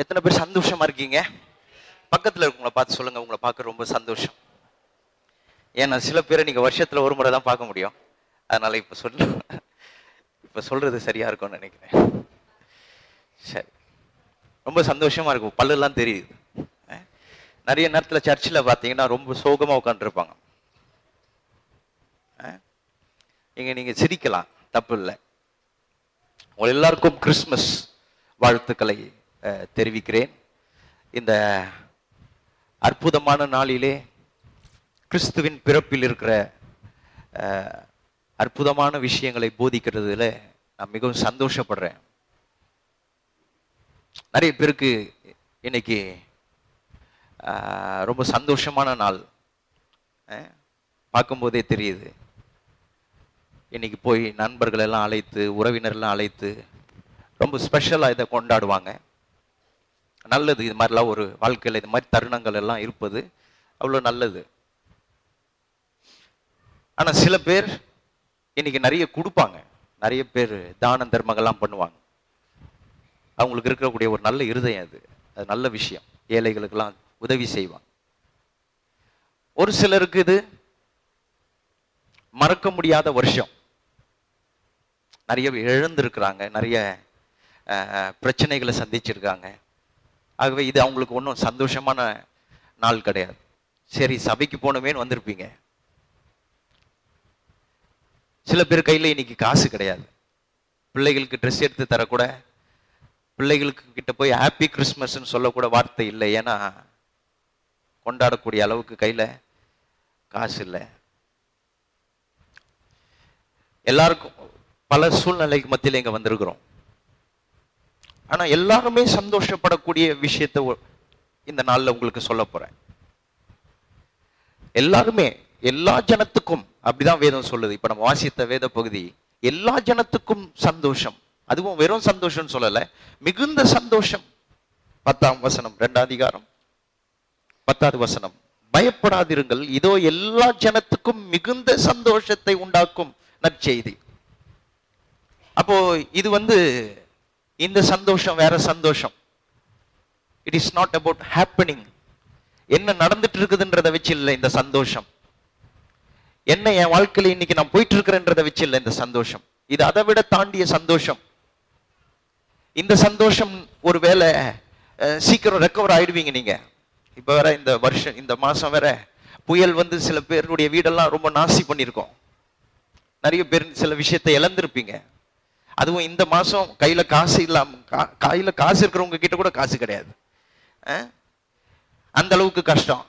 எத்தனை பேர் சந்தோஷமா இருக்கீங்க? பக்கத்தில் இருக்கவங்கள பார்த்து சொல்லுங்க உங்களை பார்க்க ரொம்ப சந்தோஷம். ஏன்னா சில பேரை நீங்க வருஷத்துல ஒரு முறை தான் பார்க்க முடியும். அதனால இப்ப சொல்ல இப்ப சொல்றது சரியா இருக்கும்னு நினைக்கிறேன். சரி. ரொம்ப சந்தோஷமா இருக்கும். பல்லெல்லாம் தெரியுது. நிறைய நேரத்தில் சர்ச்சில் பார்த்தீங்கன்னா ரொம்ப சோகமாக உட்காந்துருப்பாங்க இங்கே நீங்கள் சிரிக்கலாம். தப்பு இல்லை. உங்கள் எல்லாருக்கும் கிறிஸ்மஸ் வாழ்த்துக்களை தெரிவிக்கிறேன். இந்த அற்புதமான நாளிலே கிறிஸ்துவின் பிறப்பில் இருக்கிற அஹ், அற்புதமான விஷயங்களை போதிக்கிறதுல நான் மிகவும் சந்தோஷப்படுறேன். நிறைய பேருக்கு இன்னைக்கு ரொம்ப சந்தோஷமான நாள். பார்க்கும்போதே தெரியுது. இன்னைக்கு போய் நண்பர்கள் எல்லாம் அழைத்து உறவினர்லாம் அழைத்து ரொம்ப ஸ்பெஷலாக இதை கொண்டாடுவாங்க. நல்லது இது மாதிரிலாம் ஒரு வாழ்க்கையில் இது மாதிரி தருணங்கள் எல்லாம் இருப்பது அவ்வளோ நல்லது. ஆனால் சில பேர் இன்னைக்கு நிறைய கொடுப்பாங்க. நிறைய பேர் தான தர்மங்கள்லாம் பண்ணுவாங்க. அவங்களுக்கு இருக்கக்கூடிய ஒரு நல்ல இருதயம் அது. அது நல்ல விஷயம். ஏழைகளுக்கெல்லாம் உதவி செய்வாங்க. ஒரு சிலருக்கு இது மறக்க முடியாத வருஷம். நிறைய இழந்திருக்கிறாங்க. நிறைய பிரச்சனைகளை சந்திச்சிருக்காங்க. ஆகவே இது அவங்களுக்கு ஒன்றும் சந்தோஷமான நாள் கிடையாது. சரி சபைக்கு போனமேன்னு வந்திருப்பீங்க. சில பேர் கையில் இன்னைக்கு காசு கிடையாது. பிள்ளைகளுக்கு ட்ரெஸ் எடுத்து தரக்கூட பிள்ளைகளுக்கு கிட்ட போய் ஹாப்பி கிறிஸ்மஸ்ன்னு சொல்லக்கூட வார்த்தை இல்லை. ஏன்னா கொண்டாடக்கூடிய அளவுக்கு கையில் காசு இல்லை. எல்லாருக்கும் பல சூழ்நிலைக்கு மத்தியில் இங்கே வந்திருக்கிறோம். ஆனா எல்லாருமே சந்தோஷப்படக்கூடிய விஷயத்தை இந்த நாள்ல உங்களுக்கு சொல்ல போறேன். எல்லாருமே எல்லா ஜனத்துக்கும் அப்படிதான் வேதம் சொல்லுது. இப்ப நம்ம வாசித்த வேத பகுதி எல்லா ஜனத்துக்கும் சந்தோஷம். அதுவும் வெறும் சந்தோஷம் சொல்லல மிகுந்த சந்தோஷம். பத்தாம் வசனம் ரெண்டாம் அதிகாரம் பத்தாவது வசனம். பயப்படாதிருங்கள் இதோ எல்லா ஜனத்துக்கும் மிகுந்த சந்தோஷத்தை உண்டாக்கும் நற்செய்தி. அப்போ இது வந்து இந்த சந்தோஷம் வேற சந்தோஷம். It is not about happening என்ன நடந்துட்டு இருக்குதுன்றதை வச்சு இல்லை இந்த சந்தோஷம். என்ன என் வாழ்க்கையில இன்னைக்கு நான் போயிட்டு இருக்கிறேன்றதை வச்சு இல்லை இந்த சந்தோஷம். இது அதை விட தாண்டிய சந்தோஷம். இந்த சந்தோஷம் ஒருவேளை அஹ், சீக்கிரம் ரெக்கவர் ஆயிடுவீங்க நீங்க. இப்ப வேற இந்த வருஷம் இந்த மாசம் வேற புயல் வந்து சில பேருடைய வீடெல்லாம் ரொம்ப நாசி பண்ணியிருக்கோம். நிறைய பேர் சில விஷயத்தை இழந்திருப்பீங்க. அதுவும் இந்த மாதம் கையில் காசு இல்லாம கா- கையில் காசு இருக்கிறவங்க கிட்ட கூட காசு கிடையாது. அந்த அளவுக்கு கஷ்டம்.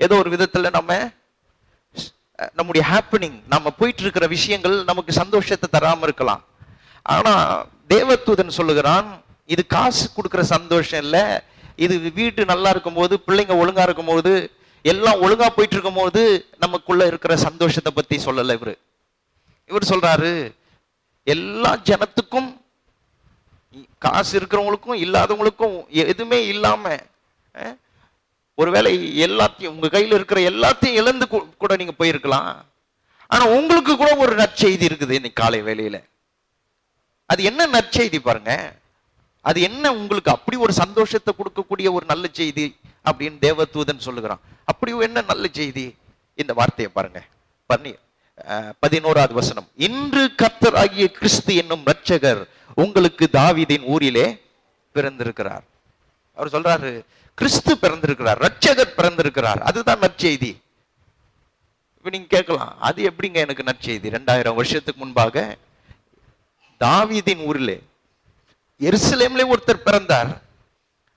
ஏதோ ஒரு விதத்தில் நம்ம நம்முடைய ஹாப்பனிங் நம்ம போயிட்டு இருக்கிற விஷயங்கள் நமக்கு சந்தோஷத்தை தராமல் இருக்கலாம். ஆனால் தேவதூதன் சொல்லுகிறான் இது காசு கொடுக்குற சந்தோஷம் இல்லை. இது வீட்டு நல்லா இருக்கும்போது பிள்ளைங்க ஒழுங்கா இருக்கும்போது எல்லாம் ஒழுங்கா போயிட்டு இருக்கும்போது நமக்குள்ள இருக்கிற சந்தோஷத்தை பத்தி சொல்லலை இவர். இவர் சொல்றாரு எல்லா ஜனத்துக்கும் காசு இருக்கிறவங்களுக்கும் இல்லாதவங்களுக்கும் எதுவுமே இல்லாம ஒருவேளை எல்லாத்தையும் உங்க கையில் இருக்கிற எல்லாத்தையும் இழந்து கூட நீங்க போயிருக்கலாம். ஆனா உங்களுக்கு கூட ஒரு நற்செய்தி இருக்குது இன்னைக்கு காலை வேலையில அது என்ன நற்செய்தி பாருங்க. அது என்ன உங்களுக்கு அப்படி ஒரு சந்தோஷத்தை கொடுக்கக்கூடிய ஒரு நல்ல செய்தி அப்படின்னு தேவதூதன் சொல்லுகிறான். அப்படி என்ன நல்ல செய்தி? இந்த வார்த்தையை பாருங்க. பண்ணி பதினோராவது வசனம். இன்று கர்த்தராகிய கிறிஸ்து என்னும் ரட்சகர் உங்களுக்கு தாவீதின் ஊரிலே பிறந்திருக்கிறார். அவர் சொல்றாரு கிறிஸ்து பிறந்திருக்கிறார் ரட்சகர் பிறந்திருக்கிறார். அதுதான் நற்செய்தி. இப்ப நீங்க கேட்கலாம் அது எப்படிங்க எனக்கு நற்செய்தி? ரெண்டாயிரம் வருஷத்துக்கு முன்பாக தாவீதின் ஊரிலே எருசலேம்ல ஒருத்தர் பிறந்தார்.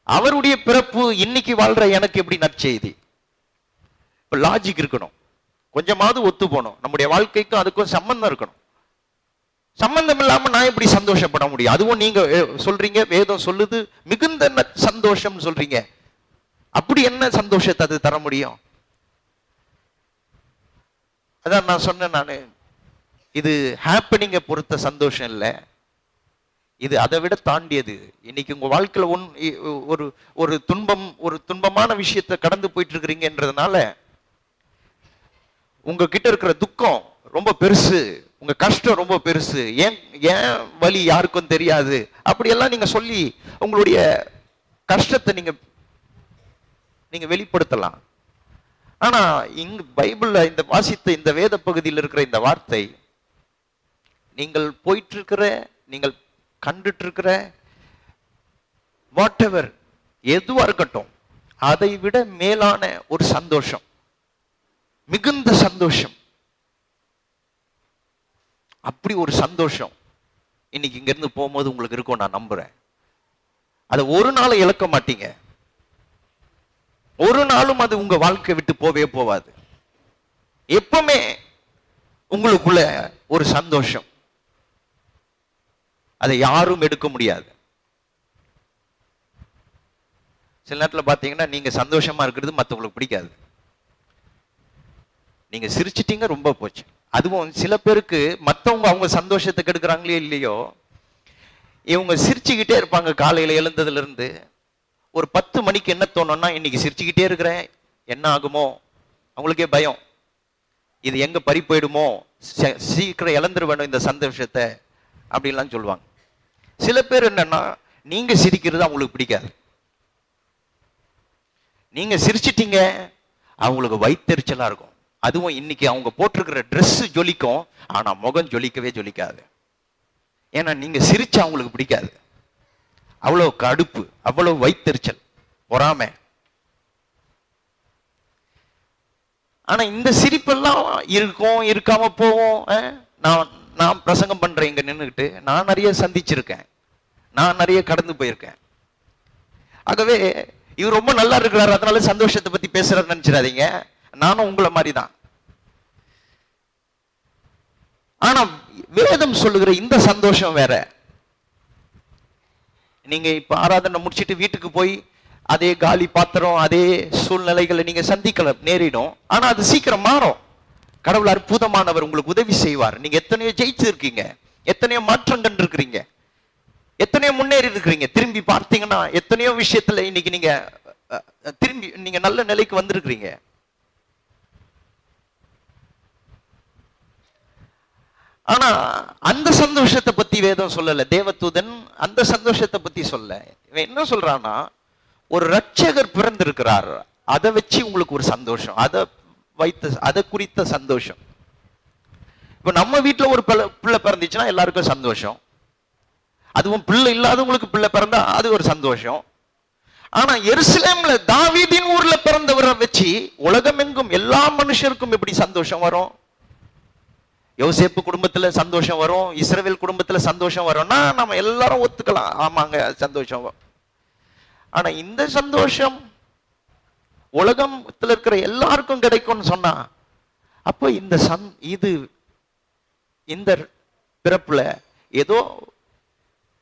அவருடைய பிறப்பு இன்னைக்கு வாழ்ற எனக்கு எப்படி நற்செய்தி? இப்ப லாஜிக் இருக்கணும். கொஞ்சமாவது ஒத்து போகணும். நம்முடைய வாழ்க்கைக்கும் அதுக்கும் சம்பந்தம் இருக்கணும். சம்பந்தம் இல்லாம நான் எப்படி சந்தோஷப்பட முடியும்? அதுவும் நீங்க சொல்கிறீங்க சொல்றீங்க வேதம் சொல்லுது மிகுந்த என்ன சந்தோஷம் சொல்றீங்க. அப்படி என்ன சந்தோஷத்தை அது தர முடியும்? அதான் நான் சொன்னேன் நான். இது ஹாப்பனிங்கை பொறுத்த சந்தோஷம் இல்லை. இது அதை விட தாண்டியது. இன்னைக்கு உங்க வாழ்க்கையில ஒன் ஒரு ஒரு துன்பம் ஒரு துன்பமான விஷயத்தை கடந்து போயிட்டு இருக்கிறீங்கன்றதுனால உங்ககிட்ட இருக்கிற துக்கம் ரொம்ப பெருசு உங்க கஷ்டம் ரொம்ப பெருசு ஏன் ஏன் வழி யாருக்கும் தெரியாது? அப்படியெல்லாம் நீங்க சொல்லி உங்களுடைய கஷ்டத்தை நீங்க நீங்க வெளிப்படுத்தலாம். ஆனா இங்க பைபிள்ல இந்த வாசித்த இந்த வேத பகுதியில் இருக்கிற இந்த வார்த்தை நீங்கள் போயிட்டு இருக்கிற நீங்கள் கண்டுட்டு இருக்கிற வாட் எவர் எதுவா இருக்கட்டும் அதை விட மேலான ஒரு சந்தோஷம். மிகுந்த சந்தோஷம். அப்படி ஒரு சந்தோஷம். இன்னைக்கு இங்க இருந்து போகும்போது உங்களுக்கு இருக்கும் நான் நம்புறேன். அதை ஒரு நாள் இழக்க மாட்டீங்க. ஒரு நாளும் அது உங்க வாழ்க்கை விட்டு போவே போவாது. எப்பவுமே உங்களுக்குள்ள ஒரு சந்தோஷம். அதை யாரும் எடுக்க முடியாது. சில நேரத்தில் பார்த்தீங்கன்னா நீங்க சந்தோஷமா இருக்கிறது மற்றவங்களுக்கு பிடிக்காது. நீங்க சிரிச்சிட்டீங்க ரொம்ப போச்சு. அதுவும் சில பேருக்கு மற்றவங்க அவங்க சந்தோஷத்தை கெடுக்கிறாங்களே இல்லையோ இவங்க சிரிச்சுக்கிட்டே இருப்பாங்க காலையில எழுந்ததுல இருந்து ஒரு பத்து மணிக்கு என்ன தோணும்னா இன்னைக்கு சிரிச்சுக்கிட்டே இருக்கிறேன். என்ன ஆகுமோ? அவங்களுக்கே பயம். இது எங்க பறி போயிடுமோ? சீக்கிரம் இழந்துரு வேணும் இந்த சந்தோஷத்தை அப்படின்லாம் சொல்லுவாங்க. சில பேர் என்னன்னா நீங்க சிரிக்கிறது அவங்களுக்கு பிடிக்காது. நீங்க சிரிச்சிட்டீங்க அவங்களுக்கு வயித்தெரிச்சலா இருக்கும். அதுவும் இன்னைக்கு அவங்க போட்டிருக்கிற ட்ரெஸ் ஜொலிக்கும் ஆனா முகம் ஜொலிக்கவே ஜொலிக்காது. ஏன்னா நீங்க சிரிச்சு அவங்களுக்கு பிடிக்காது. அவ்வளவு கடுப்பு அவ்வளவு வயித்தெரிச்சல் பொறாமை. ஆனா இந்த சிரிப்பெல்லாம் இருக்கும் இருக்காம போவோம் நான் நான் பிரசங்கம் பண்றேன் இங்க நின்றுக்கிட்டு நான் நிறைய சந்திச்சிருக்கேன். நான் நிறைய கடந்து போயிருக்கேன். ஆகவே இவர் ரொம்ப நல்லா இருக்கிறாரு அதனால சந்தோஷத்தை பத்தி பேசுறாரு நினைச்சிடாதீங்க. நானும் உங்களை மாதிரி தான் ஆனா வேதம் சொல்லுகிற இந்த சந்தோஷம் வேற. நீங்க இப்ப ஆராதனை முடிச்சிட்டு வீட்டுக்கு போய் அதே காலி பாத்திரம் அதே சூழ்நிலைகளை நீங்க சந்திக்கல நேரிடும். ஆனா அது சீக்கிரம் மாறும். கடவுள் அற்புதமானவர் உங்களுக்கு உதவி செய்வார். நீங்க எத்தனையோ ஜெயிச்சிருக்கீங்க. எத்தனையோ மாற்றம் கண்டிருக்கிறீங்க. எத்தனையோ முன்னேறி இருக்கிறீங்க திரும்பி பார்த்தீங்கன்னா எத்தனையோ விஷயத்துல இன்னைக்கு நீங்க திரும்பி நீங்க நல்ல நிலைக்கு வந்திருக்கிறீங்க. ஆனா அந்த சந்தோஷத்தை பத்தி வேதம் சொல்லல. தேவதூதன் அந்த சந்தோஷத்தை பத்தி சொல்ல. இவன் என்ன சொல்றான்னா ஒரு ரட்சகர் பிறந்திருக்கிறார். அதை வச்சு உங்களுக்கு ஒரு சந்தோஷம். அதை வைத்த அதை குறித்த சந்தோஷம். இப்ப நம்ம வீட்டுல ஒரு பிள்ளை பிள்ளை பிறந்துச்சுன்னா எல்லாருக்கும் சந்தோஷம். அதுவும் பிள்ளை இல்லாதவங்களுக்கு பிள்ளை பிறந்தா அது ஒரு சந்தோஷம். ஆனா எருசலேம்ல தாவீதின் ஊர்ல பிறந்தவரை வச்சு உலகமெங்கும் எல்லா மனுஷருக்கும் எப்படி சந்தோஷம் வரும்? யோசேப்பு குடும்பத்துல சந்தோஷம் வரும் இஸ்ரவேல் குடும்பத்துல சந்தோஷம் வரும்னா நம்ம எல்லாரும் ஒத்துக்கலாம். ஆமாங்க சந்தோஷம் ஆனா இந்த சந்தோஷம் உலகத்துல இருக்கிற எல்லாருக்கும் கிடைக்கும்னு சொன்னா அப்போ இந்த சந் இது இந்த பிறப்புல ஏதோ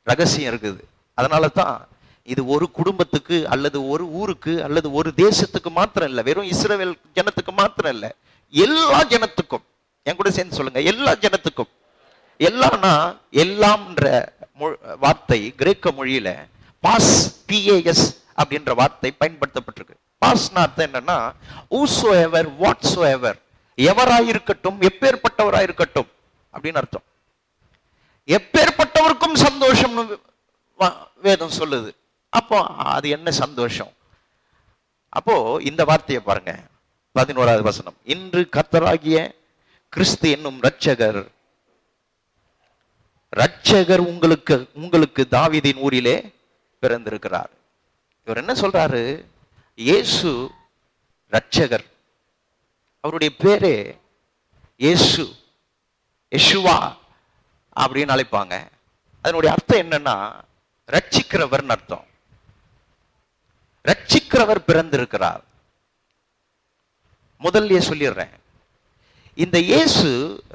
ரகசியம் இருக்குது. அதனால தான் இது ஒரு குடும்பத்துக்கு அல்லது ஒரு ஊருக்கு அல்லது ஒரு தேசத்துக்கு மாத்திரம் இல்லை வெறும் இஸ்ரவேல் ஜனத்துக்கு மாத்திரம் இல்லை எல்லா ஜனத்துக்கும். என் கூட சேர்ந்து சொல்லுங்க. எல்லா ஜனத்துக்கும். எல்லாம்னா எல்லாம்ன்ற வார்த்தை கிரேக்க மொழியில பாஸ் பிஏஎஸ் அப்படின்ற வார்த்தை பயன்படுத்தப்பட்டிருக்கு. பாஸ்னா அர்த்தம் என்னன்னா ஊசோ எவர் வாட்ஸோ எவர் எவராயிருக்கட்டும் எப்பேற்பட்டவராயிருக்கட்டும் அப்படின்னு அர்த்தம். எப்பேற்பட்டவருக்கும் சந்தோஷம்னு வேதம் சொல்லுது. அப்போ அது என்ன சந்தோஷம்? அப்போ இந்த வார்த்தையை பாருங்க. பதினோராவது வசனம். இன்று கர்த்தராகிய கிறிஸ்து என்னும் ரட்சகர் ரட்சகர் உங்களுக்கு உங்களுக்கு தாவிதின் ஊரிலே பிறந்திருக்கிறார். இவர் என்ன சொல்றாரு? இயேசு ரட்சகர் அவருடைய பேரே இயேசு யெஷுவா அப்படின்னு அழைப்பாங்க. அதனுடைய அர்த்தம் என்னன்னா ரட்சிக்கிறவர்னு அர்த்தம். ரட்சிக்கிறவர் பிறந்திருக்கிறார். முதல்லயே சொல்லிடுறேன். இந்த இயேசு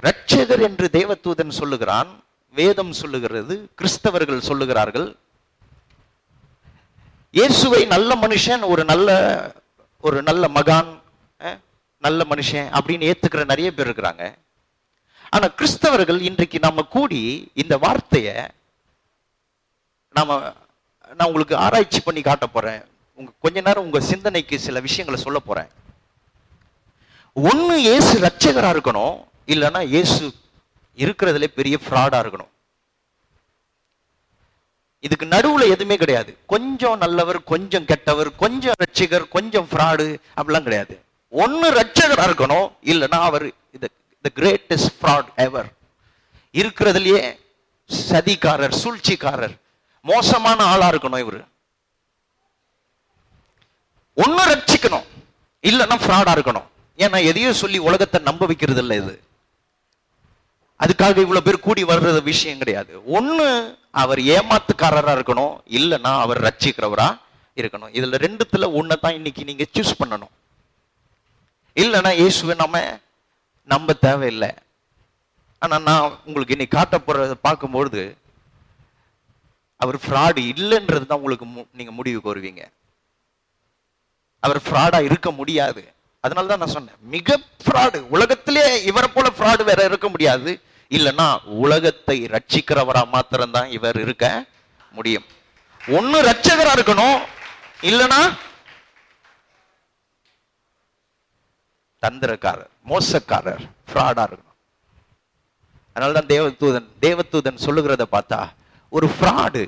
ரட்சகர் என்று தேவதூதன் சொல்லுகிறான் வேதம் சொல்லுகிறது கிறிஸ்தவர்கள் சொல்லுகிறார்கள். இயேசுவை நல்ல மனுஷன் ஒரு நல்ல ஒரு நல்ல மகான் நல்ல மனுஷன் அப்படின்னு ஏத்துக்கிற நிறைய பேர் இருக்கிறாங்க. ஆனா கிறிஸ்தவர்கள் இன்றைக்கு நம்ம கூடி இந்த வார்த்தைய நாம நான் உங்களுக்கு ஆராய்ச்சி பண்ணி காட்ட போறேன். உங்க கொஞ்ச நேரம் உங்க சிந்தனைக்கு சில விஷயங்களை சொல்ல போறேன். ஒன்று இயேசு ரட்சகரா இருக்கணும் இல்லைன்னா இயேசு இருக்கிறதுல பெரிய ஃப்ராடா இருக்கணும். இதுக்கு நடுவுல எதுவுமே கிடையாது. கொஞ்சம் நல்லவர் கொஞ்சம் கெட்டவர் கொஞ்சம் ரட்சிகர் கொஞ்சம் ஃப்ராடு அப்படிலாம் கிடையாது. ஒன்னு ரட்சகரா இருக்கணும் இல்லைன்னா அவர் த கிரேட்டஸ்ட் ஃப்ராட் எவர் இருக்கிறதுலயே சதிகாரர் சூழ்ச்சிக்காரர் மோசமான ஆளா இருக்கணும் இவர். ஒன்னு ரட்சிக்கணும் இல்லைன்னா ஃப்ராடா இருக்கணும். ஏன்னா எதையும் சொல்லி உலகத்தை நம்ப வைக்கிறது இல்லை இது. அதுக்காக இவ்வளவு பேர் கூடி வர்றது விஷயம் கிடையாது. ஒண்ணு அவர் ஏமாத்துக்காரரா இருக்கணும். இல்லைன்னா அவர் ரச்சிக்கிறவரா இருக்கணும். இதுல ரெண்டுத்துல ஒன்னை தான் இன்னைக்கு நீங்க சூஸ் பண்ணணும். இல்லைன்னா இயேசுவை நம்ம நம்ப தேவையில்லை. ஆனா நான் உங்களுக்கு இன்னைக்கு காட்ட போறத பார்க்கும்பொழுது அவர் ஃப்ராடு இல்லைன்றது தான் உங்களுக்கு மு- நீங்க முடிவுக்கு வருவீங்க அவர் ஃப்ராடா இருக்க முடியாது. அதனால தான் நான் சொன்னேன் மிக ஃப்ராடு உலகத்திலே இவரை போல ஃப்ராடு வேற இருக்க முடியாது. இல்லைன்னா உலகத்தை ரட்சிக்கிறவரா மாத்திரம்தான் இவர் இருக்க முடியும். ஒண்ணு ரட்சகரா இருக்கணும் இல்லைன்னா தந்திரக்காரர் மோசக்காரர் ஃப்ராடா இருக்கணும். அதனாலதான் தேவதூதன் தேவதூதன் சொல்லுகிறத பார்த்தா ஒரு ஃப்ராடு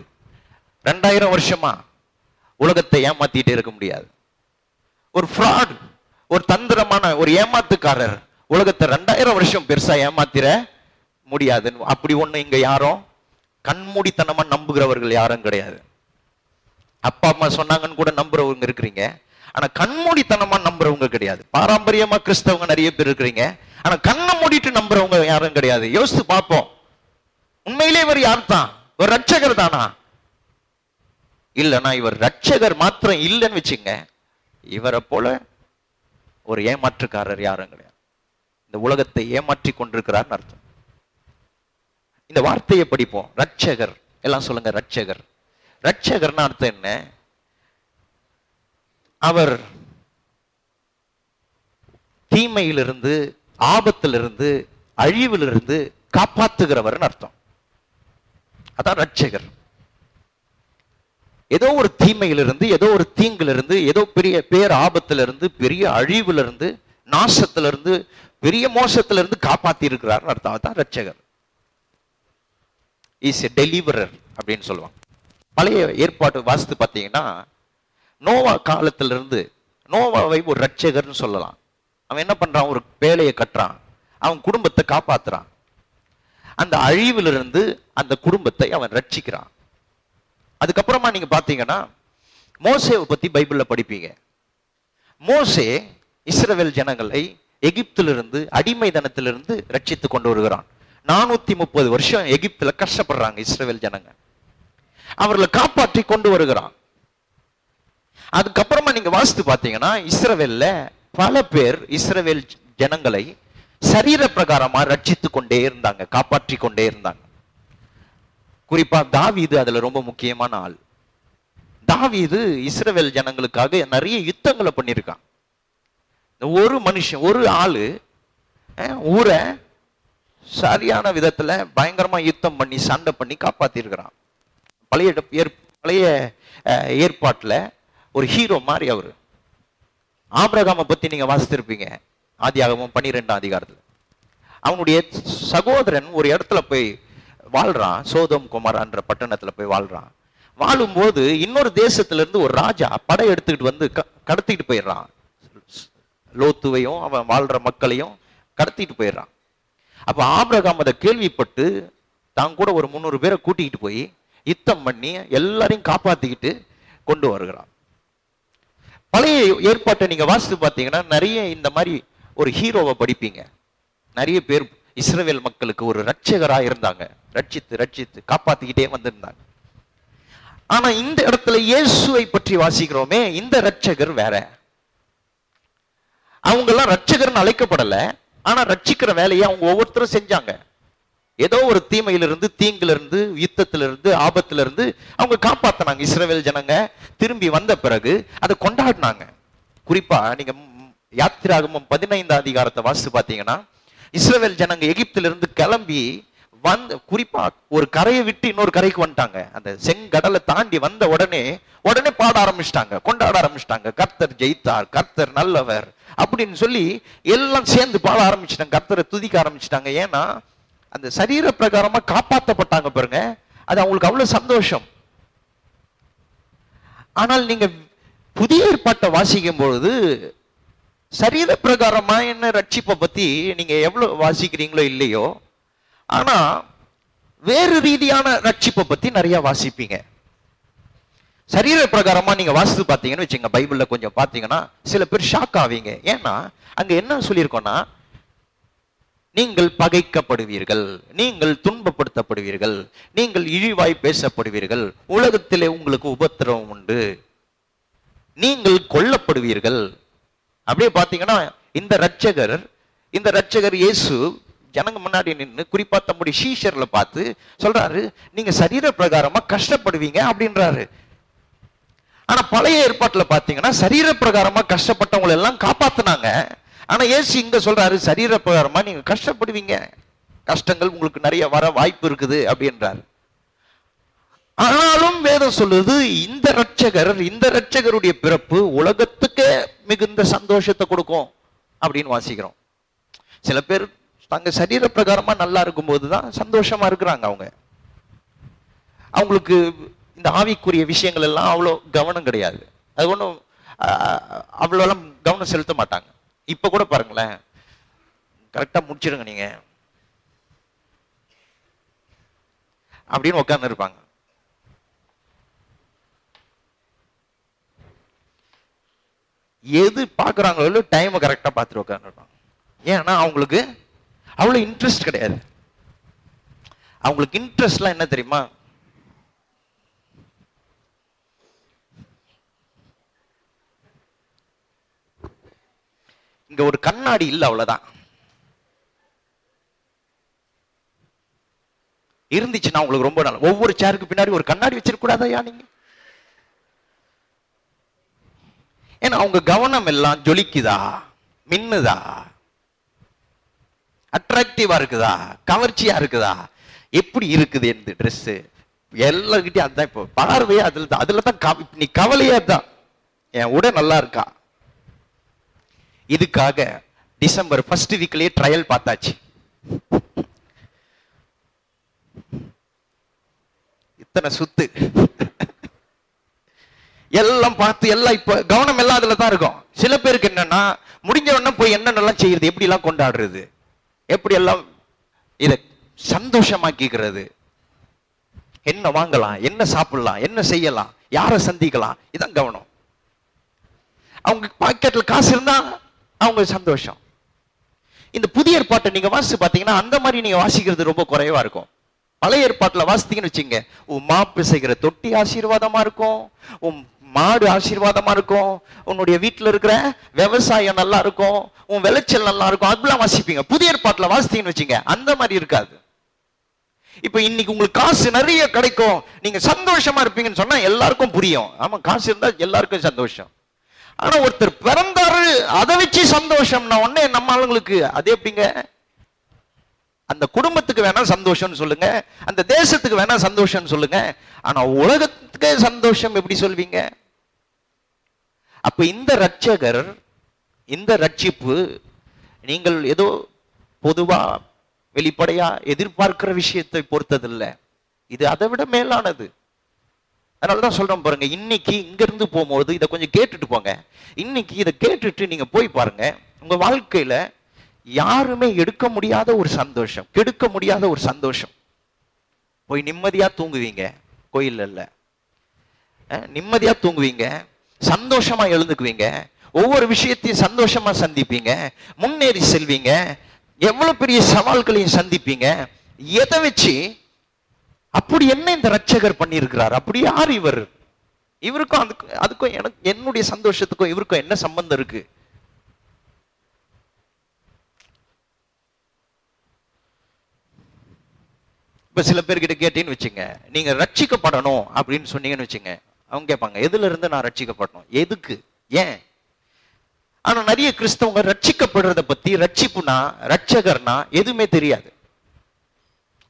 ரெண்டாயிரம் வருஷமா உலகத்தை ஏமாத்திட்டே இருக்க முடியாது. ஒரு ஃப்ராட் ஒரு தந்திரமான ஒரு ஏமாத்துக்காரர். உலகத்தை ரெண்டாயிரம் வருஷம் பெருசா ஏமாத்திர முடியாதுன்னு அப்படி ஒண்ணு இங்க யாரும் கண்மூடித்தனமா நம்புகிறவர்கள் யாரும் கிடையாது. அப்பா அம்மா சொன்னாங்கன்னு கூட நம்புறவங்க இருக்கிறீங்க. ஆனா கண்மூடித்தனமா நம்புறவங்க கிடையாது. பாரம்பரியமா கிறிஸ்தவங்க நிறைய பேர் இருக்கிறீங்க. ஆனா கண்ணை மூடிட்டு நம்புறவங்க யாரும் கிடையாது. யோசித்து பார்ப்போம். உண்மையிலே இவர் யார் தான் ஒரு ரட்சகர் தானா? இல்லைன்னா இவர் ரட்சகர் மாத்திரம் இல்லைன்னு வச்சுங்க இவரை போல ஒரு ஏமாற்றுக்காரர் யாரும் கிடையாது. இந்த உலகத்தை ஏமாற்றி கொண்டிருக்கிறார்னு அர்த்தம். இந்த வார்த்தையை படிப்போம். ரட்சகர். எல்லாம் சொல்லுங்க ரட்சகர். ரட்சகர்னு அர்த்தம் என்ன? அவர் தீமையிலிருந்து ஆபத்திலிருந்து அழிவிலிருந்து காப்பாத்துகிறவர்னு அர்த்தம். அதான் ரட்சகர். ஏதோ ஒரு தீமையிலிருந்து ஏதோ ஒரு தீங்கிலிருந்து ஏதோ பெரிய பேர் ஆபத்திலிருந்து பெரிய அழிவிலிருந்து நாசத்திலிருந்து பெரிய மோசத்திலிருந்து காப்பாத்தி இருக்கிறார் அர்த்தம் தான் ரட்சகர் இஸ் எ டெலிவரர் அப்படின்னு சொல்லுவாங்க. பழைய ஏற்பாட்டு வாசித்து பார்த்தீங்கன்னா நோவா காலத்திலிருந்து நோவாவை ஒரு ரட்சகர்னு சொல்லலாம். அவன் என்ன பண்றான்? ஒரு பேழையை கட்டுறான். அவன் குடும்பத்தை காப்பாத்துறான். அந்த அழிவிலிருந்து அந்த குடும்பத்தை அவன் ரட்சிக்கிறான். அதுக்கப்புறமா நீங்க பாத்தீங்கன்னா மோசேவை பத்தி பைபிள்ல படிப்பீங்க. மோசே இஸ்ரவேல் ஜனங்களை எகிப்திலிருந்து அடிமை தனத்திலிருந்து ரட்சித்து கொண்டு வருகிறான். நானூத்தி முப்பது வருஷம் எகிப்துல கஷ்டப்படுறாங்க இஸ்ரவேல் ஜனங்க. அவர்களை காப்பாற்றி கொண்டு வருகிறான். அதுக்கப்புறமா நீங்க வாசித்து பாத்தீங்கன்னா இஸ்ரவேல்ல பல பேர் இஸ்ரவேல் ஜனங்களை சரீர பிரகாரமா ரட்சித்து கொண்டே இருந்தாங்க காப்பாற்றி கொண்டே இருந்தாங்க. குறிப்பா தாவீது அதுல ரொம்ப முக்கியமான ஆள். தாவீது இஸ்ரவேல் ஜனங்களுக்காக நிறைய யுத்தங்களை பண்ணியிருக்கான். இந்த ஒரு மனுஷன் ஒரு ஆளு ஊரை சரியான விதத்துல பயங்கரமா யுத்தம் பண்ணி சண்டை பண்ணி காப்பாத்திருக்கிறான் பழைய பழைய அஹ், ஏற்பாட்டுல ஒரு ஹீரோ மாதிரி அவரு. ஆபிரகாமை பத்தி நீங்க வாசித்திருப்பீங்க ஆதியாகமும் பன்னிரெண்டாம் அதிகாரத்துல. அவனுடைய சகோதரன் ஒரு இடத்துல போய் வாழ்றான் சோதம் குமாரன்ற பட்டணத்துல போய் வாழ்றான். வாழும்போது இன்னொரு தேசத்துல இருந்து ஒரு ராஜா படை எடுத்துக்கிட்டு வந்து கடத்திட்டு போயிடுறான். லோத்துவையும் அவன் வாழ்ற மக்களையும் கடத்திட்டு போயிடுறான். அப்ப ஆபிரகாம் அதை கேள்விப்பட்டு தான் கூட ஒரு முந்நூறு பேரை கூட்டிட்டு போய் யுத்தம் பண்ணி எல்லாரையும் காப்பாத்திக்கிட்டு கொண்டு வருகிறான். பழைய ஏற்பாட்டை நீங்க வாசித்து பார்த்தீங்கன்னா நிறைய இந்த மாதிரி ஒரு ஹீரோவை படிப்பீங்க. நிறைய பேர் இஸ்ரவேல் மக்களுக்கு ஒரு ரட்சகராக இருந்தாங்க. ரட்சித்து ரட்சித்து காப்பாத்திக்கிட்டே வந்திருந்தாங்க. ஆனா இந்த இடத்துல இயேசுவை பற்றி வாசிக்கிறோமே இந்த ரட்சகர் வேற. அவங்க எல்லாம் ரட்சகர்னு அழைக்கப்படல. ஆனா ரட்சிக்கிற வேலையை அவங்க ஒவ்வொருத்தரும் செஞ்சாங்க. ஏதோ ஒரு தீமையிலிருந்து தீங்கிலிருந்து யுத்தத்திலிருந்து ஆபத்திலிருந்து அவங்க காப்பாத்தினாங்க இஸ்ரவேல் ஜனங்க. திரும்பி வந்த பிறகு அதை கொண்டாடினாங்க. குறிப்பா நீங்க ம், யாத்திராகமம் பதினைந்தாம் அதிகாரத்தை வாசித்து பார்த்தீங்கன்னா இஸ்ரவேல் ஜனங்க எகிப்திலிருந்து கிளம்பி வந்து குறிப்பா ஒரு கரையை விட்டு இன்னொரு கரைக்கு வந்துட்டாங்க. அந்த செங்கடலை தாண்டி வந்த உடனே உடனே பாட ஆரம்பிச்சிட்டாங்க கொண்டாட ஆரம்பிச்சிட்டாங்க. கர்த்தர் ஜெயித்தார் கர்த்தர் நல்லவர் அப்படின்னு சொல்லி எல்லாம் சேர்ந்து பாட ஆரம்பிச்சிட்டாங்க கர்த்தரை துதிக்க ஆரம்பிச்சிட்டாங்க. ஏன்னா அந்த சரீர பிரகாரமா காப்பாற்றப்பட்டாங்க பாருங்க. அது அவங்களுக்கு அவ்வளவு சந்தோஷம். ஆனால் நீங்க புதிய ஏற்பாட்டை வாசிக்கும் பொழுது சரீர பிரகாரமா என்ன ரட்சிப்பை பத்தி நீங்க எவ்வளவு வாசிக்கிறீங்களோ இல்லையோ ஆனா வேறு ரீதியான ரட்சிப்பை பத்தி நிறைய வாசிப்பீங்க. சரீர பிரகாரமா நீங்க வாசித்து பார்த்தீங்கன்னு வச்சுங்க பைபிள்ல கொஞ்சம் பார்த்தீங்கன்னா சில பேர் ஷாக் ஆவீங்க. ஏன்னா அங்க என்ன சொல்லியிருக்கோம்னா நீங்கள் பகைக்கப்படுவீர்கள் நீங்கள் துன்பப்படுத்தப்படுவீர்கள் நீங்கள் இழிவாய் பேசப்படுவீர்கள் உலகத்திலே உங்களுக்கு உபத்திரவம் உண்டு. நீங்கள் கொல்லப்படுவீர்கள் அப்படியே பார்த்தீங்கன்னா இந்த ரட்சகர் இந்த ரட்சகர் இயேசு ஜனங்க முன்னாடி நின்று குறிப்பா தம்முடைய சீஷர்ல பார்த்து சொல்றாரு நீங்க சரீர பிரகாரமா கஷ்டப்படுவீங்க அப்படின்றாரு. ஆனா பழைய ஏற்பாட்டுல பாத்தீங்கன்னா சரீர பிரகாரமா கஷ்டப்பட்டவங்களை எல்லாம் காப்பாத்தினாங்க. ஆனா ஏசு இங்க சொல்றாரு சரீர பிரகாரமா நீங்க கஷ்டப்படுவீங்க. கஷ்டங்கள் உங்களுக்கு நிறைய வர வாய்ப்பு இருக்குது அப்படின்றாரு. ஆனாலும் வேதம் சொல்லுது இந்த ரட்சகர் இந்த ரட்சகருடைய பிறப்பு உலகத்துக்கே மிகுந்த சந்தோஷத்தை கொடுக்கும் அப்படின்னு வாசிக்கிறோம். சில பேர் தங்க சரீர பிரகாரமா நல்லா இருக்கும்போது தான் சந்தோஷமா இருக்கிறாங்க அவங்க. அவங்களுக்கு இந்த ஆவிக்குரிய விஷயங்கள் எல்லாம் அவ்வளோ கவனம் கிடையாது. அது ஒன்றும் அவ்வளோலாம் கவனம் செலுத்த மாட்டாங்க. இப்போ கூட பாருங்களேன். கரெக்டாக முடிச்சிடுங்க நீங்கள் அப்படின்னு உட்காந்துருப்பாங்க இருப்பாங்க எது பார்க்குறாங்களோ டைமை கரெக்டாக பார்த்துட்டு உட்காந்துருப்பாங்க ஏன்னா அவங்களுக்கு அவ்வளோ இன்ட்ரெஸ்ட் கிடையாது. அவங்களுக்கு இன்ட்ரெஸ்ட்லாம் என்ன தெரியுமா? இங்க ஒரு கண்ணாடி இல்ல அவ்வளவுதான். இருந்துச்சுன்னா உங்களுக்கு ரொம்ப நல்ல ஒவ்வொரு சேருக்கு பின்னாடி ஒரு கண்ணாடி வச்சிருக்க கூடாதா நீங்க? ஏன்னா அவங்க கவனம் எல்லாம் ஜொலிக்குதா? மின்னுதா? அட்ராக்டிவா இருக்குதா? கவர்ச்சியா இருக்குதா? எப்படி இருக்குது இந்த ட்ரெஸ் எல்லார்கிட்டயும் அதுதான் இப்போ பார்வையே அதுல தான். அதுல தான் நீ கவலையே தான் என் உடை நல்லா இருக்கா? இதுக்காக டிசம்பர் ஃபர்ஸ்ட் வீக்லயே ட்ரையல் பார்த்தாச்சு. இத்தனை சுத்து. எல்லாம் பார்த்து எல்லாம் இப்ப கவனம் எல்லாம் அதுல தான் இருக்கும். சில பேருக்கு என்னன்னா முடிஞ்ச உடனே போய் என்னென்னலாம் செய்யறது எப்படி எல்லாம் கொண்டாடுறது எப்படி எல்லாம் இத சந்தோஷமாக்கிக்கிறது என்ன வாங்கலாம் என்ன சாப்பிடலாம் என்ன செய்யலாம் யாரை சந்திக்கலாம் இதான் கவனம். அவங்க பாக்கெட்ல காசு இருந்தா அவங்க சந்தோஷம். இந்த புதிய ஏற்பாட்டை நீங்க வாசிச்சு பாத்தீங்கன்னா அந்த மாதிரி நீங்க வாசிக்கிறது ரொம்ப குறைவா இருக்கும். பழைய ஏற்பாட்டுல வாசித்தீங்கன்னு வச்சுங்க உன் மாப்பு செய்கிற தொட்டி ஆசீர்வாதமா இருக்கும் உன் மாடு ஆசீர்வாதமா இருக்கும். உன்னுடைய வீட்டில் இருக்கிற விவசாயம் நல்லா இருக்கும். உன் விளைச்சல் நல்லா இருக்கும். அதெல்லாம் வாசிப்பீங்க. புதிய ஏற்பாட்டில் வாசித்தீங்கன்னு வச்சுங்க அந்த மாதிரி இருக்காது. இப்ப இன்னைக்கு உங்களுக்கு காசு நிறைய கிடைக்கும். நீங்க சந்தோஷமா இருப்பீங்கன்னு சொன்னா எல்லாருக்கும் புரியும். ஆமா காசு இருந்தா எல்லாருக்கும் சந்தோஷம். ஆனா ஒருத்தர் பிறந்தாரு அதை வச்சு சந்தோஷம்னா உடனே நம்ம ஆளுங்களுக்கு அது எப்படிங்க? அந்த குடும்பத்துக்கு வேணா சந்தோஷம்னு சொல்லுங்க. அந்த தேசத்துக்கு வேணா சந்தோஷம்னு சொல்லுங்க. ஆனா உலகத்துக்கு சந்தோஷம் எப்படி சொல்வீங்க? அப்ப இந்த ரட்சகர் இந்த ரட்சிப்பு நீங்கள் ஏதோ பொதுவா வெளிப்படையா எதிர்பார்க்கிற விஷயத்தை பொறுத்ததில்லை. இது அதை விட மேலானது. அதனாலதான் சொல்றேன் பாருங்க இன்னைக்கு இங்க இருந்து போகும்போது இதை கொஞ்சம் கேட்டுட்டு போங்க. இன்னைக்கு இதை கேட்டுட்டு நீங்க போய் பாருங்க உங்க வாழ்க்கையில யாருமே எடுக்க முடியாத ஒரு சந்தோஷம் கெடுக்க முடியாத ஒரு சந்தோஷம். போய் நிம்மதியா தூங்குவீங்க. கோயில் இல்லை. நிம்மதியா தூங்குவீங்க. சந்தோஷமா எழுந்துக்குவீங்க. ஒவ்வொரு விஷயத்தையும் சந்தோஷமா சந்திப்பீங்க. முன்னேறி செல்வீங்க. எவ்வளவு பெரிய சவால்களையும் சந்திப்பீங்க. எதை வச்சு? அப்படி என்ன இந்த ரட்சகர் பண்ணியிருக்கிறார்? அப்படி யார் இவர்? இவருக்கும் அதுக்கும் அதுக்கும் எனக்கு என்னுடைய சந்தோஷத்துக்கும் இவருக்கும் என்ன சம்பந்தம் இருக்கு? இப்ப சில பேர்கிட்ட கேட்டீங்கன்னு வச்சுங்க. நீங்க ரட்சிக்கப்படணும் அப்படின்னு சொன்னீங்கன்னு வச்சுங்க. அவங்க கேட்பாங்க எதுல இருந்து நான் ரட்சிக்கப்படணும் எதுக்கு? ஏன்? ஆனா நிறைய கிறிஸ்தவங்க ரட்சிக்கப்படுறத பத்தி ரட்சிப்புனா ரட்சகர்னா எதுவுமே தெரியாது.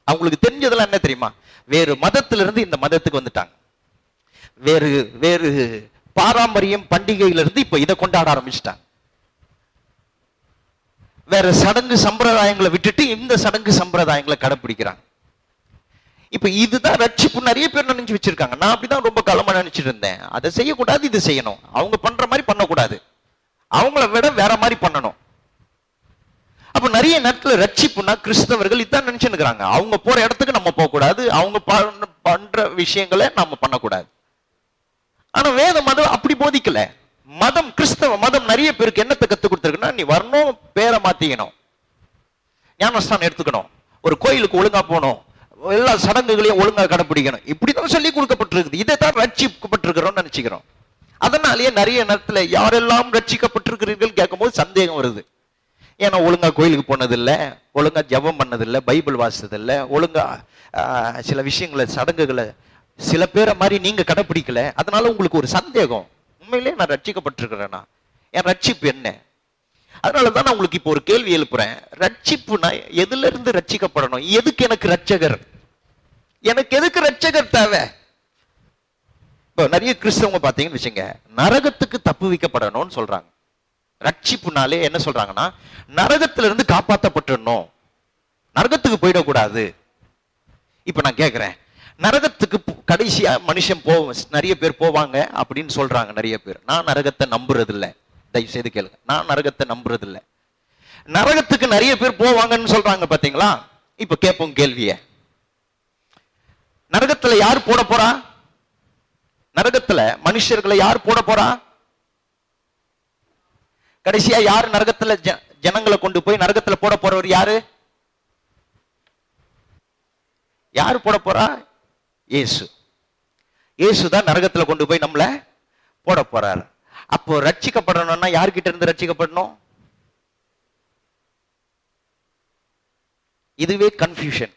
அவங்களுக்கு தெரிஞ்சதெல்லாம் என்ன தெரியுமா? வேறு மதத்துல இருந்து இந்த மதத்துக்கு வந்துட்டாங்க. வேறு வேறு பாரம்பரியம் பண்டிகையில இருந்து இப்ப இதை கொண்டாட ஆரம்பிச்சிட்டாங்க. வேற சடங்கு சம்பிரதாயங்களை விட்டுட்டு இந்த சடங்கு சம்பிரதாயங்களை கடைப்பிடிக்கிறாங்க. இப்ப இதுதான் ரட்சிப்பு. நிறைய பேர் நினைச்சு வச்சிருக்காங்க. நான் அப்படிதான் ரொம்ப காலமா நினைச்சிட்டு இருந்தேன். அதை செய்யக்கூடாது இது செய்யணும். அவங்க பண்ற மாதிரி பண்ணக்கூடாது. அவங்கள விட வேற மாதிரி பண்ணணும். அப்ப நிறைய நேரத்துல ரட்சிப்புனா கிறிஸ்தவர்கள் இதான் நினைச்சுக்கிறாங்க அவங்க போற இடத்துக்கு நம்ம போகக்கூடாது. அவங்க பண்ற- பண்ற விஷயங்களை நம்ம பண்ணக்கூடாது. ஆனா வேத மதம் அப்படி போதிக்கல. மதம் கிறிஸ்தவ மதம் நிறைய பேருக்கு என்னத்தை கத்து கொடுத்துருக்குன்னா நீ வரணும் பேரை மாத்திக்கணும். ஞானஸ்தானம் எடுத்துக்கணும். ஒரு கோயிலுக்கு ஒழுங்கா போகணும். எல்லா சடங்குகளையும் ஒழுங்காக கடைப்பிடிக்கணும். இப்படிதான் சொல்லி கொடுக்கப்பட்டிருக்குது. இதை தான் ரட்சிக்கப்பட்டிருக்கிறோம்னு நினைச்சுக்கிறோம். அதனாலேயே நிறைய நேரத்தில் யாரெல்லாம் ரட்சிக்கப்பட்டிருக்கிறீர்கள் கேட்கும்போது சந்தேகம் வருது. ஏன்னா ஒழுங்கா கோயிலுக்கு போனதில்ல ஒழுங்கா ஜெபம் பண்ணதில்லை பைபிள் வாசித்ததில்லை ஒழுங்கா சில விஷயங்களை சடங்குகளை சில பேரை மாதிரி நீங்க கடைப்பிடிக்கல. அதனால உங்களுக்கு ஒரு சந்தேகம். உண்மையிலேயே நான் ரட்சிக்கப்பட்டிருக்கிறேன்னா என் ரட்சிப்பு என்ன? அதனால தான் நான் உங்களுக்கு இப்போ ஒரு கேள்வி எழுப்புறேன். ரட்சிப்புனா எதுல இருந்து ரட்சிக்கப்படணும்? எதுக்கு எனக்கு ரட்சகர்? எனக்கு எதுக்கு ரட்சகர் தேவை? இப்போ நிறைய கிறிஸ்தவங்க பார்த்தீங்கன்னு வச்சுங்க நரகத்துக்கு தப்பு வைக்கப்படணும்னு சொல்றாங்க. ரட்சிப்புனாலே என்ன சொல்றாங்கன்னா நரகத்திலிருந்து காப்பாற்றப்பட்டுடணும் நரகத்துக்கு போயிடக்கூடாது. இப்போ நான் கேட்குறேன் நரகத்துக்கு கடைசியாக கடைசியா மனுஷன் போ நிறைய பேர் போவாங்க அப்படின்னு சொல்றாங்க நிறைய பேர். நான் நரகத்தை நம்புறது தயவு செய்து கேளுங்க. நான் நரகத்தை நம்புறது நரகத்துக்கு நிறைய பேர் போவாங்கன்னு சொல்றாங்க பாத்தீங்களா? இப்ப கேட்போம் கேள்விய. நரகத்துல யார் போட போறா? நரகத்துல மனுஷர்களை யார் போட போறா? கடைசியா யார் நரகத்துல ஜனங்களை கொண்டு போய் நரகத்துல போட போறவர் யாரு? யாரு போட போறா? இயேசு. இயேசு தான் நரகத்துல கொண்டு போய் நம்மள போட போறாரு. அப்போ ரட்சிக்கப்படணும்னா யார்கிட்ட இருந்து ரட்சிக்கப்படணும்? இதுவே கன்ஃபியூஷன்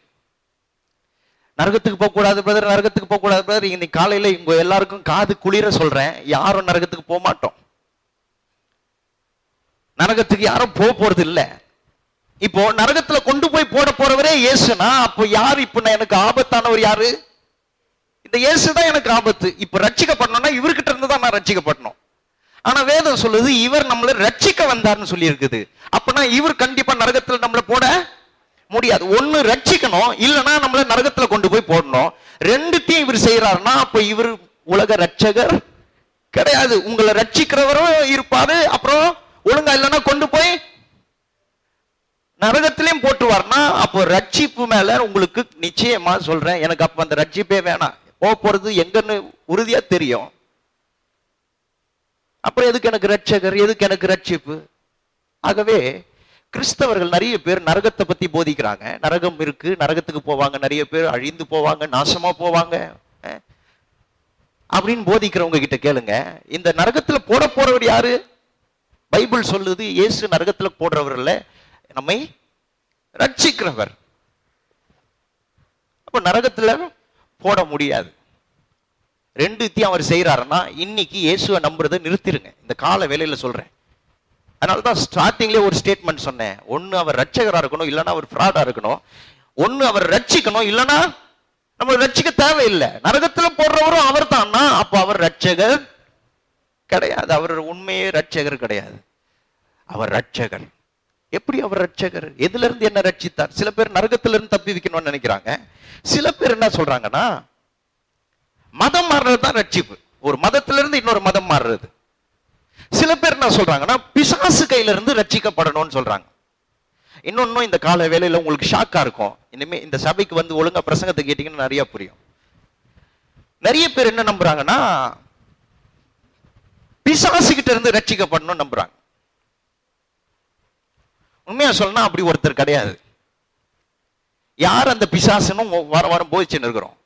நரகத்துக்கு போகக்கூடாது பிரதர் நரகத்துக்கு போகக்கூடாது பிரதர் இன்னைக்கு காலையில இங்க எல்லாருக்கும் காது குளிர சொல்றேன். யாரும் நரகத்துக்கு போக மாட்டோம். நரகத்துக்கு யாரும் போக போறது இல்லை. இப்போ நரகத்துல கொண்டு போய் போட போறவரே இயேசுனா அப்போ யார்? இப்ப நான் எனக்கு ஆபத்தானவர் யாரு? இந்த இயேசு தான் எனக்கு ஆபத்து. இப்ப ரட்சிக்கப்படணும்னா இவர்கிட்ட இருந்து தான் நான் ரட்சிக்கப்படணும். ஆனா வேதம் சொல்லுது இவர் நம்மளை ரட்சிக்க வந்தார்னு சொல்லி இருக்குது அப்பனா இவர் கண்டிப்பா நரகத்துல நம்மளை போட முடியாது. ஒண்ணு ரட்சிக்கணும் இல்லைன்னா நம்மள நரகத்துல கொண்டு போய் போடணும். ரெண்டுத்தையும் இவர் செய்யறாருன்னா அப்ப இவர் உலக ரட்சகர் கிடையாது. உங்களை ரட்சிக்கிறவரும் இருப்பாரு அப்புறம் ஒழுங்கா இல்லைன்னா கொண்டு போய் நரகத்திலையும் போட்டுவார்னா அப்போ ரட்சிப்பு மேல உங்களுக்கு நிச்சயமா சொல்றேன். எனக்கு அப்ப அந்த ரட்சிப்பே வேணாம். போக போறது எங்கன்னு உறுதியா தெரியும். அப்புறம் எதுக்கு எனக்கு ரட்சகர் எதுக்கு எனக்கு ரட்சிப்பு ஆகவே கிறிஸ்தவர்கள் நிறைய பேர் நரகத்தை பத்தி போதிக்கிறாங்க. நரகம் இருக்கு நரகத்துக்கு போவாங்க நிறைய பேர் அழிந்து போவாங்க நாசமா போவாங்க. அப்படின்னு போதிக்கிறவங்க கிட்ட கேளுங்க. இந்த நரகத்துல போட போறவர் யாரு? பைபிள் சொல்லுது இயேசு நரகத்துல போடுறவர் நம்மை ரட்சிக்கிறவர் அப்ப நரகத்துல போட முடியாது. ரெண்டுத்தையும் அவர் செய்கிறாருன்னா இன்னைக்கு இயேசுவை நம்புறதை நிறுத்திருங்க. இந்த கால வேலையில சொல்றேன். அதனால தான் ஸ்டார்டிங்லேயே ஒரு ஸ்டேட்மெண்ட் சொன்னேன். ஒன்று அவர் ரட்சகராக இருக்கணும் இல்லைன்னா அவர் ஃப்ராடாக இருக்கணும். ஒன்று அவர் ரட்சிக்கணும் இல்லைன்னா நம்ம ரட்சிக்க தேவையில்லை. நரகத்தில் போடுறவரும் அவர் தான்னா அப்போ அவர் ரட்சகர் கிடையாது. அவர் உண்மையே ரட்சகர் கிடையாது. அவர் ரட்சகர். எப்படி அவர் ரட்சகர்? எதுல இருந்து என்ன ரட்சித்தார்? சில பேர் நரகத்திலிருந்து தப்பி வைக்கணும்னு நினைக்கிறாங்க. சில பேர் என்ன சொல்றாங்கன்னா மதம் மாறுறது தான் ரட்சிப்பு. ஒரு மதத்துல இருந்து இன்னொரு மதம் மாறுறது. சில பேர் என்ன சொல்றாங்கன்னா பிசாசு கையில இருந்து ரட்சிக்கப்படணும்னு சொல்றாங்க. இன்னொன்னும் இந்த கால வேலையில உங்களுக்கு ஷாக்கா இருக்கும். இனிமே இந்த சபைக்கு வந்து ஒழுங்கா பிரசங்கத்தை கேட்டீங்கன்னா நிறைய புரியும். நிறைய பேர் என்ன நம்புறாங்கன்னா பிசாசு கிட்ட இருந்து ரட்சிக்கப்படணும்னு நம்புறாங்க. உண்மையா சொல்லணும் அப்படி ஒருத்தர் கிடையாது. யார் அந்த பிசாசுன்னு வாரம் வாரம் போதிச்சுன்னு இருக்கிறோம்.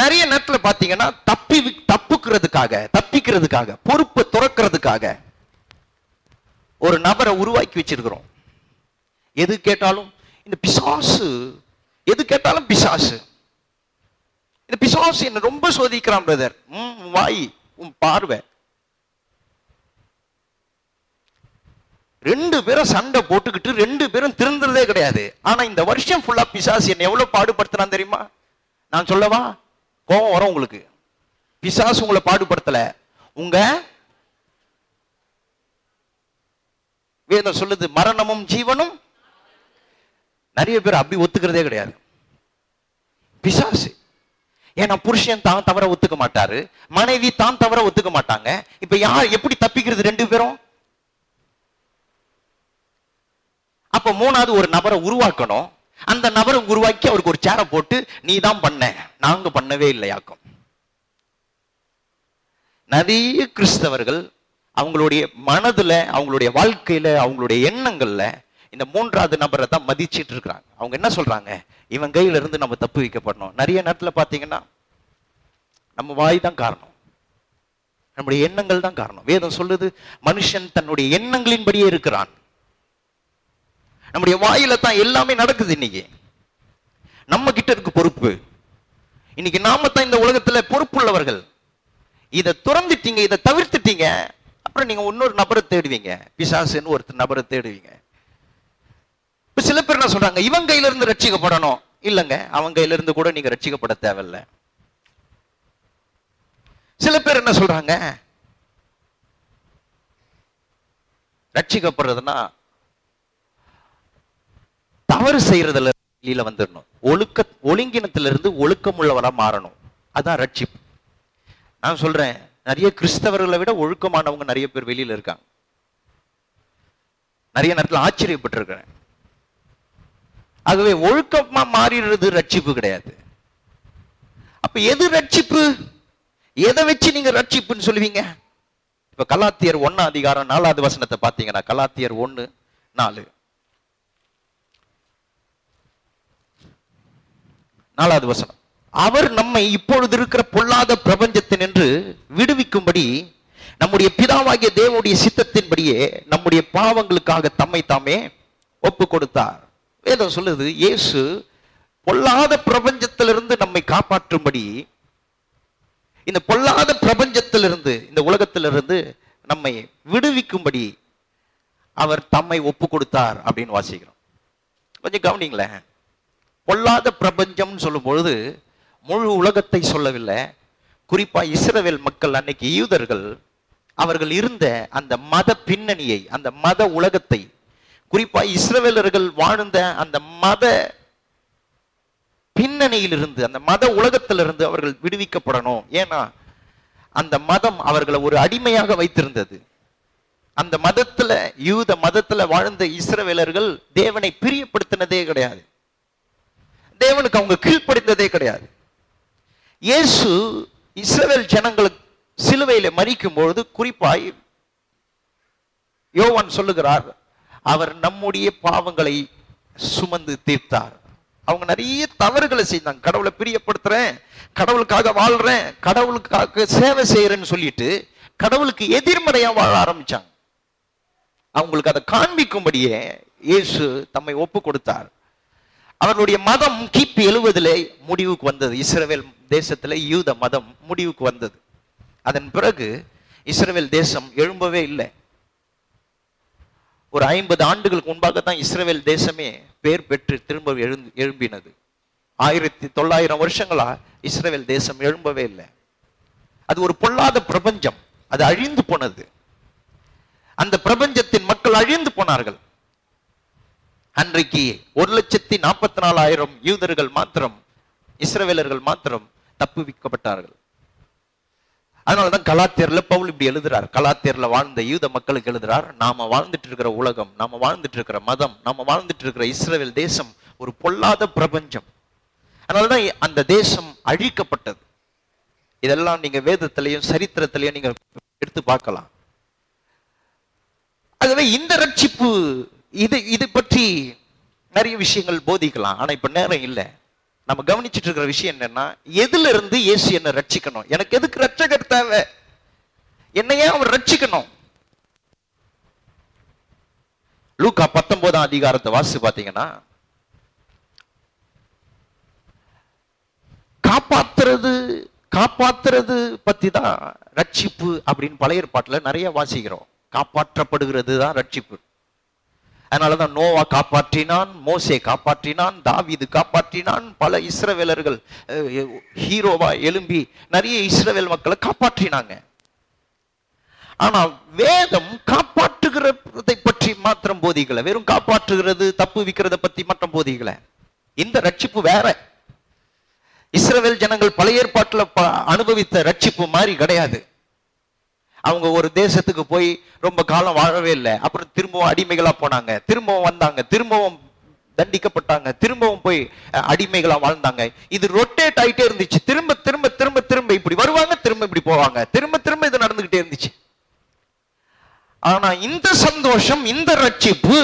நிறைய நேரத்துல பாத்தீங்கன்னா தப்பி தப்புக்கிறதுக்காக தப்பிக்கிறதுக்காக பொறுப்பை துறக்கிறதுக்காக ஒரு நபரை உருவாக்கி வச்சிருக்கிறோம். எது கேட்டாலும் இந்த பிசாசு எது கேட்டாலும் பிசாசு. இந்த பிசாசு என்ன ரொம்ப சோதிக்கிறான் பிரதர் உம் வாய் உன் பார்வை. ரெண்டு பேரும் சண்டை போட்டுக்கிட்டு ரெண்டு பேரும் திருந்துறதே கிடையாது. ஆனா இந்த வருஷம் ஃபுல்லா பிசாசு என்ன எவ்வளவு பாடுபடுத்துறான் தெரியுமா? நான் சொல்லவா? கோபம் வரும் உங்களுக்கு. பிசாசு உங்களை பாடுபடுத்தல. உங்க வேதம் சொல்லுது மரணமும் ஜீவனும். நிறைய பேர் அப்படி ஒத்துக்கிறதே கிடையாது. பிசாசு. ஏன்னா புருஷன் தான் தவற ஒத்துக்க மாட்டாரு. மனைவி தான் தவற ஒத்துக்க மாட்டாங்க. இப்ப யார் எப்படி தப்பிக்கிறது ரெண்டு பேரும்? அப்ப மூணாவது ஒரு நபரை உருவாக்கணும். அந்த நபரை உருவாக்கி அவருக்கு ஒரு சேரை போட்டு நீ தான் பண்ண. நாங்க பண்ணவே இல்லையாக்கும் நிறைய கிறிஸ்தவர்கள் அவங்களுடைய மனதுல அவங்களுடைய வாழ்க்கையில அவங்களுடைய எண்ணங்கள்ல இந்த மூன்றாவது நபரை தான் மதிச்சிட்டு இருக்கிறாங்க. அவங்க என்ன சொல்றாங்க? இவன் கையில இருந்து நம்ம தப்பு வைக்கப்படணும். நிறைய நேரத்துல பாத்தீங்கன்னா நம்ம வாய் தான் காரணம். நம்முடைய எண்ணங்கள் தான் காரணம். வேதம் சொல்லுது மனுஷன் தன்னுடைய எண்ணங்களின்படியே இருக்கிறான். நம்முடைய வாயில தான் எல்லாமே நடக்குது இன்னைக்கு. நம்ம கிட்ட இருக்கு பொறுப்பு. இன்னைக்கு நாம தான் இந்த உலகத்துல பொறுப்புள்ளவர்கள். இதை துறந்துட்டீங்க இதை தவிர்த்துட்டீங்க. அப்புறம் நீங்க இன்னொரு நபரை தேடுவீங்க. பிசாசுன்னு ஒருத்தர் நபரை தேடுவீங்க. இப்ப சில பேர் என்ன சொல்றாங்க இவன் கையில இருந்து ரட்சிக்கப்படணும். இல்லைங்க அவன் கையில இருந்து கூட நீங்க ரட்சிக்கப்பட தேவையில்ல. சில பேர் என்ன சொல்றாங்க ரட்சிக்கப்படுறதுன்னா தவறு செய்யறதுல வெளியில வந்துடணும் ஒழுக்க ஒழுங்கினத்திலிருந்து ஒழுக்கமுள்ளவரா மாறணும். அதான் ரட்சிப்பு. நான் சொல்றேன் நிறைய கிறிஸ்தவர்களை விட ஒழுக்கமானவங்க நிறைய பேர் வெளியில இருக்காங்க. நிறைய நேரத்தில் ஆச்சரியப்பட்டிருக்கிறேன். ஆகவே ஒழுக்கமா மாறிடுறது ரட்சிப்பு கிடையாது. அப்ப எது ரட்சிப்பு? எதை வச்சு நீங்க ரட்சிப்புன்னு சொல்லுவீங்க? இப்ப கலாத்தியர் ஒன்னா அதிகாரம் நாலாவது வசனத்தை பாத்தீங்கன்னா கலாத்தியர் ஒன்னு நாலு. நாலாவது வசனம். அவர் நம்மை இப்பொழுது இருக்கிற பொல்லாத பிரபஞ்சத்தினின்று விடுவிக்கும்படி நம்முடைய பிதாவாகிய தேவனுடைய சித்தத்தின்படியே நம்முடைய பாவங்களுக்காக தம்மை தாமே ஒப்பு கொடுத்தார். வேதம் சொல்லுது இயேசு பொல்லாத பிரபஞ்சத்திலிருந்து நம்மை காப்பாற்றும்படி இந்த பொல்லாத பிரபஞ்சத்திலிருந்து இந்த உலகத்திலிருந்து நம்மை விடுவிக்கும்படி அவர் தம்மை ஒப்பு கொடுத்தார் அப்படின்னு வாசிக்கிறோம். கொஞ்சம் கவனிங்களேன். பொல்லாத பிரபஞ்சம்னு சொல்லும் பொழுது முழு உலகத்தை சொல்லவில்லை. குறிப்பா இஸ்ரவேல் மக்கள் அன்னைக்கு யூதர்கள் அவர்கள் இருந்த அந்த மத பின்னணியை அந்த மத உலகத்தை குறிப்பா இஸ்ரவேலர்கள் வாழ்ந்த அந்த மத பின்னணியிலிருந்து அந்த மத உலகத்திலிருந்து அவர்கள் விடுவிக்கப்படணும். ஏன்னா அந்த மதம் அவர்களை ஒரு அடிமையாக வைத்திருந்தது. அந்த மதத்துல யூத மதத்துல வாழ்ந்த இஸ்ரவேலர்கள் தேவனை பிரியப்படுத்தினதே கிடையாது. தேவனுக்கு அவங்க கீழ்ப்படிந்ததே கிடையாது. இயேசு இஸ்ரவேல் ஜனங்களுக்கு சிலுவையில மறிக்கும் பொழுது குறிப்பாய் யோவான் சொல்லுகிறார் அவர் நம்முடைய பாவங்களை சுமந்து தீர்த்தார். அவங்க நிறைய தவறுகளை செய்தாங்க. கடவுளை பிரியப்படுத்துறேன் கடவுளுக்காக வாழ்றேன் கடவுளுக்காக சேவை செய்யறேன்னு சொல்லிட்டு கடவுளுக்கு எதிர்மறையா வாழ ஆரம்பிச்சாங்க. அவங்களுக்கு அதை காண்பிக்கும்படியே இயேசு தம்மை ஒப்பு கொடுத்தார் அவர்களுடைய மதம் கிபி எழுவதிலே முடிவுக்கு வந்தது. இஸ்ரேல் தேசத்தில் யூத மதம் முடிவுக்கு வந்தது. அதன் பிறகு இஸ்ரேல் தேசம் எழும்பவே இல்லை. ஒரு ஐம்பது ஆண்டுகளுக்கு முன்பாக தான் தேசமே பேர் பெற்று திரும்ப எழு எழும்பினது. ஆயிரத்தி தொள்ளாயிரம் வருஷங்களா இஸ்ரேல் தேசம் எழும்பவே இல்லை. அது ஒரு பொல்லாத பிரபஞ்சம். அது அழிந்து போனது. அந்த பிரபஞ்சத்தின் மக்கள் அழிந்து போனார்கள். அன்றைக்கு ஒரு லட்சத்தி நாற்பத்தி நாலாயிரம் யூதர்கள் மாத்திரம் இஸ்ரவேலர்கள் மாத்திரம் தப்புவிக்கப்பட்டார்கள் அதனாலதான் கலாத்தியர்ல பவுல் இப்படி எழுதுறார். கலாத்தியர்ல வாழ்ந்த யூத மக்களுக்கு எழுதுறார் நாம வாழ்ந்துட்டு இருக்கிற உலகம் நாம வாழ்ந்துட்டு இருக்கிற மதம் நாம வாழ்ந்துட்டு இருக்கிற இஸ்ரேல் தேசம் ஒரு பொல்லாத பிரபஞ்சம். அதனாலதான் அந்த தேசம் அழிக்கப்பட்டது. இதெல்லாம் நீங்க வேதத்திலையும் சரித்திரத்திலையும் நீங்க எடுத்து பார்க்கலாம். ஆகவே இந்த ரட்சிப்பு இது இது பற்றி நிறைய விஷயங்கள் போதிக்கலாம். ஆனா இப்ப நேரம் இல்லை. நம்ம கவனிச்சிட்டு இருக்கிற விஷயம் என்னன்னா எதுல இருந்து இயேசு என்ன ரட்சிக்கணும்? எனக்கு எதுக்கு ரட்சகர் தேவை? என்னையே அவர் ரட்சிக்கணும்? லூக்கா பத்தொன்பதாம் அதிகாரத்தை வாசி பாத்தீங்கன்னா காப்பாத்துறது காப்பாத்துறது பத்தி தான் ரட்சிப்பு அப்படின்னு பழைய ஏற்பாட்டுல நிறைய வாசிக்கிறோம். காப்பாற்றப்படுகிறது தான் ரட்சிப்பு. அதனாலதான் நோவா காப்பாற்றினான் மோசே காப்பாற்றினான் தாவிது காப்பாற்றினான் பல இஸ்ரவேலர்கள் ஹீரோவா எழும்பி நிறைய இஸ்ரவேல் மக்களை காப்பாற்றினாங்க. ஆனா வேதம் காப்பாற்றுகிறதை பற்றி மாத்திரம் போதிக்கல. வெறும் காப்பாற்றுகிறது தப்பு விக்கிறத பத்தி மட்டும் போதிக்கல. இந்த ரட்சிப்பு வேற. இஸ்ரவேல் ஜனங்கள் பழைய ஏற்பாட்டுல அனுபவித்த ரட்சிப்பு மாதிரி கிடையாது. அவங்க ஒரு தேசத்துக்கு போய் ரொம்ப காலம் வாழவே இல்லை. அப்புறம் திரும்பவும் அடிமைகளா போனாங்க. திரும்பவும் வந்தாங்க. திரும்பவும் தண்டிக்கப்பட்டாங்க. திரும்பவும் போய் அடிமைகளா வாழ்ந்தாங்க. இது ரொட்டேட் ஆயிட்டே இருந்துச்சு. திரும்ப திரும்ப திரும்ப திரும்ப இப்படி வருவாங்க திரும்ப இப்படி போவாங்க. திரும்ப திரும்ப இது நடந்துகிட்டே இருந்துச்சு. ஆனா இந்த சந்தோஷம் இந்த ரட்சிப்பு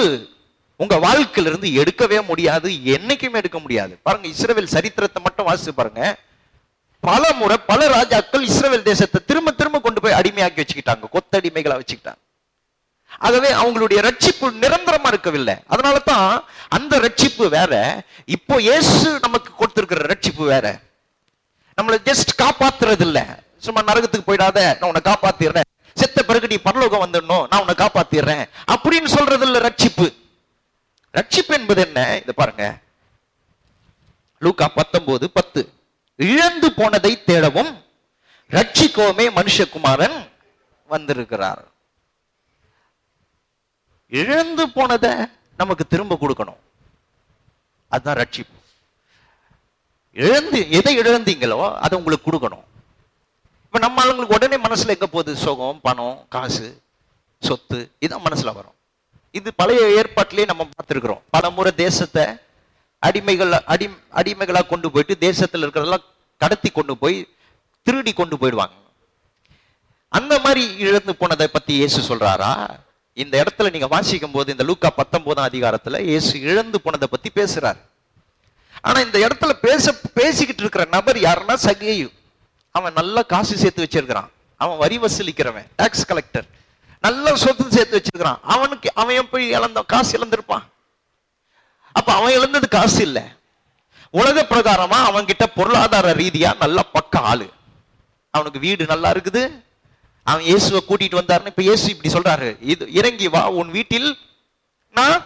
உங்க வாழ்க்கையில இருந்து எடுக்கவே முடியாது. என்னைக்குமே எடுக்க முடியாது. பாருங்க இஸ்ரேல் சரித்திரத்தை மட்டும் வாசிச்சு பாருங்க. பல முறை பல ராஜாக்கள் இஸ்ரேல் தேசத்தை திரும்ப திரும்ப கொண்டு போய் அடிமையாக்கி வச்சுக்கிட்டாங்க கொத்தடிமைகளா வச்சுக்கிட்டாங்க. ஆகவே அவங்களுடைய ரட்சிப்பு நிரந்தரமா இருக்கவில்லை. அதனால தான் அந்த ரட்சிப்பு வேற இப்போ இயேசு நமக்கு கொடுத்திருக்கிற ரட்சிப்பு வேற. நம்மளை ஜஸ்ட் காப்பாத்துறது இல்ல சும்மா நரகத்துக்கு போயிடாத நான் உன்னை காப்பாத்திடுறேன். செத்த பிறகு நீ பரலோகம் வந்துடணும் நான் உன்னை காப்பாத்திடுறேன் அப்படின்னு சொல்றது இல்ல ரட்சிப்பு. ரட்சிப்பு என்பது என்ன? இதை பாருங்க. லூக்கா பத்தொன்பது பத்து. இழந்து போனதை தேடவும் ரட்சிக்கோமே மனுஷகுமாரன் வந்திருக்கிறார். இழந்து போனதை நமக்கு திரும்ப கொடுக்கணும். அதுதான் ரட்சிப்பு. இழந்து எதை இழந்தீங்களோ அதை உங்களுக்கு கொடுக்கணும். இப்ப நம்ம ஆளுங்களுக்கு உடனே மனசுல எங்க போகுது? சுகம் பணம் காசு சொத்து இதான் மனசுல வரும். இது பழைய ஏற்பாட்டிலே நம்ம பார்த்திருக்கிறோம். பல முறை தேசத்தை அடிமைகள் அடி அடிமைகளா கொண்டு போயிட்டு தேசத்துல இருக்கிறதெல்லாம் கடத்தி கொண்டு போய் திருடி கொண்டு போயிடுவாங்க. அந்த மாதிரி இழந்து போனதை பத்தி இயேசு சொல்றாரா? இந்த இடத்துல நீங்க வாசிக்கும் போது இந்த லூக்கா பத்தொன்பதாம் அதிகாரத்துல இயேசு இழந்து போனதை பத்தி பேசுறார். ஆனா இந்த இடத்துல பேச பேசிக்கிட்டு இருக்கிற நபர் யாருன்னா சகேயு. அவன் நல்லா காசு சேர்த்து வச்சிருக்கிறான். அவன் வரி வசூலிக்கிறவன் டாக்ஸ் கலெக்டர் நல்ல சொத்து சேர்த்து வச்சிருக்கிறான். அவனுக்கு அவன் போய் இழந்த காசு இழந்திருப்பான்? அப்ப அவன் இழந்தது காசு இல்லை. உலக பிரகாரமா அவன் கிட்ட பொருளாதார ரீதியா நல்ல பக்க ஆளு. அவனுக்கு வீடு நல்லா இருக்குது. அவன் இயேசுவை கூட்டிட்டு வந்தாருன்னு இப்ப இயேசு இப்படி சொல்றாரு. இது இறங்கி வா உன் வீட்டில் நான்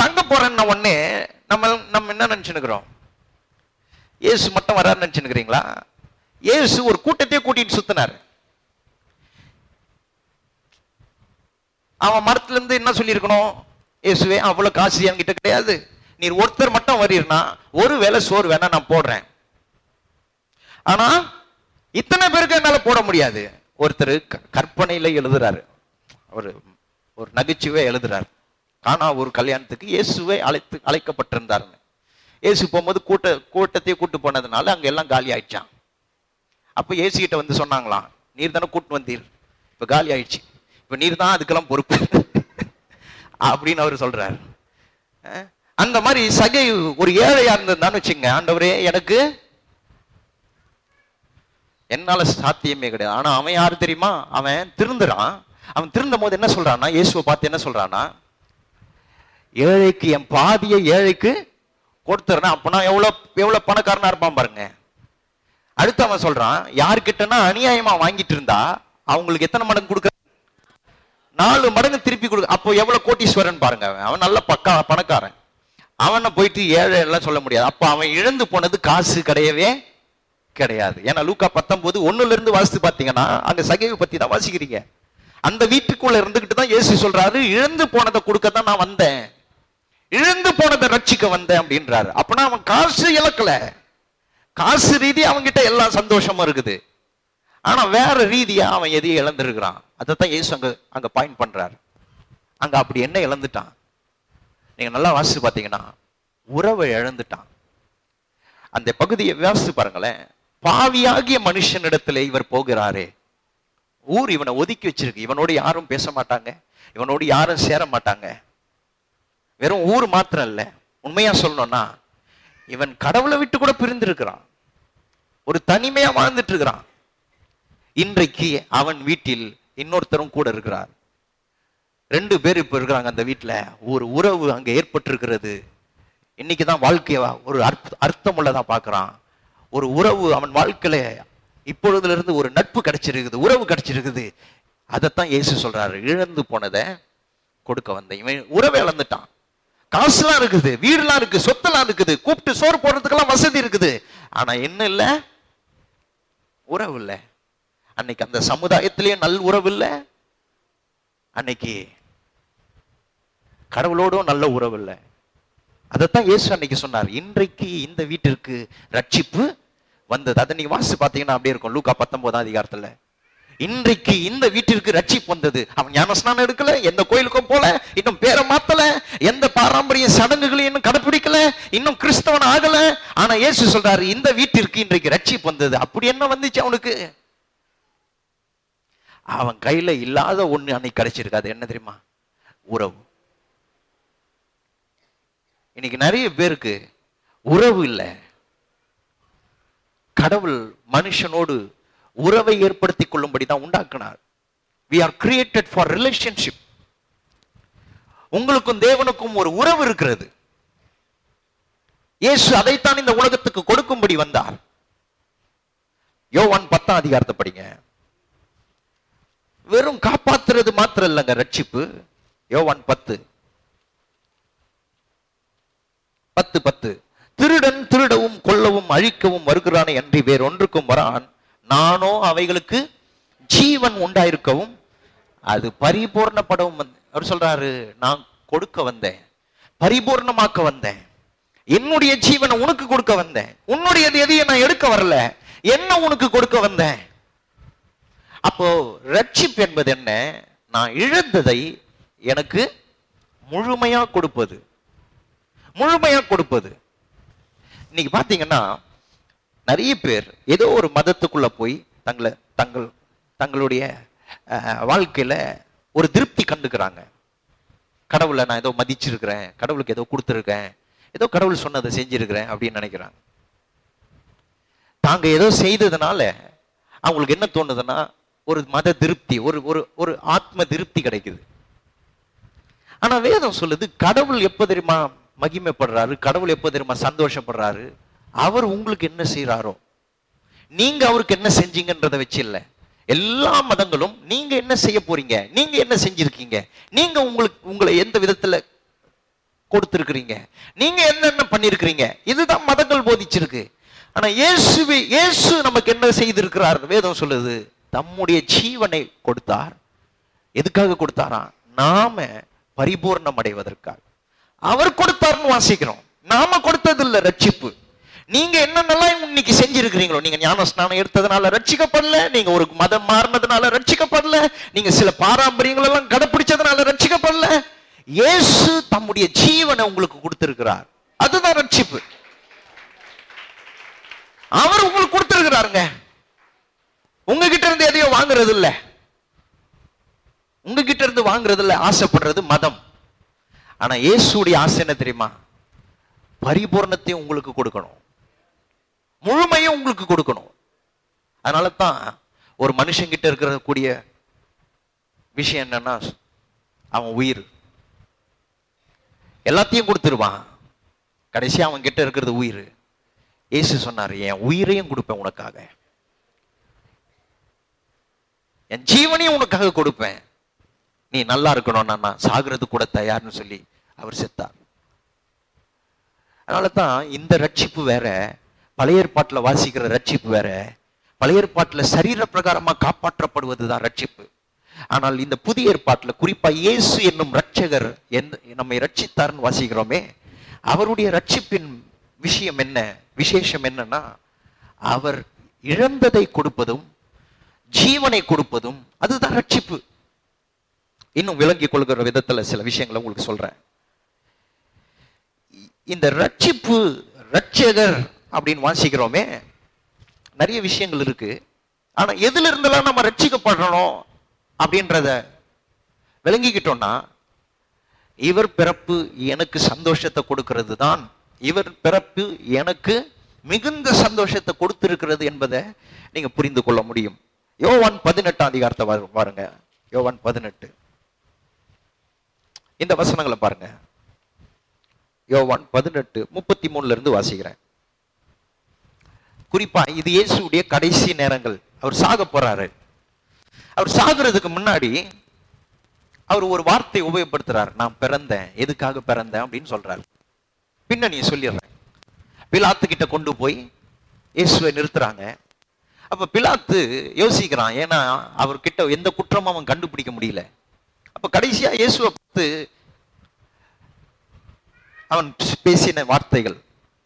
தங்க போறேன்னு உடனே நம்ம நம்ம என்ன நினைச்சுனுக்குறோம் இயேசு மட்டும் வராருன்னு நினைச்சுனுக்குறீங்களா இயேசு ஒரு கூட்டத்தையே கூட்டிட்டு சுத்தினாரு. அவன் மரத்துல இருந்து என்ன சொல்லியிருக்கணும்? இயேசுவே அவ்வளவு காசு என்கிட்ட கிடையாது. நீர் ஒருத்தர் மட்டும் வரீர்னா ஒரு வேளை சோறு வேணா நான் போடுறேன். ஆனா இத்தனை பேருக்கு என்னால போட முடியாது. ஒருத்தர் க- கற்பனையில எழுதுறாரு. ஒரு ஒரு நகைச்சுவை எழுதுறாரு. காணா ஒரு கல்யாணத்துக்கு இயேசுவை அழைத்து அழைக்கப்பட்டிருந்தாருன்னு இயேசு போகும்போது கூட்ட கூட்டத்தையே கூட்டு போனதுனால அங்க எல்லாம் காலி ஆயிடுச்சான் அப்ப இயேசு கிட்ட வந்து சொன்னாங்களாம் நீர் தானே கூட்டு வந்தீர். இப்ப காலி ஆயிடுச்சு. இப்ப நீர் தான் அதுக்கெல்லாம் பொறுப்பு. அப்படின்னு அவர் சொல்றாரு. அந்த மாதிரி சகை ஒரு ஏழையா இருந்ததுன்னு வச்சுங்க ஆண்டவரே எனக்கு என்னால சாத்தியமே கிடையாது. ஆனா அவன் யாரு தெரியுமா? அவன் திருந்துறான். அவன் திருந்தும் போது என்ன சொல்றான்னா இயேசுவை பார்த்து என்ன சொல்றான்னா ஏழைக்கு என் பாதியை ஏழைக்கு கொடுத்துறேன். அப்பனா எவ்வளவு எவ்வளவு பணக்காரனா இருப்பான் பாருங்க. அடுத்து அவன் சொல்றான் யார்கிட்டனா அநியாயமா வாங்கிட்டு இருந்தா அவங்களுக்கு எத்தனை மடங்கு கொடுக்க நாலு மடங்கு திருப்பி கொடுக்க அப்போ எவ்வளவு கோட்டீஸ்வரன் பாருங்க அவன். அவன் நல்ல பக்கா பணக்காரன். அவனை போயிட்டு ஏழை எல்லாம் சொல்ல முடியாது. அப்ப அவன் இழந்து போனது காசு கிடையவே கிடையாது. ஏன்னா லூக்கா பத்தொன்பது ஒன்னுல இருந்து வாசித்து பாத்தீங்கன்னா அங்க சகைவை பத்தி தான் வாசிக்கிறீங்க. அந்த வீட்டுக்குள்ள இருந்துகிட்டு தான் இயேசு சொல்றாரு இழந்து போனதை கொடுக்க தான் நான் வந்தேன். இழந்து போனதை ரட்சிக்க வந்தேன் அப்படின்றாரு. அப்பனா அவன் காசு இழக்கல. காசு ரீதி அவன்கிட்ட எல்லா சந்தோஷமும் இருக்குது. ஆனா வேற ரீதியா அவன் எதையும் இழந்திருக்கிறான். அதைத்தான் இயேசு அங்க அங்க பாயிண்ட் பண்றாரு. அங்க அப்படி என்ன இழந்துட்டான்? நீங்க நல்லா வாசிச்சு பாத்தீங்கன்னா உறவை இழந்துட்டான். அந்த பகுதியை வாசித்து பாருங்களேன். பாவியாகிய மனுஷனிடத்துல இவர் போகிறாரே. ஊர் இவனை ஒதுக்கி வச்சிருக்கு. இவனோடு யாரும் பேச மாட்டாங்க. இவனோடு யாரும் சேர மாட்டாங்க. வெறும் ஊர் மாத்திரம் இல்லை. உண்மையா சொல்லணும்னா இவன் கடவுளை விட்டு கூட பிரிந்திருக்கிறான். ஒரு தனிமையா வாழ்ந்துட்டு இருக்கிறான் இன்றைக்கு அவன் வீட்டில் இன்னொருத்தரும் கூட இருக்கிறார். ரெண்டு பேர் இப்ப இருக்கிறாங்க அந்த வீட்டுல ஒரு உறவு அங்க ஏற்பட்டிருக்கிறது. இன்னைக்கு தான் வாழ்க்கைய ஒரு அர்த்த அர்த்தம் உள்ளதான் பார்க்கறான். ஒரு உறவு அவன் வாழ்க்கையில இப்பொழுதுல இருந்து ஒரு நட்பு கிடைச்சிருக்குது உறவு கிடைச்சிருக்குது. அதைத்தான் இயேசு சொல்றாரு. இழந்து போனதை கொடுக்க வந்தேன். இவன் உறவை இழந்துட்டான். காசுலாம் இருக்குது வீடுலாம் இருக்கு சொத்தெல்லாம் இருக்குது. கூப்பிட்டு சோறு போடுறதுக்கெல்லாம் வசதி இருக்குது. ஆனா என்ன இல்லை? உறவு இல்லை. அன்னைக்கு அந்த சமுதாயத்திலேயே நல் உறவு இல்லை. அன்னைக்கு கடவுளோடும் நல்ல உறவு இல்லை. அதைத்தான் இயேசு அன்னைக்கு சொன்னார். இன்றைக்கு இந்த வீட்டிற்கு ரட்சிப்பு வந்தது. அதை நீங்க வாசிச்சு பார்த்தீங்கன்னா அப்படியே இருக்கும். லூக்கா பத்தொன்பதாம் அதிகாரத்துல. இன்றைக்கு இந்த வீட்டிற்கு ரட்சிப்பு வந்தது. அவன் ஞானஸ்நானம் எடுக்கல எந்த கோயிலுக்கும் போல இன்னும் பேரை மாத்தல எந்த பாரம்பரிய சடங்குகளையும் இன்னும் கடைபிடிக்கல இன்னும் கிறிஸ்தவன் ஆகல. ஆனா இயேசு சொல்றாரு இந்த வீட்டிற்கு இன்றைக்கு ரட்சிப்பு வந்தது. அப்படி என்ன வந்துச்சு அவனுக்கு? அவன் கையில இல்லாத ஒண்ணு அன்னைக்கு கிடைச்சிருக்காது என்ன தெரியுமா? உறவு. இன்னைக்கு நிறைய பேருக்கு உறவு இல்லை. கடவுள் மனுஷனோடு உறவை ஏற்படுத்திக் கொள்ளும்படி தான் உண்டாக்கினார். We are created for relationship உங்களுக்கும் தேவனுக்கும் ஒரு உறவு இருக்கிறது. இயேசு அதைத்தான் இந்த உலகத்துக்கு கொடுக்கும்படி வந்தார். யோவான் பத்தாம் அதிகாரத்தை படிங்க. வெறும் காப்பாத்துறது மாத்திரம் இல்லைங்க ரட்சிப்பு. யோவான் பத்து. பத்து பத்து. திருடன் திருடவும் கொல்லவும் அழிக்கவும் வருகிறானே அன்றி வேறொன்றுக்கும் வரான். நானோ அவைகளுக்கு ஜீவன் உண்டாயிருக்கவும் அது பரிபூர்ணப்படவும் அவர் சொல்றாரு நான் கொடுக்க வந்தேன் பரிபூர்ணமாக்க வந்தேன். என்னுடைய ஜீவனை உனக்கு கொடுக்க வந்தேன். உன்னுடைய எதையும் நான் எடுக்க வரல என்ன உனக்கு கொடுக்க வந்தேன்? அப்போ ரட்சிப்பு என்பது என்ன? நான் இழந்ததை எனக்கு முழுமையா கொடுப்பது. முழுமையா கொடுப்பது. இன்னைக்கு பாத்தீங்கன்னா நிறைய பேர் ஏதோ ஒரு மதத்துக்குள்ள போய் தங்களை தங்கள் தங்களுடைய வாழ்க்கையில ஒரு திருப்தி கண்டுக்கிறாங்க. கடவுளை நான் ஏதோ மதிச்சிருக்கிறேன் கடவுளுக்கு ஏதோ கொடுத்துருக்கேன் ஏதோ கடவுள் சொன்னதை செஞ்சிருக்கிறேன் அப்படின்னு நினைக்கிறாங்க. தாங்க ஏதோ செய்ததுனால அவங்களுக்கு என்ன தோணுதுன்னா ஒரு மத திருப்தி ஒரு ஒரு ஒரு ஆத்ம திருப்தி கிடைக்குது. ஆனா வேதம் சொல்லுது கடவுள் எப்ப தெரியுமா மகிமைப்படுறாரு கடவுள் எப்ப தெரியுமா சந்தோஷப்படுறாரு? அவர் உங்களுக்கு என்ன செய்கிறாரோ நீங்க அவருக்கு என்ன செஞ்சீங்கன்றதை வச்சு இல்ல. எல்லா மதங்களும் நீங்க என்ன செய்ய போறீங்க? நீங்க என்ன செஞ்சிருக்கீங்க? நீங்க உங்களுக்கு உங்களை எந்த விதத்துல கொடுத்திருக்கிறீங்க? நீங்க என்னென்ன பண்ணிருக்கிறீங்க? இதுதான் மதங்கள் போதிச்சிருக்கு. ஆனா இயேசுவே இயேசு நமக்கு என்ன செய்திருக்கிறார்? வேதம் சொல்லுது தம்முடைய ஜீவனை கொடுத்தார். எதுக்காக கொடுத்தாரா நாம பரிபூர்ணம் அடைவதற்காக அவர் கொடுத்தார்னு வாசிக்கிறோம். நாம கொடுத்தது இல்ல ரட்சிப்பு. நீங்க என்னென்னலாம் இன்னைக்கு செஞ்சிருக்கிறீங்களோ நீங்க ஞான ஸ்நானம் எடுத்ததுனால ரட்சிக்கப்படல நீங்க ஒரு மதம் மாறினதுனால ரட்சிக்கப்படல நீங்க சில பாரம்பரியங்கள் எல்லாம் கடைபிடிச்சதுனால ரட்சிக்கப்படல. இயேசு தம்முடைய ஜீவனை உங்களுக்கு கொடுத்திருக்கிறார். அதுதான் ரட்சிப்பு. அவர் உங்களுக்கு கொடுத்திருக்கிறாருங்க. உங்ககிட்ட இருந்து எதையோ வாங்குறது இல்ல உங்ககிட்ட இருந்து வாங்குறது இல்ல ஆசைப்படுறது மதம். ஆனா இயேசுடைய ஆசை என்ன தெரியுமா? பரிபூர்ணத்தையும் உங்களுக்கு கொடுக்கணும். முழுமையும் உங்களுக்கு கொடுக்கணும். அதனால தான் ஒரு மனுஷங்கிட்ட இருக்கிற கூடிய விஷயம் என்னன்னா அவன் உயிர். எல்லாத்தையும் கொடுத்துருவான். கடைசி அவன் கிட்ட இருக்கிறது உயிர். இயேசு சொன்னாரு என் உயிரையும் கொடுப்பேன் உனக்காக. என் ஜீவனையும் உனக்காக கொடுப்பேன். நீ நல்லா இருக்கணும்னா நான் சாகுறது கூட தயார்னு சொல்லி அவர் செத்தார். அதனால தான் இந்த ரட்சிப்பு வேற பழைய ஏற்பாட்டில் வாசிக்கிற ரட்சிப்பு வேற பழைய ஏற்பாட்டில் சரீர பிரகாரமாக காப்பாற்றப்படுவது தான் ரட்சிப்பு. ஆனால் இந்த புதிய ஏற்பாட்டில் குறிப்பாக இயேசு என்னும் ரட்சகர் என் நம்மை ரட்சித்தார்னு வாசிக்கிறோமே அவருடைய ரட்சிப்பின் விஷயம் என்ன விசேஷம் என்னன்னா அவர் இழந்ததை கொடுப்பதும் ஜீவனை கொடுப்பதும் அதுதான் ரட்சிப்பு. இன்னும் விளங்கிக் கொள்கிற விதத்துல சில விஷயங்களை உங்களுக்கு சொல்றேன். இந்த ரட்சிப்பு ரட்சகர் அப்படின்னு வாசிக்கிறோமே நிறைய விஷயங்கள் இருக்கு. ஆனா எதுல இருந்தெல்லாம் நம்ம ரட்சிக்கப்படுறோம் அப்படின்றத விளங்கிக்கிட்டோம்னா இவர் பிறப்பு எனக்கு சந்தோஷத்தை கொடுக்கிறது தான். இவர் பிறப்பு எனக்கு மிகுந்த சந்தோஷத்தை கொடுத்திருக்கிறது என்பதை நீங்க புரிந்து கொள்ள முடியும். யோவான் பதினெட்டாம் அதிகாரத்தை பாருங்க யோவான் பதினெட்டு. இந்த வசனங்களை பாருங்க. யோவான் பதினெட்டு முப்பத்தி மூணுல இருந்து வாசிக்கிறேன். குறிப்பா இது இயேசுடைய கடைசி நேரங்கள். அவர் சாக போறாரு. அவர் சாகுறதுக்கு முன்னாடி அவர் ஒரு வார்த்தை உபயோகப்படுத்துறார். நான் பிறந்தேன். எதுக்காக பிறந்தேன்? அப்படின்னு சொல்றாரு. பின்னணியை சொல்லிடுறேன். பிலாத்து கிட்ட கொண்டு போய் இயேசுவை நிறுத்துறாங்க. அப்ப பிலாத்து யோசிக்கிறான். ஏன்னா அவர்கிட்ட எந்த குற்றமும் அவன் கண்டுபிடிக்க முடியல. அப்ப கடைசியா இயேசுவை பார்த்து அவன் பேசின வார்த்தைகள்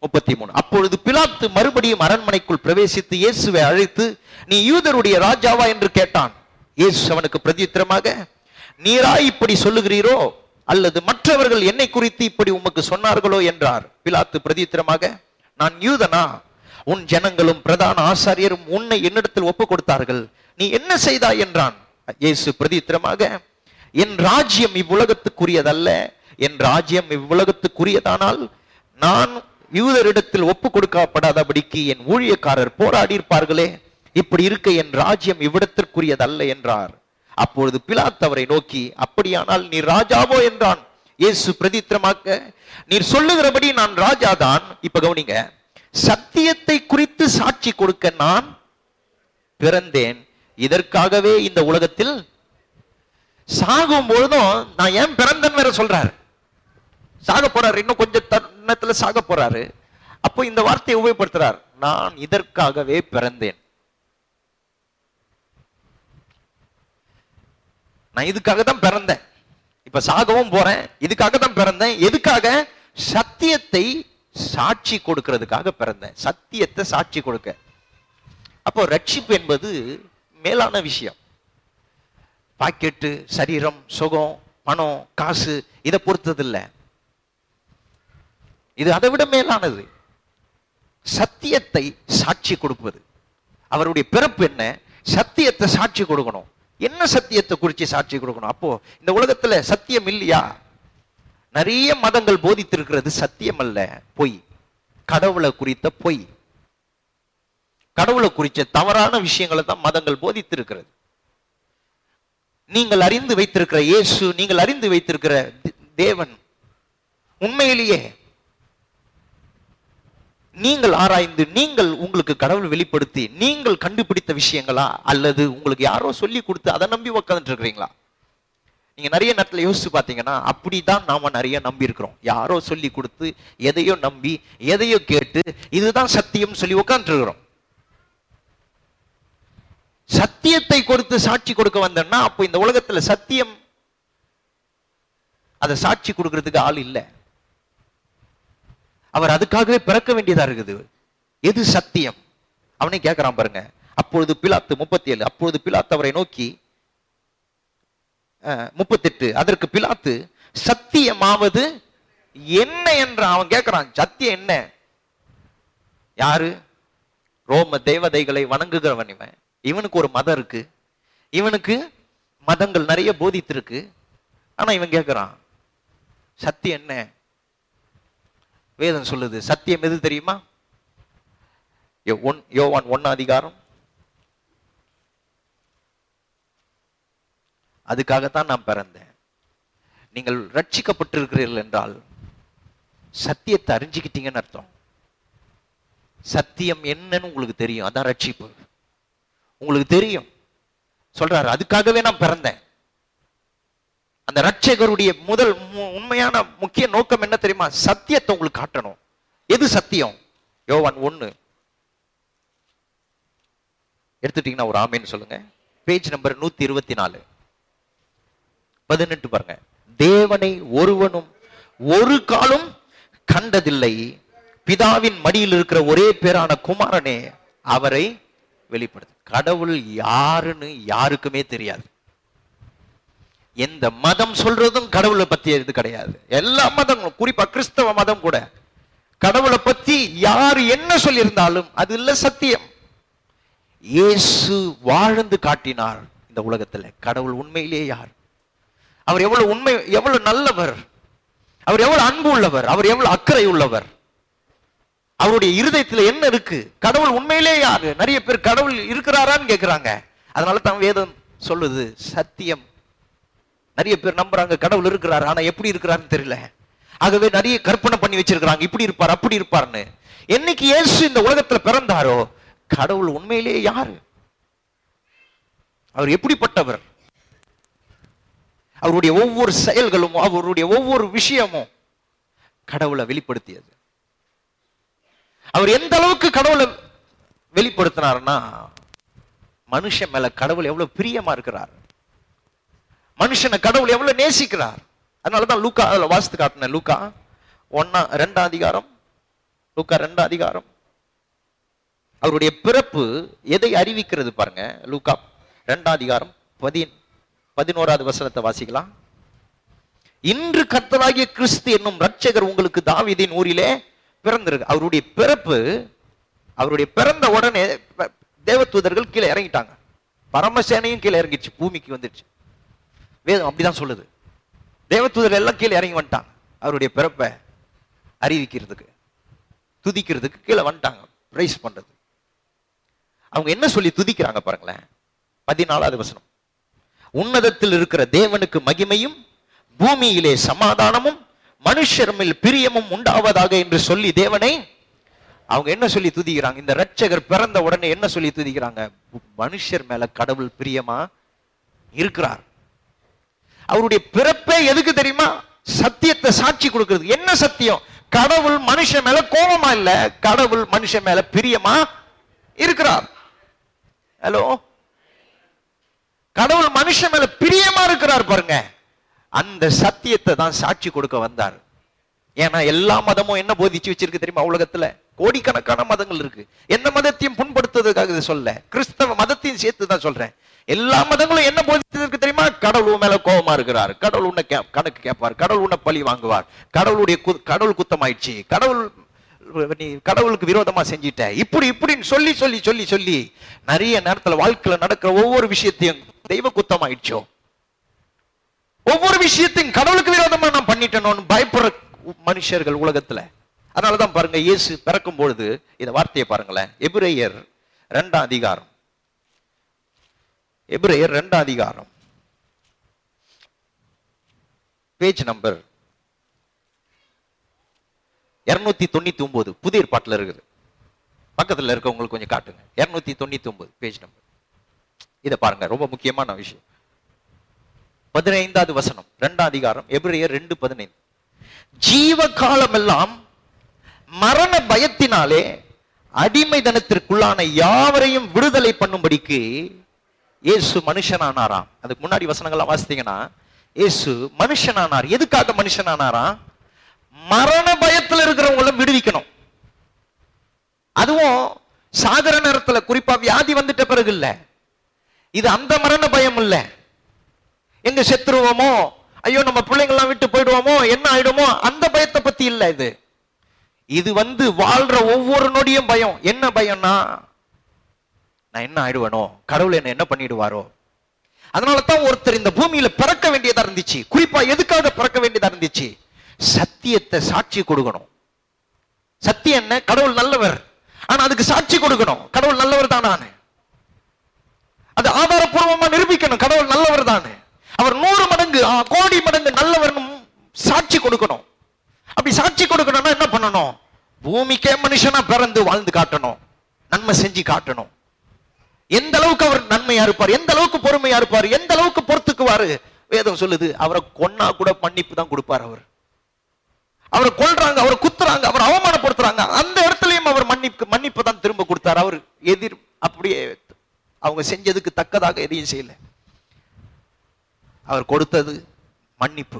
முப்பத்தி மூணு அப்பொழுது பிலாத்து மறுபடியும் அரண்மனைக்குள் பிரவேசித்து இயேசுவை அழைத்து நீ யூதருடைய ராஜாவா? என்று கேட்டான். இயேசு அவனுக்கு பிரதித்திரமாக நீரா இப்படி சொல்லுகிறீரோ? அல்லது மற்றவர்கள் என்னை குறித்து இப்படி உமக்கு சொன்னார்களோ? என்றார். பிலாத்து பிரதித்திரமாக நான் யூதனா? உன் ஜனங்களும் பிரதான ஆசாரியரும் உன்னை என்னிடத்தில் ஒப்பு கொடுத்தார்கள் நீ என்ன செய்தாய்? என்றான். இயேசு பிரதித்திரமாக என் ராஜ்யம் இவ்வுலகத்துக்குரியதல்ல. என் ராஜ்யம் இவ்வுலகத்துக்குரியதானால் நான் யூதரிடத்தில் ஒப்பு கொடுக்கப்படாதபடிக்கு என் ஊழியக்காரர் போராடி இருப்பார்களே இப்படி இருக்க என் ராஜ்யம் இவ்விடத்திற்குரியதல்ல என்றார். அப்பொழுது பிலாத் அவரை நோக்கி அப்படியானால் நீ ராஜாவோ? என்றான். இயேசு பிரதித்திரமாக்க நீர் சொல்லுகிறபடி நான் ராஜாதான். இப்ப கவனிங்க சத்தியத்தை குறித்து சாட்சி கொடுக்க நான் பிறந்தேன். இதற்காகவே இந்த உலகத்தில் சாகும் பொழுதும் நான் ஏன் பிறந்தன் வேற சொல்றாரு. சாக போறாரு. இன்னும் கொஞ்சம் தருணத்துல சாக போறாரு. அப்போ இந்த வார்த்தையை உபயோகப்படுத்துறார். நான் இதற்காகவே பிறந்தேன். நான் இதுக்காக தான் பிறந்தேன். இப்ப சாகவும் போறேன். இதுக்காக தான் பிறந்தேன். எதுக்காக? சத்தியத்தை சாட்சி கொடுக்கிறதுக்காக பிறந்தேன். சத்தியத்தை சாட்சி கொடுக்க. அப்போ ரட்சிப்பு என்பது மேலான விஷயம். பாக்கெட்டு சரீரம் சுகம் பணம் காசு இதை பொறுத்தது இல்லை இது அதை விட மேலானது. சத்தியத்தை சாட்சி கொடுப்பது. அவருடைய பிறப்பு என்ன? சத்தியத்தை சாட்சி கொடுக்கணும். என்ன சத்தியத்தை குறித்து சாட்சி கொடுக்கணும்? அப்போ இந்த உலகத்துல சத்தியம் இல்லையா? நிறைய மதங்கள் போதித்திருக்கிறது சத்தியம் அல்ல. பொய். கடவுளை குறித்த பொய். கடவுளை குறித்த தவறான விஷயங்களை தான் மதங்கள் போதித்திருக்கிறது. நீங்கள் அறிந்து வைத்திருக்கிற இயேசு நீங்கள் அறிந்து வைத்திருக்கிற தே- தேவன் உண்மையிலேயே நீங்கள் ஆராய்ந்து நீங்கள் உங்களுக்கு கடவுள் வெளிப்படுத்தி நீங்கள் கண்டுபிடித்த விஷயங்களா? அல்லது உங்களுக்கு யாரோ சொல்லி கொடுத்து அதை நம்பி உட்காந்துட்டு இருக்கிறீங்களா? நீங்க நிறைய நேரத்தில் யோசிச்சு பார்த்தீங்கன்னா அப்படிதான் நாம நிறைய நம்பி இருக்கிறோம். யாரோ சொல்லி கொடுத்து எதையோ நம்பி எதையோ கேட்டு இதுதான் சத்தியம் சொல்லி உட்காந்துட்டு இருக்கிறோம். சத்தியத்தை கொடுத்து சாட்சி கொடுக்க வந்தேன்னா அப்போ இந்த உலகத்துல சத்தியம் அதை சாட்சி கொடுக்கறதுக்கு ஆள் இல்லை. அவர் அதுக்காகவே பிறக்க வேண்டியதா இருக்குது. எது சத்தியம்? அவனே கேட்கிறான் பாருங்க. அப்பொழுது பிலாத்து முப்பத்தி ஏழு அப்பொழுது பிலாத்து அவரை நோக்கி முப்பத்தெட்டு அதற்கு பிலாத்து சத்தியமாவது என்ன என்று அவன் கேட்கிறான் சத்தியம் என்ன? யாரு? ரோம தேவதைகளை வணங்குகிறவன் இவன். இவனுக்கு ஒரு மதம் இருக்கு. இவனுக்கு மதங்கள் நிறைய போதித்திருக்கு. ஆனா இவன் கேட்கிறான் சத்தியம் என்ன? வேதம் சொல்லுது சத்தியம் எது தெரியுமா? ஒன்- யோவான் ஒன்ன அதிகாரம். அதுக்காகத்தான் நான் பிறந்தேன். நீங்கள் ரட்சிக்கப்பட்டிருக்கிறீர்கள் என்றால் சத்தியத்தை அறிஞ்சுக்கிட்டீங்கன்னு அர்த்தம். சத்தியம் என்னன்னு உங்களுக்கு தெரியும் அதான் ரட்சிப்பு. உங்களுக்கு தெரியும். சொல்றாரு அதுக்காகவே நான் பிறந்தேன். அந்த ரட்சகருடைய முதல் உண்மையான முக்கிய நோக்கம் என்ன தெரியுமா? சத்தியத்தை உங்களுக்கு காட்டணும். எது சத்தியம்? யோவான் ஒண்ணு எடுத்துட்டீங்கன்னா ஒரு ஆமைன்னு சொல்லுங்க. பேஜ் நம்பர் நூத்தி இருபத்தி நாலு. பதினெட்டு பாருங்க. தேவனை ஒருவனும் ஒரு காலும் கண்டதில்லை. பிதாவின் மடியில் இருக்கிற ஒரே பேரான குமாரனே அவரை வெளிப்படுது. கடவுள் யாருன்னு யாருக்குமே தெரியாது. எந்த மதம் சொல்றதும் கடவுளை பத்தி இது கிடையாது. எல்லா மதங்களும் குறிப்பா கிறிஸ்தவ மதம் கூட. கடவுளை பத்தி யார் என்ன சொல்லியிருந்தாலும் அது இல்ல சத்தியம். இயேசு வாழ்ந்து காட்டினார் இந்த உலகத்துல. கடவுள் உண்மையிலேயே யார்? அவர் எவ்வளவு உண்மை எவ்வளவு நல்லவர்? அவர் எவ்வளவு அன்பு உள்ளவர்? அவர் எவ்வளவு அக்கறை உள்ளவர்? அவருடைய இருதயத்துல என்ன இருக்கு? கடவுள் உண்மையிலே யாரு நிறைய பேர் கடவுள் இருக்கிறாரான்னு கேக்குறாங்க. அதனால தான் வேதம் சொல்லுது சத்தியம். நிறைய பேர் நம்புறாங்க கடவுள் இருக்கிறாரு. ஆனா எப்படி இருக்கிறாருன்னு தெரியல. ஆகவே நிறைய கற்பனை பண்ணி வச்சிருக்கிறாங்க. இப்படி இருப்பார் அப்படி இருப்பார்னு. என்னைக்கு இயேசு இந்த உலகத்துல பிறந்தாரோ கடவுள் உண்மையிலேயே யாரு? அவர் எப்படிப்பட்டவர்? அவருடைய ஒவ்வொரு செயல்களும் அவருடைய ஒவ்வொரு விஷயமும் கடவுளை வெளிப்படுத்தியது. அவர் எந்த அளவுக்கு கடவுளை வெளிப்படுத்தினார்னா மனுஷன் மேல கடவுள் எவ்வளவு பிரியமா இருக்கிறார். மனுஷனை கடவுள் எவ்வளவு நேசிக்கிறார். அதனாலதான் லூக்கா அதுல வாசித்து காட்டின லூக்கா ஒன்னா ரெண்டாம் அதிகாரம் லூக்கா ரெண்டாம் அதிகாரம். அவருடைய பிறப்பு எதை அறிவிக்கிறது பாருங்க லூக்கா ரெண்டாம் அதிகாரம் பதி பதினோராவது வசனத்தை வாசிக்கலாம். இன்று கர்த்தராகிய கிறிஸ்து என்னும் ரட்சகர் உங்களுக்கு தாவிதின் ஊரிலே பிறந்திருக்கு. அவருடைய பிறப்பு அவருடைய பிறந்த உடனே தேவத்தூதர்கள் தேவதூதர்கள் கீழே இறங்கிட்டாங்க. பரமசேனையும் கீழே இறங்கிடுச்சு பூமிக்கு வந்துடுச்சு. வேதம் அப்படிதான் சொல்லுது. தேவதூதர்கள் எல்லாம் கீழே இறங்கி வந்துட்டாங்க. அவருடைய பிறப்பை அறிவிக்கிறதுக்கு துதிக்கிறதுக்கு கீழே வந்துட்டாங்க. பிரைஸ் பண்றது. அவங்க என்ன சொல்லி துதிக்கிறாங்க பாருங்களேன். பதினாலாவது வசனம். உன்னதத்தில் இருக்கிற தேவனுக்கு மகிமையும் பூமியிலே சமாதானமும் மனுஷர் மேல் பிரியமும் உண்டாவதாக என்று சொல்லி தேவனை அவங்க என்ன சொல்லி துதிக்கிறாங்க? இந்த ரட்சகர் பிறந்த உடனே என்ன சொல்லி துதிக்கிறாங்க? மனுஷர் மேல கடவுள் பிரியமா இருக்கிறார். அவருடைய பிறப்பே எதுக்கு தெரியுமா? சத்தியத்தை சாட்சி கொடுக்கிறது. என்ன சத்தியம்? கடவுள் மனுஷன் மேல கோபமா இல்ல கடவுள் மனுஷன் மேல பிரியமா இருக்கிறார். ஹலோ கடவுள் மனுஷன் மேல பிரியமா இருக்கிறார் பாருங்க. அந்த சத்தியத்தை தான் சாட்சி கொடுக்க வந்தார். ஏன்னா எல்லா மதமும் என்ன போதிச்சு வச்சிருக்கு தெரியுமா உலகத்துல? கோடிக்கணக்கான மதங்கள் இருக்கு. எந்த மதத்தையும் புண்படுத்துறதுக்காக இது சொல்ல கிறிஸ்தவ மதத்தையும் சேர்த்து தான் சொல்றேன். எல்லா மதங்களும் என்ன போதித்ததற்கு தெரியுமா? கடவுள் மேல கோபமா இருக்கிறார். கடவுள் உன்னை கே- கணக்கு கேட்பார். கடவுள் உன்னை பழி வாங்குவார். கடவுளுடைய கு- கடவுள் குத்தமாயிடுச்சு. கடவுள் நீ கடவுளுக்கு விரோதமா செஞ்சிட்ட. இப்படி இப்படின்னு சொல்லி சொல்லி சொல்லி சொல்லி நிறைய நேரத்துல வாழ்க்கையில நடக்கிற ஒவ்வொரு விஷயத்தையும் தெய்வ குத்தமாயிடுச்சோ? ஒவ்வொரு விஷயத்தையும் கடவுளுக்கு விரோதமா நான் பண்ணிட்டேனோன்னு பயப்படுற மனுஷர்கள் உலகத்துல. அதனாலதான் பாருங்க இயேசு பிறக்கும் பொழுது இந்த வார்த்தையை பாருங்களேன். எபிரேயர் ரெண்டாம் அதிகாரம். எபிரேயர் ரெண்டாம் அதிகாரம். பேஜ் நம்பர் இருநூத்தி தொண்ணூத்தி ஒன்பது. புதிய பாட்டில் இருக்குது. பக்கத்துல இருக்கவங்களுக்கு கொஞ்சம் காட்டுங்க. இருநூத்தி தொண்ணூத்தி ஒன்பது பேஜ் நம்பர். இதை பாருங்க ரொம்ப முக்கியமான விஷயம். பதினைந்தாவது வசனம் ரெண்டாம் அதிகாரம் எபிரேயர் ரெண்டு பதினைந்து. ஜீவ காலம் எல்லாம் மரண பயத்தினாலே அடிமைதனத்திற்குள்ளான யாவரையும் விடுதலை பண்ணும்படிக்கு இயேசு மனுஷனானாராம். அதுக்கு முன்னாடி வசனங்கள்லாம் வாசித்தீங்கன்னா இயேசு மனுஷனானார். எதுக்காக மனுஷனானாராம்? மரண பயத்துல இருக்கிறவங்கள விடுவிக்கணும். அதுவும் சாகர நேரத்துல குறிப்பா வியாதி வந்துட்ட பிறகு இல்ல இது அந்த மரண பயம் இல்ல எங்க செத்துருவோமோ? ஐயோ நம்ம பிள்ளைங்கள்லாம் விட்டு போயிடுவோமோ? என்ன ஆயிடுமோ? அந்த பயத்தை பத்தி இல்ல இது. இது வந்து வாழ்ற ஒவ்வொரு நொடியும் பயம். என்ன பயம்னா நான் என்ன ஆயிடுவேனோ? கடவுள் என்ன என்ன பண்ணிடுவாரோ? அதனால தான் ஒருத்தர் இந்த பூமியில பிறக்க வேண்டியதா இருந்துச்சு. குறிப்பா எதுக்காக பிறக்க வேண்டியதா இருந்துச்சு? சத்தியத்தை சாட்சி கொடுக்கணும். சத்தியம் என்ன? கடவுள் நல்லவர். ஆனா அதுக்கு சாட்சி கொடுக்கணும். கடவுள் நல்லவர் தானே அது ஆதாரபூர்வமா நிரூபிக்கணும். கடவுள் நல்லவர் தானே. அவர் நூறு மடங்கு கோடி மடங்கு நல்லவர் சாட்சி கொடுக்கணும். அப்படி சாட்சி கொடுக்கணும்னா என்ன பண்ணணும்? பூமிக்கே மனுஷனா பிறந்து வாழ்ந்து காட்டணும். நன்மை செஞ்சு காட்டணும். எந்த அளவுக்கு அவர் நன்மையா இருப்பார்? எந்த அளவுக்கு பொறுமையா இருப்பார்? எந்த அளவுக்கு பொறுத்துக்குவாரு? வேதம் சொல்லுது அவரை கொன்னா கூட மன்னிப்பு தான் கொடுப்பார் அவர். அவரை கொல்றாங்க அவரை குத்துறாங்க அவர் அவமானப்படுத்துறாங்க. அந்த இடத்துலயும் அவர் மன்னிப்பு மன்னிப்பு தான் திரும்ப கொடுத்தார். அவர் எதிர் அப்படியே அவங்க செஞ்சதுக்கு தக்கதாக எதையும் செய்யல. அவர் கொடுத்தது மன்னிப்பு.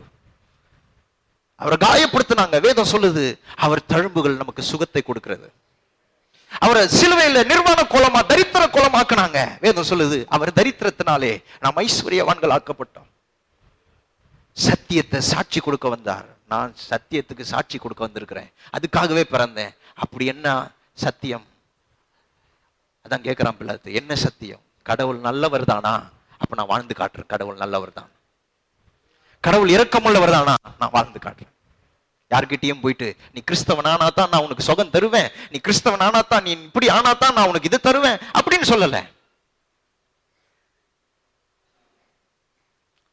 அவரை காயப்படுத்தினாங்க. வேதம் சொல்லுது அவர் தழும்புகள் நமக்கு சுகத்தை கொடுக்கிறது. அவரை சிலுவையில நிர்வாண கோலமா தரித்திர கோலமாக்குனாங்க. வேதம் சொல்லுது அவர் தரித்திரத்தினாலே நாம் ஐஸ்வர்யவான்கள் ஆக்கப்பட்டோம் சத்தியத்தை சாட்சி கொடுக்க வந்தார். நான் சத்தியத்துக்கு சாட்சி கொடுக்க வந்திருக்கிறேன். அதுக்காகவே பிறந்தேன். அப்படி என்ன சத்தியம்? அதான் கேட்கிறான் பிள்ளாத்து என்ன சத்தியம்? கடவுள் நல்லவர் தானா? அப்ப நான் வாழ்ந்து காட்டுறேன். கடவுள் நல்லவர் தான். கடவுள் இரக்கமுள்ளவர் தானா. நான் வாழ்ந்து காட்டுறேன். யார்கிட்டயும் போயிட்டு நீ கிறிஸ்தவன் ஆனா தான் நான் உனக்கு சுகம் தருவேன். நீ கிறிஸ்தவன் ஆனா தான் நீ இப்படி ஆனா தான் நான் உனக்கு இது தருவேன். அப்படின்னு சொல்லல.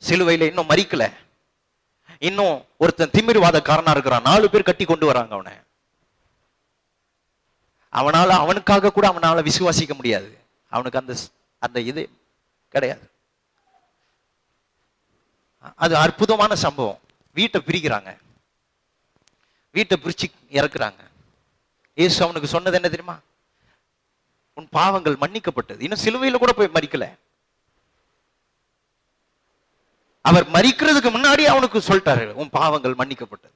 சிலுவையில இன்னும் மறிக்கல. இன்னும் ஒருத்தன் திமிர்வாதக்காரனா இருக்கிறான். நாலு பேர் கட்டி கொண்டு வராங்க அவனை. அவனால அவனுக்காக கூட அவனால விசுவாசிக்க முடியாது. அவனுக்கு அந்த அந்த இது கிடையாது. அது அற்புதமான சம்பவம். வீட்டை பிரிக்கிறாங்க. வீட்டை பிரிச்சு இறக்குறாங்க. ஏசு அவனுக்கு சொன்னது என்ன தெரியுமா? உன் பாவங்கள் மன்னிக்கப்பட்டது. இன்னும் சிலுவையில் கூட போய் மறிக்கல. அவர் மறிக்கிறதுக்கு முன்னாடி அவனுக்கு சொல்லிட்டாரு உன் பாவங்கள் மன்னிக்கப்பட்டது.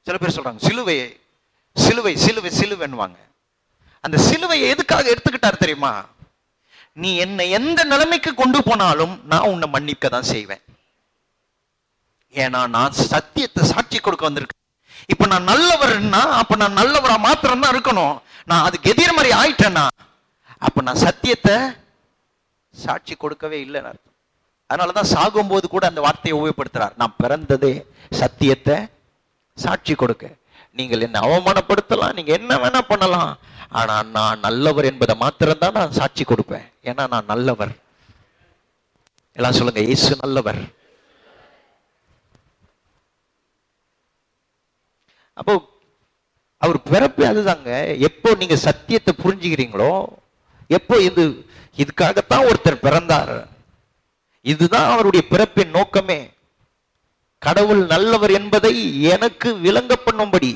சில பேர் சொல்றாங்க சிலுவையை சிலுவை சிலுவை சிலுவைன்னுவாங்க. அந்த சிலுவையை எதுக்காக எடுத்துக்கிட்டார் தெரியுமா? நீ என்னை எந்த நிலைமைக்கு கொண்டு போனாலும் நான் உன்னை மன்னிக்க தான் செய்வேன். ஏன்னா நான் சத்தியத்தை சாட்சி கொடுக்க வந்திருக்கேன். இப்ப நான் நல்லவர்னா அப்ப நான் நல்லவரா மாத்திரம் தான் இருக்கணும். நான் அதுக்கு எதிர்மறை ஆயிட்டேன்னா அப்ப நான் சத்தியத்தை சாட்சி கொடுக்கவே இல்லைன்னு அர்த்தம். அதனாலதான் சாகும்போது கூட அந்த வார்த்தையை உபயோகப்படுத்துறார். நான் பிறந்ததே சத்தியத்தை சாட்சி கொடுக்க. நீங்கள் என்ன அவமானப்படுத்தலாம் நீங்க என்ன வேணா பண்ணலாம். ஆனா நான் நல்லவர் என்பதை மாத்திரம் தான் நான் சாட்சி கொடுப்பேன். ஏன்னா நான் நல்லவர். எல்லாம் சொல்லுங்க இயேசு நல்லவர். அப்போ அவர் பிறப்பு அதுதாங்க. எப்போ நீங்க சத்தியத்தை புரிஞ்சுக்கிறீங்களோ எப்போ இது இதுக்காகத்தான் ஒருத்தர் பிறந்தார். இதுதான் அவருடைய பிறப்பின் நோக்கமே. கடவுள் நல்லவர் என்பதை எனக்கு விளங்க பண்ணும்படி.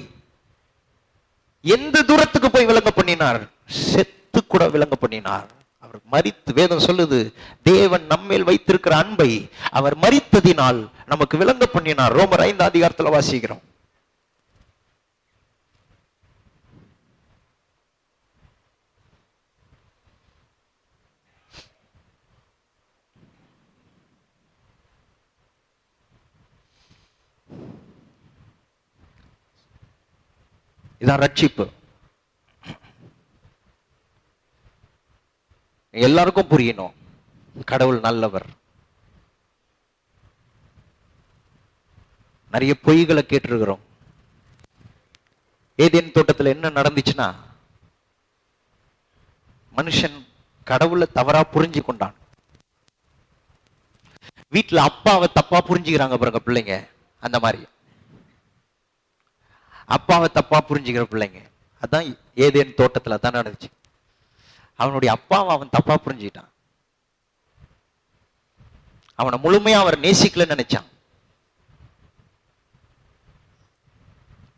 எந்த தூரத்துக்கு போய் விளங்க பண்ணினார்? செத்து கூட விளங்க பண்ணினார். அவர் மறித்து வேதம் சொல்லுது தேவன் நம்மேல் வைத்திருக்கிற அன்பை அவர் மறித்ததினால் நமக்கு விளங்க பண்ணினார். ரோமர் ஐந்து அதிகாரத்துல வாசிக்கிறோம். இதான் ரட்சிப்பு. எல்லாருக்கும் புரியணும். கடவுள் நல்லவர். நிறைய பொய்களை கேட்டிருக்கிறோம். ஏதேன் தோட்டத்துல என்ன நடந்துச்சுன்னா மனுஷன் கடவுளை தவறா புரிஞ்சு கொண்டான். வீட்டுல அப்பாவை தப்பா புரிஞ்சுக்கிறாங்க பாருங்க பிள்ளைங்க. அந்த மாதிரி. அப்பாவை தப்பா புரிஞ்சுக்கிற பிள்ளைங்க. அதான் ஏதேன் தோட்டத்துல தான் நடந்துச்சு. அவனுடைய அப்பாவை அவன் தப்பா புரிஞ்சுக்கிட்டான். அவனை முழுமையா அவர் நேசிக்கல நினைச்சான்.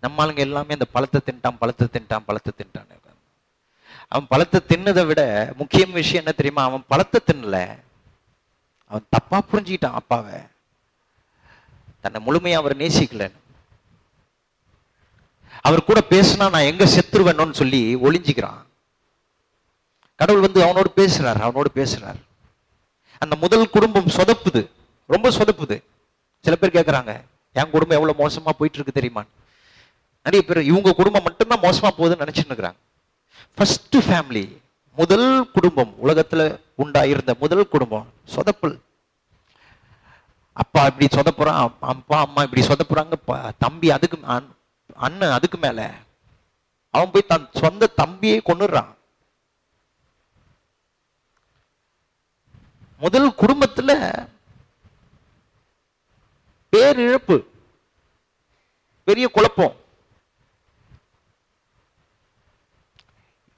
நம்மளுங்க எல்லாமே அந்த பழத்தை தின்ட்டான் பழத்தை தின்ட்டான் பழத்தை தின்ட்டான். அவன் பழத்தை தின்னதை விட முக்கிய விஷயம் என்ன தெரியுமா? அவன் பழத்தை தின்னல. அவன் தப்பா புரிஞ்சுக்கிட்டான் அப்பாவை. தன்னை முழுமையா அவர் நேசிக்கலன்னு. அவர் கூட பேசினா நான் எங்க செத்துருவேணும்னு சொல்லி ஒளிஞ்சிக்கிறான். கடவுள் வந்து அவனோடு பேசுறார் அவனோடு பேசுறார். அந்த முதல் குடும்பம் சொதப்புது ரொம்ப சொதப்புது. சில பேர் கேட்கறாங்க என் குடும்பம் எவ்வளவு மோசமா போயிட்டு இருக்கு தெரியுமா? நிறைய பேர் இவங்க குடும்பம் மட்டும்தான் மோசமா போகுதுன்னு நினைச்சுட்டு இருக்கிறாங்க ஃபேமிலி முதல் குடும்பம் உலகத்துல உண்டாயிருந்த முதல் குடும்பம் சொதப்பல். அப்பா இப்படி சொதப்புறான் அப்பா அம்மா இப்படி சொதப்புறாங்க தம்பி அதுக்கு அண்ணன் அதுக்கு மேல அவன் போய் தன் சொந்த தம்பியை கொன்னுடுறான். முதல் குடும்பத்துல பேரிழப்பு பெரிய குழப்பம்.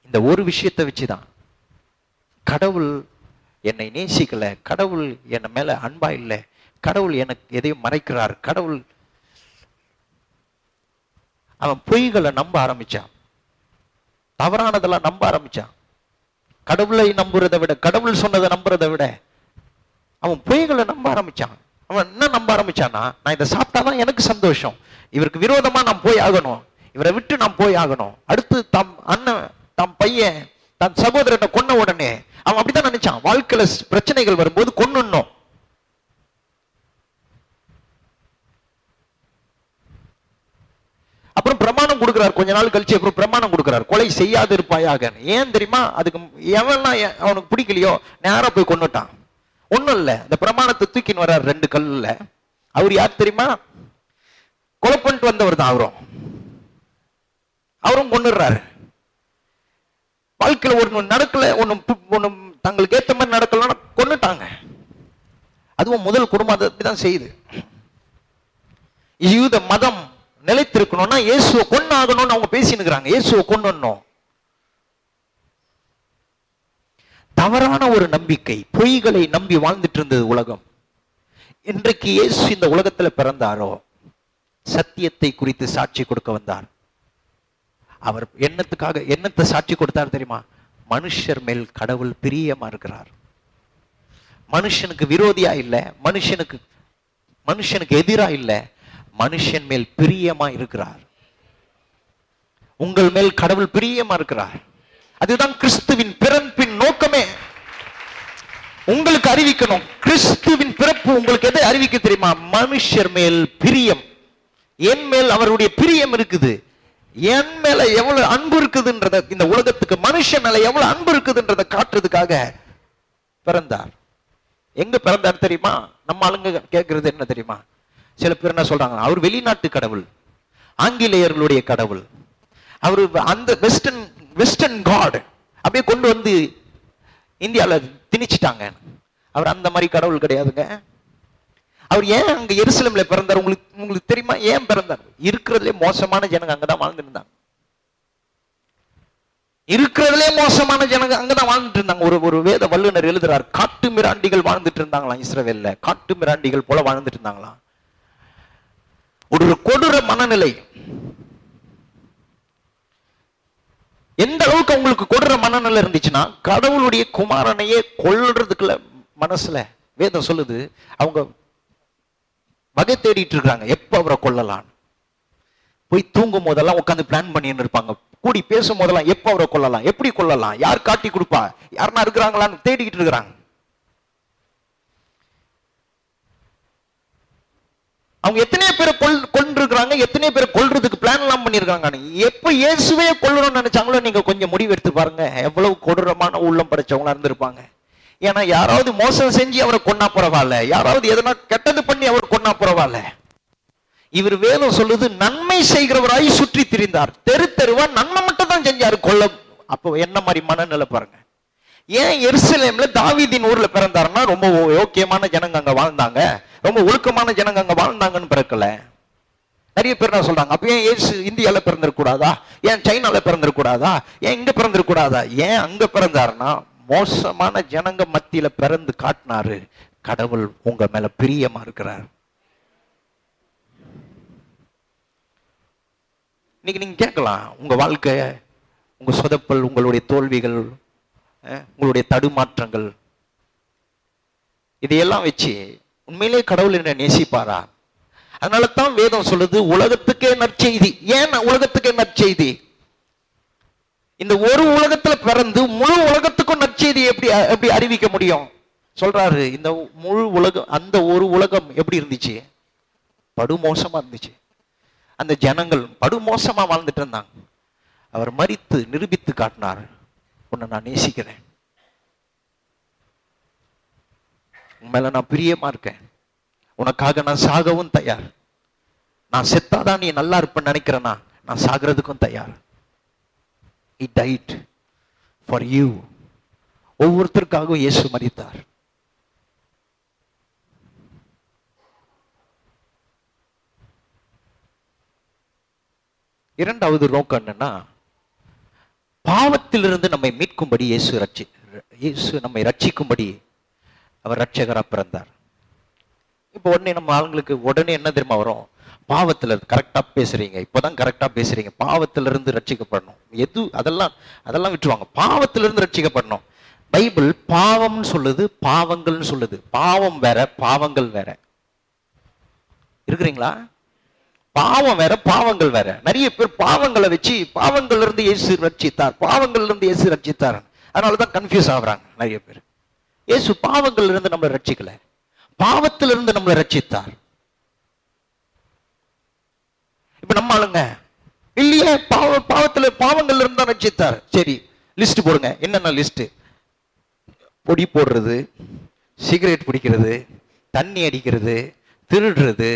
இந்த ஒரு விஷயத்தை வச்சுதான் கடவுள் என்னை நேசிக்கல கடவுள் என்ன மேல அன்பா இல்லை கடவுள் எனக்கு எதையும் மறைக்கிறார் கடவுள் அவன் பொய்களை நம்ப ஆரம்பிச்சான். தவறானதெல்லாம் நம்ப ஆரம்பிச்சான். கடவுளை நம்புறதை விட கடவுள் சொன்னதை நம்புறதை விட அவன் பொய்களை நம்ப ஆரம்பிச்சான். அவன் என்ன நம்ப ஆரம்பிச்சானா நான் இதை சாப்பிட்டாதான் எனக்கு சந்தோஷம். இவருக்கு விரோதமா நான் போய் ஆகணும். இவரை விட்டு நான் போய் ஆகணும். அடுத்து தம் அண்ணன் தம் பையன் தன் சகோதரனை கொன்ன உடனே அவன் அப்படித்தான் நினைச்சான். வாழ்க்கையில பிரச்சனைகள் வரும்போது கொன்னுடணும். அப்புறம் பிரமாணம் கொடுக்கிறார் கொஞ்ச நாள் கழிச்சு அப்புறம் பிரமாணம் கொடுக்கிறார். கொலை செய்யாது இருப்பாயாக. ஏன் தெரியுமா? அதுக்கு எவன்லாம் அவனுக்கு பிடிக்கலையோ நேரா போய் கொண்டுட்டான் ஒன்றும் இல்லை. இந்த பிரமாணத்தை தூக்கின்னு வர்றார் ரெண்டு கல்லில். அவர் யார் தெரியுமா? கொலை பண்ணிட்டு வந்தவர் தான் அவரும். அவரும் கொண்டுடுறாரு வாழ்க்கையில் ஒன்று நடக்கல ஒண்ணும் ஒன்றும் தங்களுக்கு ஏற்ற மாதிரி நடக்கலன்னா கொண்டுட்டாங்க அதுவும் முதல் குடும்பம் அதை அப்படிதான் செய்யுது. இது மதம் நிலைத்திருக்கணும்னா இயேசுவை கொண்டாகணும்னு அவங்க பேசினுக்கிறாங்க. இயேசுவை கொண்டுணும் தவறான ஒரு நம்பிக்கை பொய்களை நம்பி வாழ்ந்துட்டு இருந்தது உலகம். இன்றைக்கு இயேசு இந்த உலகத்துல பிறந்தாரோ? சத்தியத்தை குறித்து சாட்சி கொடுக்க வந்தார். அவர் என்னத்துக்காக என்னத்தை சாட்சி கொடுத்தார் தெரியுமா? மனுஷர் மேல் கடவுள் பிரியமா இருக்கிறார். மனுஷனுக்கு விரோதியா இல்ல மனுஷனுக்கு மனுஷனுக்கு எதிரா இல்ல மனுஷன் மேல் பிரியமா இருக்கிறார். உங்கள் மேல் கடவுள் பிரியமா இருக்கிறார். அதுதான் கிறிஸ்துவின் பிறப்பின் நோக்கமே. உங்களுக்கு அறிவிக்கணும். கிறிஸ்துவின் பிறப்பு உங்களுக்கு எதை அறிவிக்க தெரியுமா? மனுஷர் மேல் பிரியம். என் மேல் அவருடைய பிரியம் இருக்குது. என் மேல எவ்வளவு அன்பு இருக்குதுன்றத இந்த உலகத்துக்கு மனுஷன் மேல எவ்வளவு அன்பு இருக்குதுன்றத காட்டுறதுக்காக பிறந்தார். எங்க பிறந்தார் தெரியுமா? நம்ம ஆளுங்க கேட்கறது என்ன தெரியுமா? சில பேர் என்ன சொல்றாங்க அவர் வெளிநாட்டு கடவுள் ஆங்கிலேயர்களுடைய கடவுள். அவர் அந்த வெஸ்டர்ன் வெஸ்டர்ன் காட் அப்படியே கொண்டு வந்து இந்தியாவில் திணிச்சிட்டாங்க. அவர் அந்த மாதிரி கடவுள் கிடையாதுங்க. அவர் ஏன் அங்க எருசலம்ல பிறந்தார்? உங்களுக்கு உங்களுக்கு தெரியுமா? ஏன் பிறந்தார்? இருக்கிறதுலே மோசமான ஜனங்க அங்கதான் வாழ்ந்துருந்தாங்க. இருக்கிறதுலே மோசமான ஜனங்க அங்கதான் வாழ்ந்துட்டு இருந்தாங்க ஒரு ஒரு வேத வல்லுனர் எழுதுறார் காட்டு மிராண்டிகள் வாழ்ந்துட்டு இருந்தாங்களாம் இஸ்ரவேல்ல. காட்டு மிராண்டிகள் போல வாழ்ந்துட்டு இருந்தாங்களாம். ஒரு கொடூர மனநிலை. எந்த அளவுக்கு அவங்களுக்கு கொடுற மனநிலை இருந்துச்சுன்னா கடவுளுடைய குமாரனையே கொல்றதுக்குள்ள மனசுல வேதம் சொல்லுது அவங்க வகை தேடிட்டு இருக்கிறாங்க எப்ப அவரை கொல்லலாம் போய் தூங்கும் போதெல்லாம் உட்காந்து பிளான் பண்ணின்னு இருப்பாங்க. கூடி பேசும் போதெல்லாம் எப்ப அவரை கொல்லலாம் எப்படி கொல்லலாம் யார் காட்டி கொடுப்பா யாருன்னா இருக்கிறாங்களான்னு தேடிக்கிட்டு இருக்கிறாங்க. அவங்க எத்தனை பேர் கொல் கொண்டிருக்கிறாங்க எத்தனை பேர் கொல்றதுக்கு பிளான் எல்லாம் பண்ணிருக்காங்க எப்ப இயேசுவே கொல்லணும்னு நினைச்சாங்களோ நீங்க கொஞ்சம் முடிவு எடுத்து பாருங்க. எவ்வளவு கொடூரமான உள்ளம் படைச்சவங்களா இருந்திருப்பாங்க. ஏன்னா யாராவது மோசம் செஞ்சு அவரை கொன்னா பரவாயில்ல. யாராவது எதனா கெட்டது பண்ணி அவர் கொன்னா பரவாயில்ல. இவர் வேதம் சொல்லுது நன்மை செய்கிறவராய் சுற்றி திரிந்தார். தெரு தெருவா நன்மை மட்டும் தான் செஞ்சாரு. கொல்ல அப்போ என்ன மாதிரி மனநிலை பாருங்க. ஏன் எருசலேம்ல தாவிதின் ஊர்ல பிறந்தாருன்னா ரொம்ப யோக்கியமான ஜனங்க அங்க வாழ்ந்தாங்க. ரொம்ப ஒழுக்கமான ஜனங்க அங்க வாழ்ந்தாங்கன்னு பிறக்கல. நிறைய பேர் என்ன சொல்றாங்க அப்ப ஏன் ஏசு இந்தியால பிறந்திருக்கூடாதா ஏன் சைனால பிறந்திருக்கூடாதா ஏன் இங்க பிறந்திருக்கூடாதா ஏன் அங்க பிறந்தாருன்னா மோசமான ஜனங்க மத்தியில பிறந்து காட்டினாரு கடவுள் உங்க மேல பிரியமா இருக்கிறார். இன்னைக்கு நீங்க கேட்கலாம் உங்க வாழ்க்கை உங்க சொதப்பல் உங்களுடைய தோல்விகள் உங்களுடைய தடுமாற்றங்கள். இதையெல்லாம் வச்சு உண்மையிலே கடவுள் என்ன நேசிப்பாரா? அதனால தான் வேதம் சொல்லுது உலகத்துக்கே நற்செய்தி. ஏன் உலகத்துக்கே நற்செய்தி? இந்த ஒரு உலகத்துல பிறந்து முழு உலகத்துக்கும் நற்செய்தி எப்படி எப்படி அறிவிக்க முடியும்? சொல்றாரு இந்த முழு உலகம் அந்த ஒரு உலகம் எப்படி இருந்துச்சு? படுமோசமா இருந்துச்சு. அந்த ஜனங்கள் படுமோசமா வாழ்ந்துட்டு இருந்தாங்க. அவர் மறித்து நிரூபித்து காட்டினார். உன்னை நான் நேசிக்கிறேன். உன் மேல நான் பிரியமா இருக்கேன். உனக்காக நான் சாகவும் தயார். நான் செத்தாதான் நீ நல்லா இருப்பேன்னு நினைக்கிறனா? நான் சாகிறதுக்கும் தயார். இட் டைட் ஃபார் யூ ஒவ்வொருத்தருக்காகவும் இயேசு மறித்தார் இரண்டாவது நோக்கம் என்னன்னா பாவத்திலிருந்து நம்மை மீட்கும்படி இயேசு ரட்சி இயேசு நம்மை ரட்சிக்கும்படி அவர் ரட்சகராக பிறந்தார். இப்போ உடனே நம்ம ஆளுங்களுக்கு உடனே என்ன தெரியுமா வரும்? பாவத்தில் கரெக்டாக பேசுறீங்க. இப்போதான் கரெக்டாக பேசுறீங்க. பாவத்திலிருந்து ரட்சிக்கப்படணும் எது அதெல்லாம் அதெல்லாம் விட்டுருவாங்க. பாவத்திலிருந்து ரட்சிக்கப்படணும் பைபிள் பாவம்னு சொல்லுது பாவங்கள்னு சொல்லுது. பாவம் வேற பாவங்கள் வேற. இருக்கிறீங்களா? பாவம் வேற பாவங்கள் வேற. நிறைய பேர் பாவங்களை வச்சு பாவங்கள்ல இருந்து இயேசு ரட்சித்தார். பாவங்கள்ல இருந்து இயேசு ரட்சித்தார். அதனாலதான் கன்ஃபியூஸ் ஆகுறாங்க நிறைய பேர். இயேசு பாவங்கள்ல இருந்து நம்மளை ரட்சிக்கல. பாவத்திலிருந்து இருந்து நம்மளை ரட்சித்தார். இப்ப நம்ம ஆளுங்க இல்லையே பாவ பாவத்துல பாவங்கள்ல இருந்து தான் ரட்சித்தார். சரி லிஸ்ட் போடுங்க. என்னென்ன லிஸ்ட் பொடி போடுறது சிகரெட் பிடிக்கிறது தண்ணி அடிக்கிறது திருடுறது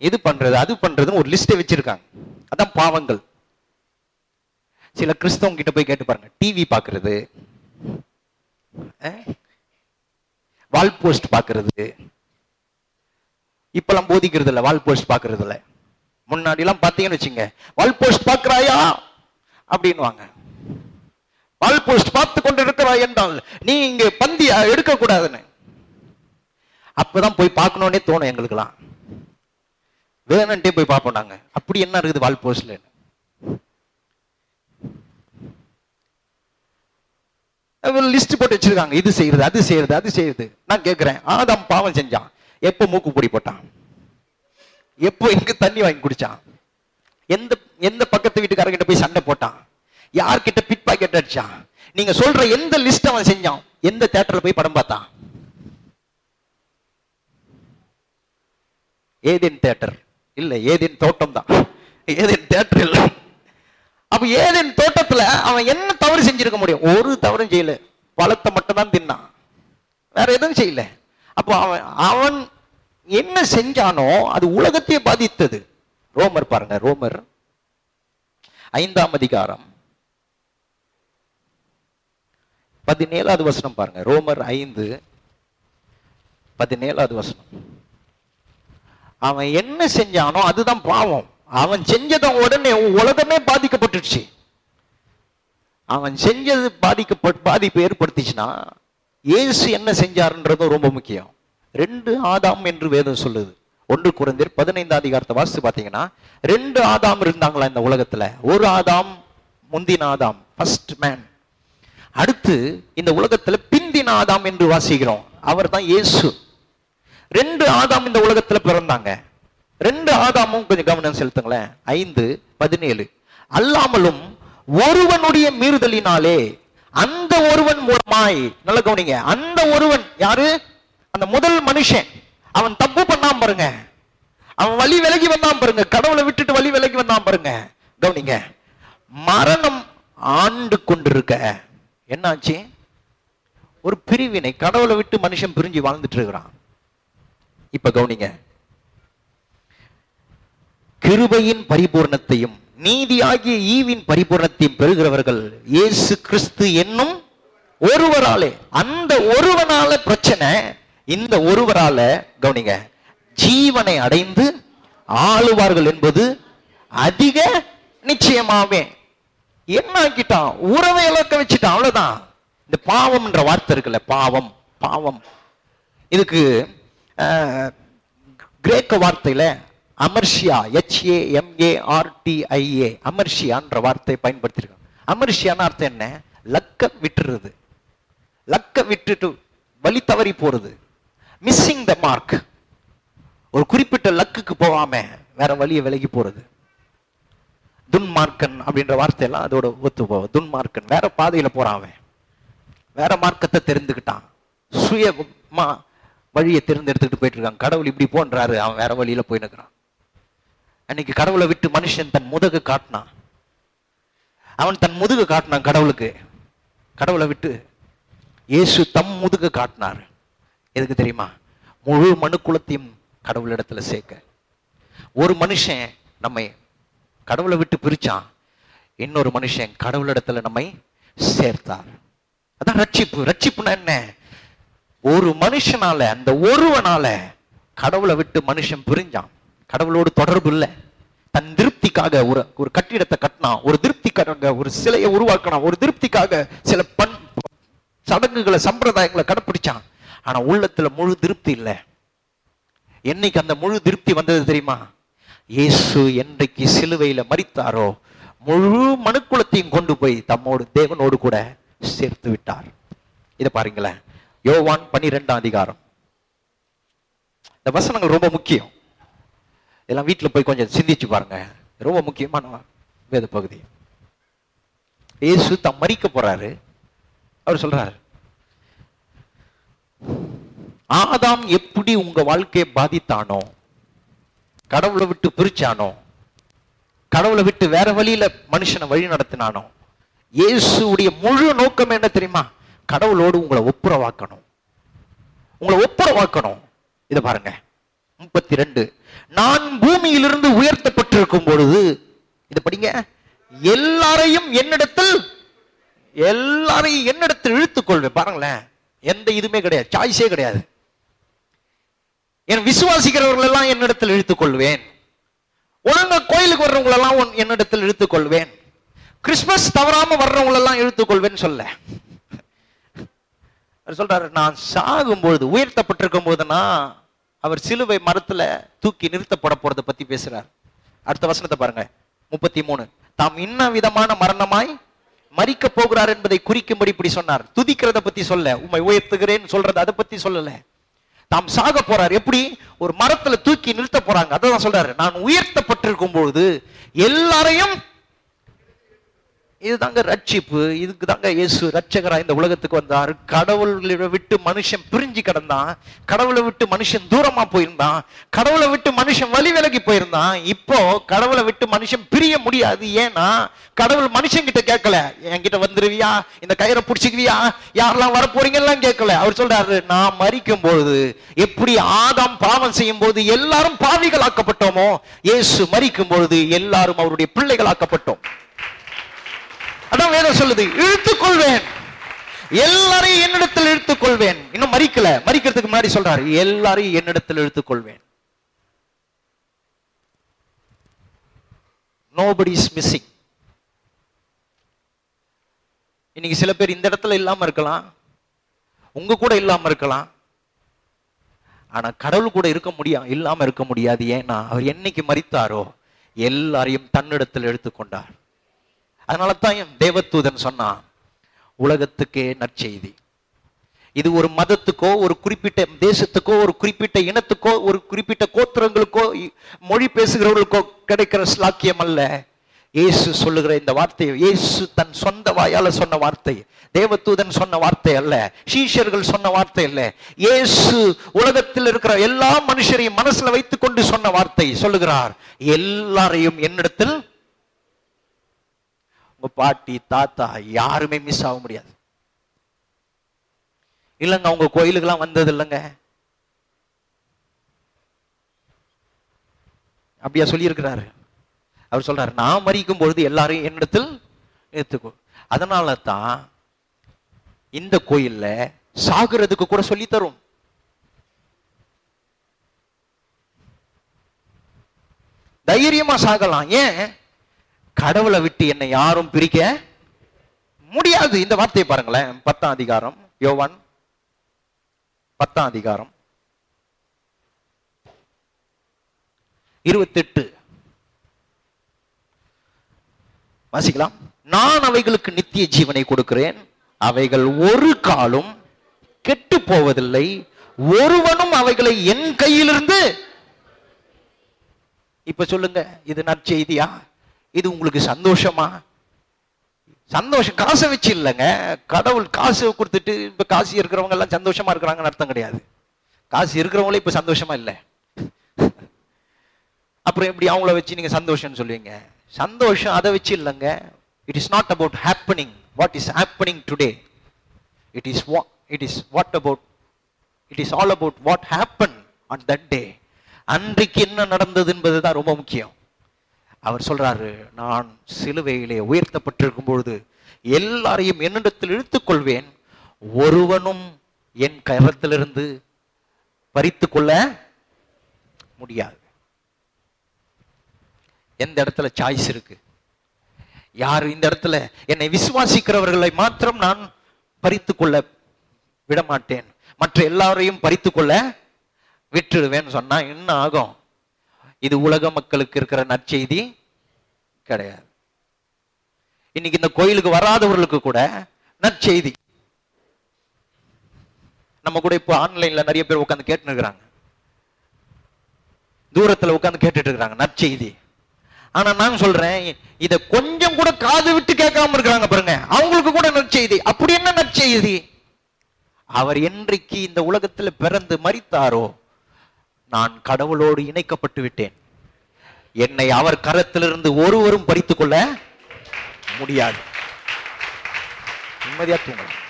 இது பண்றது அது பண்றதுன்னு ஒரு லிஸ்ட்டை வச்சிருக்காங்க. அதான் பாவங்கள். சில கிறிஸ்தவங்க கிட்ட போய் கேட்டு பாருங்க டிவி பாக்குறது வால் போஸ்ட் பாக்குறது. இப்பெல்லாம் போதிக்கிறது இல்ல வால் போஸ்ட் பாக்குறது இல்ல. முன்னாடி எல்லாம் பாத்தீங்கன்னு வச்சுங்க வால் போஸ்ட் பாக்குறாயா? அப்படின்வாங்க வால் போஸ்ட் பார்த்து கொண்டு இருக்கிறாய் என்றால் நீ இங்க பந்தி எடுக்க கூடாதுன்னு அப்பதான் போய் பார்க்கணும்னே தோணும் எங்களுக்கெல்லாம். வேணும்ட்டே போய் பார்ப்போம் அப்படி என்ன இருக்குது வால் போஸ்ட்ல? லிஸ்ட் போட்டு வச்சிருக்காங்க. இது செய்யறது அது செய்யறது அது செய்யறது. நான் கேட்கிறேன் ஆதாம் பாவம் செஞ்சான். எப்போ மூக்கு பொடி போட்டான்? எப்போ எங்க தண்ணி வாங்கி குடிச்சான்? எந்த எந்த பக்கத்து வீட்டுக்காரங்கிட்ட போய் சண்டை போட்டான்? யார்கிட்ட பிட் பாக்கெட் அடிச்சான்? நீங்க சொல்ற எந்த லிஸ்ட் அவன் செஞ்சான்? எந்த தேட்டர்ல போய் படம் பார்த்தான்? ஏதேன் தேட்டர் இல்ல ஏதேன் தோட்டம் தான் ஏதேன் தேட்டர் இல்லை. அப்ப ஏதேன் தோட்டத்துல அவன் என்ன தவறு செஞ்சிருக்க முடியும்? ஒரு தவறும் செய்யல. பழத்தை மட்டும் தான் தின்னான். வேற எதுவும் செய்யல. அப்போ அவன் அவன் என்ன செஞ்சானோ அது உலகத்தையே பாதித்தது. ரோமர் பாருங்க ரோமர் ஐந்தாம் அதிகாரம். பதினேழாவது வசனம் பாருங்க ரோமர் ஐந்து பதினேழாவது வசனம். அவன் என்ன செஞ்சானோ அதுதான் பாவம். அவன் செஞ்சதன் உடனே உலகமே பாதிக்கப்பட்டுடுச்சு. அவன் செஞ்சது பாதிக்கப்பட்டு பாதிப்பு ஏற்படுத்திச்சுன்னா ஏசு என்ன செஞ்சாருன்றதும் ரொம்ப முக்கியம். ரெண்டு ஆதாம் என்று வேதம் சொல்லுது. ஒன்று குறைந்தர் பதினைந்து அதிகாரத்தை வாசித்து பார்த்தீங்கன்னா ரெண்டு ஆதாம் இருந்தாங்களா இந்த உலகத்துல? ஒரு ஆதாம் முந்தின ஆதாம் ஃபர்ஸ்ட் மேன் அடுத்து இந்த உலகத்துல பிந்தின ஆதாம் என்று வாசிக்கிறோம். அவர் தான் இயேசு. ரெண்டு ஆதாம் இந்த உலகத்துல பிறந்தாங்க. ரெண்டு ஆதாமும் கொஞ்சம் கவனம் செலுத்துங்களேன். ஐந்து பதினேழு. அல்லாமலும் ஒருவனுடைய மீறுதலினாலே அந்த ஒருவன் மூலமாய் நல்ல கவனிங்க அந்த ஒருவன் யாரு? அந்த முதல் மனுஷன். அவன் தப்பு பண்ணாம பாருங்க. அவன் வழி விலகி வந்தான் பாருங்க. கடவுளை விட்டுட்டு வழி விலகி வந்தான் பாருங்க. கவனிங்க. மரணம் ஆண்டு கொண்டிருக்க. என்னாச்சு? ஒரு பிரிவினை. கடவுளை விட்டு மனுஷன் பிரிஞ்சு வாழ்ந்துட்டு இருக்கிறான். இப்ப கவனிங்க. கிருபையின் பரிபூர்ணத்தையும் நீதியாகிய ஈவின் பரிபூர்ணத்தையும் பெறுகிறவர்கள் இயேசு கிறிஸ்து என்னும் ஒருவராலே அந்த ஒருவனால பிரச்சனை இந்த ஒருவரால கவனிங்க ஜீவனை அடைந்து ஆளுவார்கள் என்பது அதிக நிச்சயமாவே. என்ன ஆக்கிட்டான்? உறவை இழக்க வச்சுட்டான். அவ்வளவுதான். இந்த பாவம்ன்ற வார்த்தை இருக்குல்ல பாவம் பாவம். இதுக்கு கிரேக்க வார்த்தையில அமர்ஷியா எச்ஏ எம்ஏ ஆர்டிஐஏ அமர்ஷியான்ற வார்த்தையை பயன்படுத்தியிருக்காங்க. அமர்ஷியான அர்த்தம் என்ன? லக்க விட்டுறது. லக்க விட்டுட்டு வழி தவறி போறது. மிஸ்ஸிங் த மார்க் ஒரு குறிப்பிட்ட லக்குக்கு போகாம வேற வழியை விலகி போறது. துன்மார்க்கன் அப்படின்ற வார்த்தையெல்லாம் அதோட ஒத்து போகும். துன்மார்க்கன். வேற பாதையில போறான் அவன். வேற மார்க்கத்தை தெரிந்துக்கிட்டான். சுயமா வழியை தேர்ந்தெடுத்துட்டு போயிட்டு இருக்கான் கடவுள் இப்படி போன்றாரு. அவன் வேற வழியில போயினுக்கிறான் அன்னைக்கு கடவுளை விட்டு மனுஷன் தன் முதுகு காட்டினான். அவன் தன் முதுகு காட்டினான் கடவுளுக்கு. கடவுளை விட்டு இயேசு தம் முதுகு காட்டினார். எதுக்கு தெரியுமா? முழு மனுக்குலத்தையும் கடவுளிடத்துல சேர்க்க. ஒரு மனுஷன் நம்மை கடவுளை விட்டு பிரிச்சான். இன்னொரு மனுஷன் கடவுளிடத்துல நம்மை சேர்த்தார். அதான் ரட்சிப்பு. ரட்சிப்புனா என்ன? ஒரு மனுஷனால அந்த ஒருவனால கடவுளை விட்டு மனுஷன் பிரிஞ்சான். கடவுளோடு தொடர்பு இல்லை. தன் திருப்திக்காக ஒரு ஒரு கட்டிடத்தை கட்டினான். ஒரு திருப்திக்காக ஒரு சிலையை உருவாக்கினான். ஒரு திருப்திக்காக சில பண் சடங்குகளை சம்பிரதாயங்களை கடைப்பிடிச்சான். ஆனா உள்ளத்துல முழு திருப்தி இல்லை. என்னைக்கு அந்த முழு திருப்தி வந்தது தெரியுமா? இயேசு என்றைக்கு சிலுவையில மறித்தாரோ முழு மனுக்குலத்தையும் கொண்டு போய் தம்மோடு தேவனோடு கூட சேர்த்து விட்டார். இதை பாருங்களேன். யோவான் பன்னிரெண்டாம் அதிகாரம். இந்த வசனங்கள் ரொம்ப முக்கியம். இதெல்லாம் வீட்டுல போய் கொஞ்சம் சிந்திச்சு பாருங்க. ரொம்ப முக்கியமான வேத பகுதி. இயேசு தான் மறிக்க போறாரு. அவர் சொல்றாரு ஆதாம் எப்படி உங்க வாழ்க்கையை பாதித்தானோ கடவுளை விட்டு பிரிச்சானோ கடவுளை விட்டு வேற வழியில மனுஷனை வழி நடத்தினானோ இயேசுடைய முழு நோக்கம் என்ன தெரியுமா? கடவுளோடு உங்களை ஒப்புரவாக்கணும். உங்களை ஒப்புரவாக்கணும். இதை பாருங்க. முப்பத்தி ரெண்டு நான் பூமியிலிருந்து உயர்த்தப்பட்டிருக்கும் பொழுது இதை படிங்க. எல்லாரையும் என்னிடத்தில் எல்லாரையும் என்னிடத்தில் இழுத்துக் கொள்வேன். பாருங்களேன். எந்த இதுவுமே கிடையாது. சாய்ஸே கிடையாது. என் விசுவாசிக்கிறவர்கள் எல்லாம் என்னிடத்தில் இழுத்துக் கொள்வேன். ஒழுங்கா கோயிலுக்கு வர்றவங்களெல்லாம் என்னிடத்தில் இழுத்துக் கொள்வேன். கிறிஸ்துமஸ் தவறாம வர்றவங்களெல்லாம் இழுத்துக் கொள்வேன்னு சொல்ல. சொல்றாரு நான் சாகும்பொழுது உயர்த்தப்பட்டிருக்கும் போதுனா அவர் சிலுவை மரத்துல தூக்கி நிறுத்தப்பட போறதை பத்தி பேசுறார். அடுத்த வசனத்தை பாருங்க முப்பத்தி மூணு தாம் இன்ன விதமான மரணமாய் மறிக்க போகிறார் என்பதை குறிக்கும்படி இப்படி சொன்னார். துதிக்கிறத பத்தி சொல்ல உம்மை உயர்த்துகிறேன் சொல்றது அதை பத்தி சொல்லல. தாம் சாக போறார். எப்படி? ஒரு மரத்துல தூக்கி நிறுத்த போறாங்க. அதான் சொல்றாரு நான் உயர்த்தப்பட்டிருக்கும் பொழுது எல்லாரையும் இதுதாங்க ரட்சிப்பு இதுக்கு தாங்க இயேசு ரட்சகரா இந்த உலகத்துக்கு வந்தார். கடவுளை விட்டு மனுஷன் பிரிஞ்சு கிடந்தான். கடவுளை விட்டு மனுஷன் தூரமா போயிருந்தான். கடவுளை விட்டு மனுஷன் வழி விலகி போயிருந்தான். இப்போ கடவுளை விட்டு மனுஷன் பிரிய முடியாது. ஏன்னா கடவுள் மனுஷன் கிட்ட கேட்கல. என்கிட்ட வந்துருவியா? இந்த கயிறை பிடிச்சிக்குவியா? யாரெல்லாம் வர போறீங்கலாம் கேட்கல. அவர் சொல்றாரு நான் மறிக்கும் பொழுது எப்படி ஆதாம் பாவம் செய்யும் போது எல்லாரும் பாவிகள் ஆக்கப்பட்டோமோ இயேசு மறிக்கும் பொழுது எல்லாரும் அவருடைய பிள்ளைகள் ஆக்கப்பட்டோம் அதான் வேதம் சொல்லுது இழுத்துக் கொள்வேன் எல்லாரையும் என்னிடத்தில் இழுத்துக் கொள்வேன் இன்னும் மறிக்கல மறிக்கிறதுக்கு முன்னாடி சொல்றாரு எல்லாரையும் என்னிடத்தில் இழுத்துக் கொள்வேன் நோபடி இஸ் மிஸ்ஸிங் இன்னைக்கு சில பேர் இந்த இடத்துல இல்லாம இருக்கலாம் உங்க கூட இல்லாம இருக்கலாம். ஆனா கடவுள் கூட இருக்க முடியும் இல்லாம இருக்க முடியாது. ஏன்னா அவர் என்னைக்கு மறித்தாரோ எல்லாரையும் தன்னிடத்தில் எடுத்துக்கொண்டார் அதனால தான் என் தேவதூதன் சொன்னான் உலகத்துக்கே நற்செய்தி. இது ஒரு மதத்துக்கோ ஒரு குறிப்பிட்ட தேசத்துக்கோ ஒரு குறிப்பிட்ட இனத்துக்கோ ஒரு குறிப்பிட்ட கோத்திரங்களுக்கோ இ- மொழி பேசுகிறவர்களுக்கோ கிடைக்கிற ஸ்லாக்கியம் அல்ல. இயேசு சொல்லுகிற இந்த வார்த்தை இயேசு தன் சொந்த வாயால சொன்ன வார்த்தை. தேவதூதன் சொன்ன வார்த்தை அல்ல. சீஷர்கள் சொன்ன வார்த்தை அல்ல. இயேசு உலகத்தில் இருக்கிற எல்லா மனுஷரையும் மனசுல வைத்துக் கொண்டு சொன்ன வார்த்தை சொல்லுகிறார். எல்லாரையும் என்னிடத்தில் உங்க பாட்டி தாத்தா யாருமே மிஸ் ஆக முடியாது. இல்லைங்க அவங்க கோயிலுக்கெல்லாம் வந்தது இல்லைங்க. அப்படியா சொல்லியிருக்கிறாரு. அவர் சொல்றாரு நான் மறிக்கும் பொழுது எல்லாரையும் என்னிடத்தில் ஏத்துக்கோ அதனால தான் இந்த கோயில்ல சாகுறதுக்கு கூட சொல்லி தரும் தைரியமா சாகலாம். ஏன்? கடவுளை விட்டு என்னை யாரும் பிரிக்க முடியாது. இந்த வார்த்தையை பாருங்களேன். பத்தாம் அதிகாரம் யோவான் பத்தாம் அதிகாரம். இருபத்தெட்டு. வாசிக்கலாம். நான் அவைகளுக்கு நித்திய ஜீவனை கொடுக்கிறேன். அவைகள் ஒரு காலும் கெட்டு போவதில்லை. ஒருவனும் அவைகளை என் கையிலிருந்து இப்ப சொல்லுங்க இது நற்செய்தியா? இது உங்களுக்கு சந்தோஷமா? சந்தோஷம் காசை வச்சு இல்லைங்க. கடவுள் காசு கொடுத்துட்டு இப்ப காசு இருக்கிறவங்க எல்லாம் சந்தோஷமா இருக்கிறாங்கன்னு அர்த்தம் கிடையாது. காசு இருக்கிறவங்களே இப்ப சந்தோஷமா இல்லை. அப்புறம் எப்படி அவங்கள வச்சு நீங்க சந்தோஷம்னு சொல்லுவீங்க? சந்தோஷம் அதை வச்சு இல்லைங்க. It is not about happening what is happening today it is it is what about it is all about what happen on that day அன்றைக்கு என்ன நடந்தது என்பது தான் ரொம்ப முக்கியம். அவர் சொல்றாரு நான் சிலுவையிலே உயர்த்தப்பட்டிருக்கும் பொழுது எல்லாரையும் என்னிடத்தில் இழுத்துக்கொள்வேன். ஒருவனும் என் கரத்திலிருந்து பறித்து கொள்ள முடியாது. எந்த இடத்துல சாய்ஸ் இருக்கு? யார் இந்த இடத்துல என்னை விசுவாசிக்கிறவர்களை மாத்திரம் நான் பறித்து கொள்ள விட மாட்டேன் மற்ற எல்லாரையும் பறித்து கொள்ள விட்டுடுவேன்னு சொன்னா என்ன ஆகும்? இது உலக மக்களுக்கு இருக்கிற நற்செய்தி கிடையாது. இன்னைக்கு இந்த கோயிலுக்கு வராதவர்களுக்கு கூட நற்செய்தி. நம்ம கூட இப்போ ஆன்லைன்ல நிறைய பேர் உட்காந்து கேட்டு இருக்கிறாங்க தூரத்துல உட்காந்து கேட்டுட்டு இருக்கிறாங்க நற்செய்தி. ஆனா நான் சொல்றேன் இத கொஞ்சம் கூட காது விட்டு கேட்காம இருக்கிறாங்க பாருங்க. அவங்களுக்கு கூட நற்செய்தி. அப்படி என்ன நற்செய்தி? அவர் என்றைக்கு இந்த உலகத்துல பிறந்து மறித்தாரோ நான் கடவுளோடு இணைக்கப்பட்டு விட்டேன். என்னை அவர் கரத்திலிருந்து ஒருவரும் பறித்து கொள்ள முடியாது. நிம்மதியா தூங்கலாம்.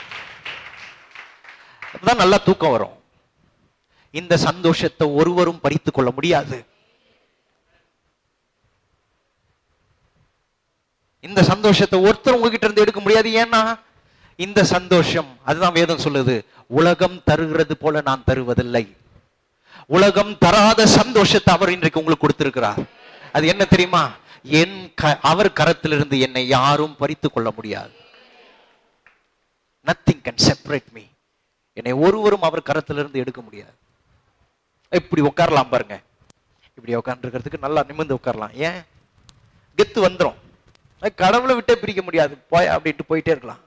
அப்பதான் நல்லா தூக்கம் வரும். இந்த சந்தோஷத்தை ஒருவரும் பறித்துக் கொள்ள முடியாது. இந்த சந்தோஷத்தை ஒருத்தர் உங்ககிட்ட இருந்து எடுக்க முடியாது. ஏன்னா இந்த சந்தோஷம் அதுதான் வேதம் சொல்லுது உலகம் தருகிறது போல நான் தருவதில்லை. உலகம் தராத சந்தோஷத்தை அவர் இன்றைக்கு உங்களுக்கு கொடுத்திருக்கிறார். அது என்ன தெரியுமா? என் க- அவர் கரத்திலிருந்து என்னை யாரும் பறித்து கொள்ள முடியாது. நத்திங் கேன் செப்பரேட் மீ என்னை ஒருவரும் அவர் கரத்திலிருந்து எடுக்க முடியாது. இப்படி உட்காரலாம் பாருங்க. இப்படி உட்காந்துருக்கிறதுக்கு நல்லா நிமிர்ந்து உட்காரலாம். ஏன்? கெத்து வந்துரும். கடவுளை விட்டே பிரிக்க முடியாது. போய் அப்படின்ட்டு போயிட்டே இருக்கலாம்.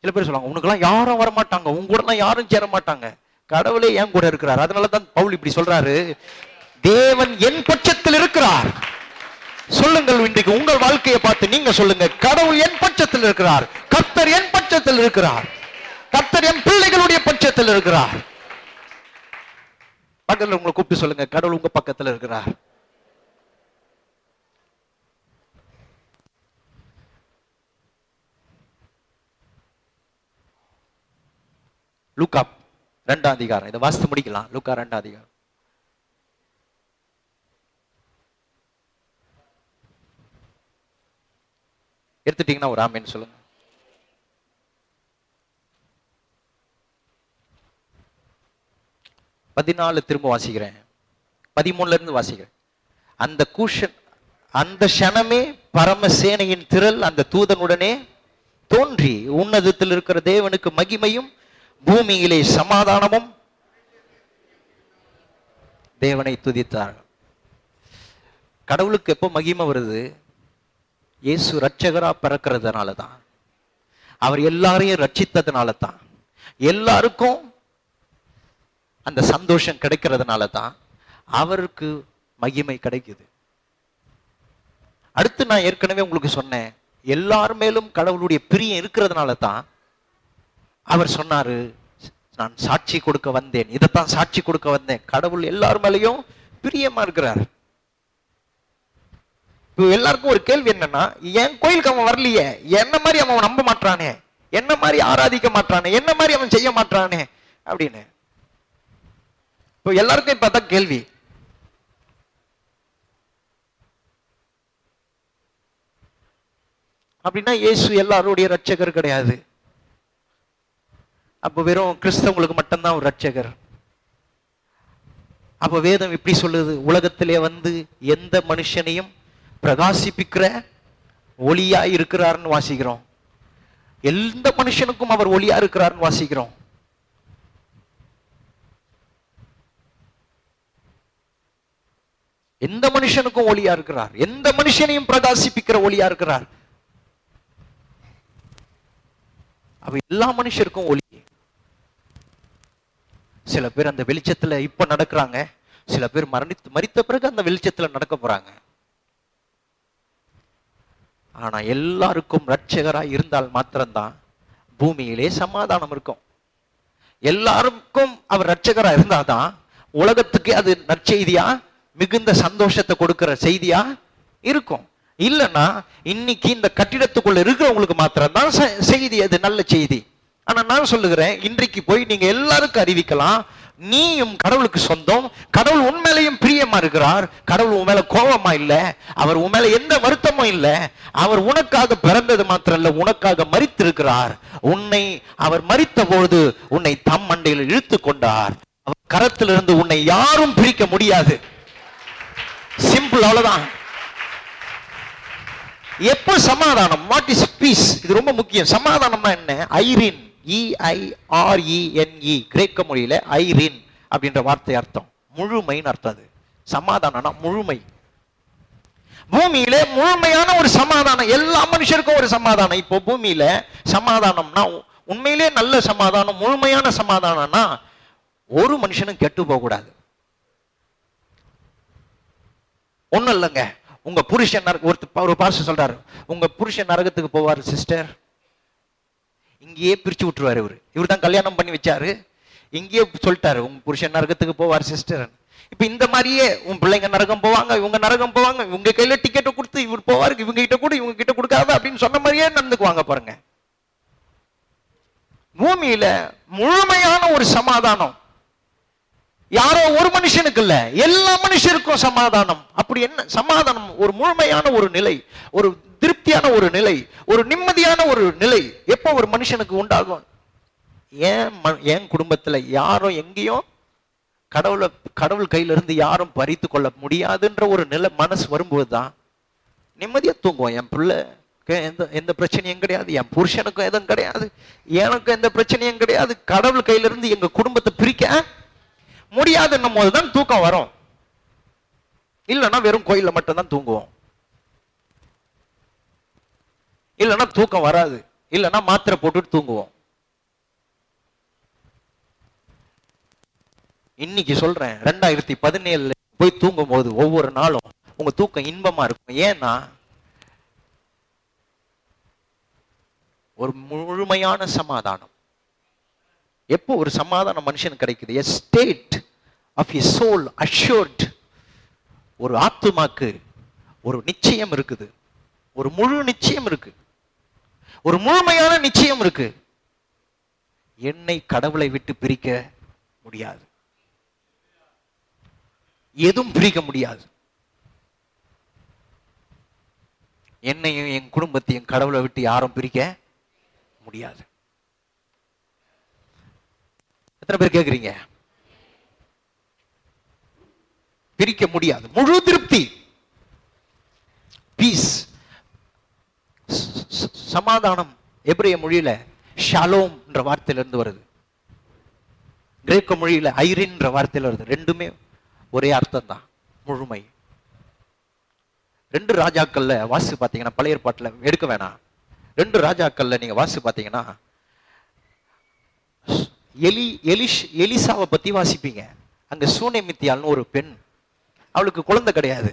சில பேர் சொல்லுவாங்க உனக்கெல்லாம் யாரும் வர மாட்டாங்க உங்க கூடலாம் யாரும் சேர மாட்டாங்க கடவுளே என் கூட இருக்கிறார். அதனால தான் பவுல் இப்படி சொல்றாரு. தேவன் என் பட்சத்தில் இருக்கிறார். சொல்லுங்கள் இன்றைக்கு உங்கள் வாழ்க்கையை பார்த்து நீங்க சொல்லுங்க. கடவுள் என் பட்சத்தில் இருக்கிறார். கர்த்தர் என் பட்சத்தில் இருக்கிறார். கர்த்தர் என் பிள்ளைகளுடைய பட்சத்தில் இருக்கிறார். பக்கத்துல உங்களை கூப்பிட்டு சொல்லுங்க. கடவுள் உங்க பக்கத்துல இருக்கிறார். லூக்கா ரெண்டாம் அதிகாரம். இதை வாசித்து முடிக்கலாம். லுக்கா ரெண்டாம் அதிகாரம். எடுத்துட்டீங்கன்னா ஒரு ஆமேன்னு சொல்லுங்க. பதினாலு திரும்ப வாசிக்கிறேன். பதிமூணுல இருந்து வாசிக்கிறேன். அந்த கூஷன் அந்த க்ஷணமே பரமசேனையின் திரள் அந்த தூதனுடனே தோன்றி உன்னதத்தில் இருக்கிற தேவனுக்கு மகிமையும் பூமியிலே சமாதானமும் தேவனை துதித்தார். கடவுளுக்கு எப்போ மகிமை வருது? இயேசு ரட்சகரா பிறக்கிறதுனால தான் அவர் எல்லாரையும் ரட்சித்ததுனால தான் எல்லாருக்கும் அந்த சந்தோஷம் கிடைக்கிறதுனால தான் அவருக்கு மகிமை கிடைக்குது. அடுத்து நான் ஏற்கனவே உங்களுக்கு சொன்னேன் எல்லார் மேலும் கடவுளுடைய பிரியம் இருக்கிறதுனால தான் அவர் சொன்னாரு நான் சாட்சி கொடுக்க வந்தேன். இதைத்தான் சாட்சி கொடுக்க வந்தேன். கடவுள் எல்லார் மேலேயும் பிரியமா இருக்கிறார். இப்போ எல்லாருக்கும் ஒரு கேள்வி என்னன்னா என் கோயிலுக்கு அவன் வரலையே? என்ன மாதிரி அவன் நம்ப மாட்டானே என்ன மாதிரி ஆராதிக்க மாட்டானே என்ன மாதிரி அவன் செய்ய மாட்டானே அப்படின்னு. இப்போ எல்லாருக்கும் இப்ப அதான் கேள்வி. அப்படின்னா இயேசு எல்லாருடைய ரட்சகர் கிடையாது. அப்போ வெறும் கிறிஸ்தவங்களுக்கு மட்டும்தான் ஒரு ரட்சகர் அப்ப வேதம் இப்படி சொல்லுது உலகத்திலே வந்து எந்த மனுஷனையும் பிரகாசிப்பிக்கிற ஒளியா இருக்கிறார்னு வாசிக்கிறோம். எந்த மனுஷனுக்கும் அவர் ஒளியா இருக்கிறார்னு வாசிக்கிறோம். எந்த மனுஷனுக்கும் ஒளியா இருக்கிறார்? எந்த மனுஷனையும் பிரகாசிப்பிக்கிற ஒளியா இருக்கிறார்? அவ எல்லா மனுஷருக்கும் ஒளி. சில பேர் அந்த வெளிச்சத்துல இப்ப நடக்கிறாங்க. சில பேர் மரணித்து மறித்த பிறகு அந்த வெளிச்சத்துல நடக்க போறாங்க. ஆனா எல்லாருக்கும் ரட்சகரா இருந்தால் மாத்திரம்தான் பூமியிலே சமாதானம் இருக்கும். எல்லாருக்கும் அவர் ரட்சகரா இருந்தாதான் உலகத்துக்கு அது நற்செய்தியா மிகுந்த சந்தோஷத்தை கொடுக்கிற செய்தியா இருக்கும். இல்லைன்னா இன்னைக்கு இந்த கட்டிடத்துக்குள்ள இருக்கிறவங்களுக்கு மாத்திரம்தான் செய்தி அது நல்ல செய்தி. ஆனா நான் சொல்லுகிறேன் இன்றைக்கு போய் நீங்க எல்லாருக்கும் அறிவிக்கலாம் நீயும் கடவுளுக்கு சொந்தம் கடவுள் உன் பிரியமா இருக்கிறார் கடவுள் உன் மேல கோபமா இல்ல அவர் உன் மேல எந்த வருத்தமும் இல்ல அவர் உனக்காக பிறந்தது மாத்திரம் இல்ல உனக்காக மறித்திருக்கிறார் உன்னை அவர் மறித்த பொழுது உன்னை தம் மண்டையில் இழுத்து கொண்டார். அவர் கரத்திலிருந்து உன்னை யாரும் பிரிக்க முடியாது. சிம்பிள் அவ்வளவுதான். எப்போ சமாதானம்? வாட் இஸ் பீஸ் இது ரொம்ப முக்கியம். சமாதானம்னா என்ன? ஐரின் இஐஆர்இஎன்இ கிரேக்க மொழியில ஐரின் அப்படின்ற வார்த்தை அர்த்தம். முழுமைன்னு அர்த்தம் அது. சமாதானம்னா முழுமை. பூமியில முழுமையான ஒரு சமாதானம் எல்லா மனுஷருக்கும் ஒரு சமாதானம். இப்போ பூமியில சமாதானம்னா உ- உண்மையிலே நல்ல சமாதானம் முழுமையான சமாதானம்னா ஒரு மனுஷனும் கெட்டு போக கூடாது இல்லைங்க. உங்க புருஷன் நரக ஒருத்தர் ஒரு பாஸ்டர் சொல்றாரு. உங்க புருஷன் நரகத்துக்கு போவார் சிஸ்டர் இங்கேயே பிரிச்சு விட்டுருவாரு இவரு. இவர் தான் கல்யாணம் பண்ணி வச்சாரு. இங்கேயே சொல்லிட்டாரு உங்க புருஷன் நரகத்துக்கு போவார் சிஸ்டர் இப்ப இந்த மாதிரியே உன் பிள்ளைங்க நரகம் போவாங்க இவங்க நரகம் போவாங்க இவங்க கையில டிக்கெட்டை கொடுத்து இவர் போவாரு இவங்க கிட்ட கூட இவங்க கிட்ட கொடுக்காத அப்படின்னு சொன்ன மாதிரியே நடந்துக்குவாங்க பாருங்க. பூமியில முழுமையான ஒரு சமாதானம். யாரோ ஒரு மனுஷனுக்கு இல்ல எல்லா மனுஷருக்கும் சமாதானம். அப்படி என்ன சமாதானம் ஒரு முழுமையான ஒரு நிலை ஒரு திருப்தியான ஒரு நிலை ஒரு நிம்மதியான ஒரு நிலை எப்போ ஒரு மனுஷனுக்கு உண்டாகும்? ஏன் ம- என் குடும்பத்துல யாரும் எங்கேயும் கடவுளை கடவுள் கையில இருந்து யாரும் பறித்து கொள்ள முடியாதுன்ற ஒரு நிலை மனசு வரும்போது தான் நிம்மதியா தூங்குவோம். என் பிள்ளைக்கு எந்த எந்த பிரச்சனையும் கிடையாது. என் புருஷனுக்கும் எதுவும் கிடையாது. எனக்கும் எந்த பிரச்சனையும் கிடையாது. கடவுள் கையில இருந்து எங்க குடும்பத்தை பிரிக்க முடியாதுன்னும் போது தான் தூக்கம் வரும். இல்லைன்னா வெறும் கோயிலில் மட்டும்தான் தூங்குவோம். இல்லைன்னா தூக்கம் வராது. இல்லைன்னா மாத்திரை போட்டுட்டு தூங்குவோம். இன்னைக்கு சொல்றேன் ரெண்டாயிரத்தி பதினேழுல போய் தூங்கும் போது ஒவ்வொரு நாளும் உங்க தூக்கம் இன்பமா இருக்கும். ஏன்னா ஒரு முழுமையான சமாதானம். எப்போ ஒரு சமாதானம் மனுஷன் கிடைக்குது? A state of a soul assured ஒரு ஆத்துமாக்கு ஒரு நிச்சயம் இருக்குது. ஒரு முழு நிச்சயம் இருக்கு. ஒரு முழுமையான நிச்சயம் இருக்கு. என்னை கடவுளை விட்டு பிரிக்க முடியாது. எதுவும் பிரிக்க முடியாது. என்னையும் என் குடும்பத்தையும் கடவுளை விட்டு யாரும் பிரிக்க முடியாது. எத்தனை பேர் கேக்குறீங்க? பிரிக்க முடியாது. முழு திருப்தி. பீஸ் சமாதானம் எப்படிய மொழியில ஷாலோம் என்ற வார்த்தையிலிருந்து வருது. கிரேக்க மொழியில ஐரின்ற வார்த்தையில வருது. ரெண்டுமே ஒரே அர்த்தம் தான் முழுமை. ரெண்டு ராஜாக்கள்ல வாசி பார்த்தீங்கன்னா பழைய ஏற்பாட்டில் எடுக்க வேணாம். ரெண்டு ராஜாக்கள்ல நீங்க வாசி பார்த்தீங்கன்னா எலி எலிஷ் எலிசாவை பத்தி வாசிப்பீங்க. அங்க சூனேமித்தியால்னு ஒரு பெண். அவளுக்கு குழந்தை கிடையாது.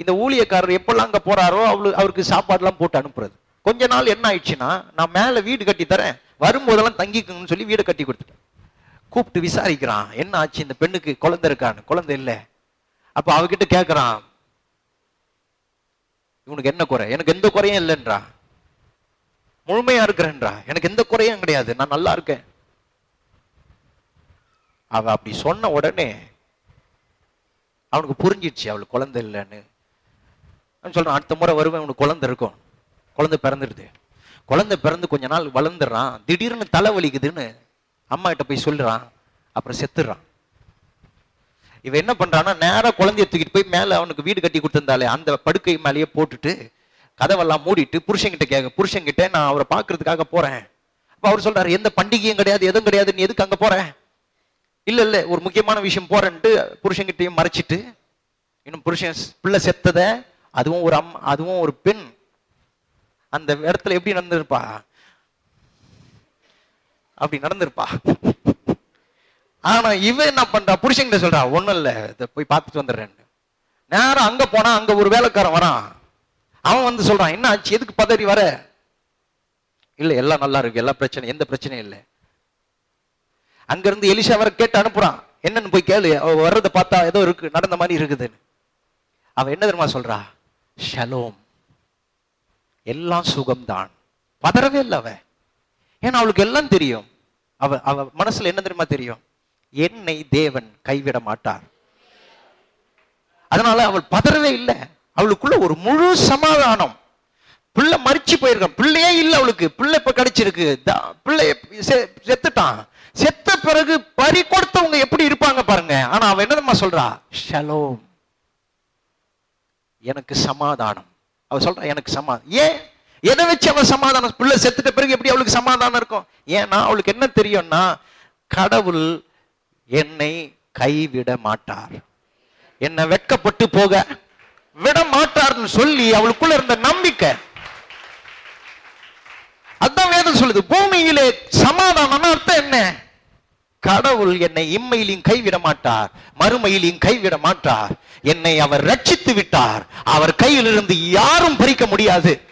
இந்த ஊழியக்காரர் எப்பெல்லாம் அங்க போறாரோ அவளு அவருக்கு சாப்பாடுலாம் போட்டு அனுப்புறது. கொஞ்ச நாள் என்ன ஆயிடுச்சுன்னா நான் மேல வீடு கட்டி தரேன் வரும்போதெல்லாம் தங்கிக்கணும்னு சொல்லி வீடு கட்டி கொடுத்துட்டேன். கூப்பிட்டு விசாரிக்கிறான் என்ன ஆச்சு? இந்த பெண்ணுக்கு குழந்தை இருக்கான்னு. குழந்தை இல்லை. அப்போ அவகிட்ட கேட்குறான் இவனுக்கு என்ன குறை? எனக்கு எந்த குறையும் இல்லைன்றா. முழுமையா இருக்கிறேன்றா. எனக்கு எந்த குறையும் கிடையாது. நான் நல்லா இருக்கேன். அவ அப்படி சொன்ன உடனே அவனுக்கு புரிஞ்சிடுச்சு அவளுக்கு குழந்தை இல்லைன்னு. சொல்றான் அடுத்த முறை வருவேன் இவனுக்கு குழந்தை இருக்கும். குழந்தை பிறந்துடுது. குழந்தை பிறந்து கொஞ்ச நாள் வளர்ந்துடுறான். திடீர்னு தலை வலிக்குதுன்னு அம்மா கிட்ட போய் சொல்லுறான் அப்புறம் செத்துடுறான். இவன் என்ன பண்றான்னா நேரா குழந்தைய தூக்கிட்டு போய் மேல அவனுக்கு வீடு கட்டி கொடுத்திருந்தாலே அந்த படுக்கை மேலேயே போட்டுட்டு கதவெல்லாம் மூடிட்டு புருஷன்கிட்ட கேட்க புருஷன்கிட்ட நான் அவரை பார்க்கறதுக்காக போறேன். அப்ப அவர் சொல்றாரு எந்த பண்டிகையும் கிடையாது எதுவும் கிடையாது நீ எதுக்கு அங்க போற? இல்ல இல்ல ஒரு முக்கியமான விஷயம் போறேன்ட்டு புருஷங்கிட்டையும் மறைச்சிட்டு இன்னும் புருஷன் பிள்ளை செத்தத அதுவும் ஒரு அம்மா அதுவும் ஒரு பெண். அந்த இடத்துல எப்படி நடந்திருப்பா? அப்படி நடந்திருப்பா. ஆனா இவன் என்ன பண்றா? புருஷன்கிட்ட சொல்றா ஒண்ணும் இல்ல இதை போய் பார்த்துட்டு வந்துடுறேன் நேரம் அங்க போனா அங்க ஒரு வேலைக்காரன் வரான். அவன் வந்து சொல்றான் என்ன ஆச்சு? எதுக்கு பதறி வர? இல்ல எல்லாம் நல்லா இருக்கு. எல்லா பிரச்சனையும் எந்த பிரச்சனையும் இல்லை. அங்க இருந்து எலிஷா வர கேட்டு அனுப்புறான். என்னன்னு போய் கேளு. அவ வர்றதை பார்த்தா ஏதோ இருக்கு நடந்த மாதிரி இருக்குதுன்னு. அவன் என்ன தெரியுமா சொல்றா? ஷலோம். எல்லாம் சுகம்தான். பதறவே இல்லை அவ ஏன்னா அவளுக்கு எல்லாம் தெரியும். அவ அவ மனசுல என்ன தெரியுமா தெரியும்? என்னை தேவன் கைவிட மாட்டார். அதனால அவள் பதறவே இல்லை. அவளுக்குள்ள ஒரு முழு சமாதானம். பிள்ளை மறிச்சு போயிருக்கான். பிள்ளையே இல்லை அவளுக்கு. பிள்ளை இப்ப கிடைச்சிருக்கு. தா- பிள்ளை செத்துட்டான். செத்த பிறகு பறி கொடுத்தவங்க எப்படி இருப்பாங்க பாருங்க. ஆனா அவ என்ன சொல்றா? ஷலோம். எனக்கு சமாதானம். அவ சொல்றா எனக்கு சமாதானம் ஏன்? எதை வச்சு அவ சமாதானம் பிள்ளை செத்துட்ட பிறகு எப்படி அவளுக்கு சமாதானம் இருக்கும்? ஏன்னா அவளுக்கு என்ன தெரியும்னா கடவுள் என்னை கைவிட மாட்டார். என்னை வெட்கப்பட்டு போக விட மாட்டார்னு சொல்லி அவளுக்குள்ள இருந்த நம்பிக்கை. அதான் வேதம் சொல்லுது பூமியிலே சமாதானம் அர்த்தம் என்ன? கடவுள் என்னை இம்மையிலையும் கைவிட மாட்டார் மறுமையிலையும் கைவிட மாட்டார் என்னை அவர் ரட்சித்து விட்டார். அவர் கையிலிருந்து யாரும் பறிக்க முடியாது.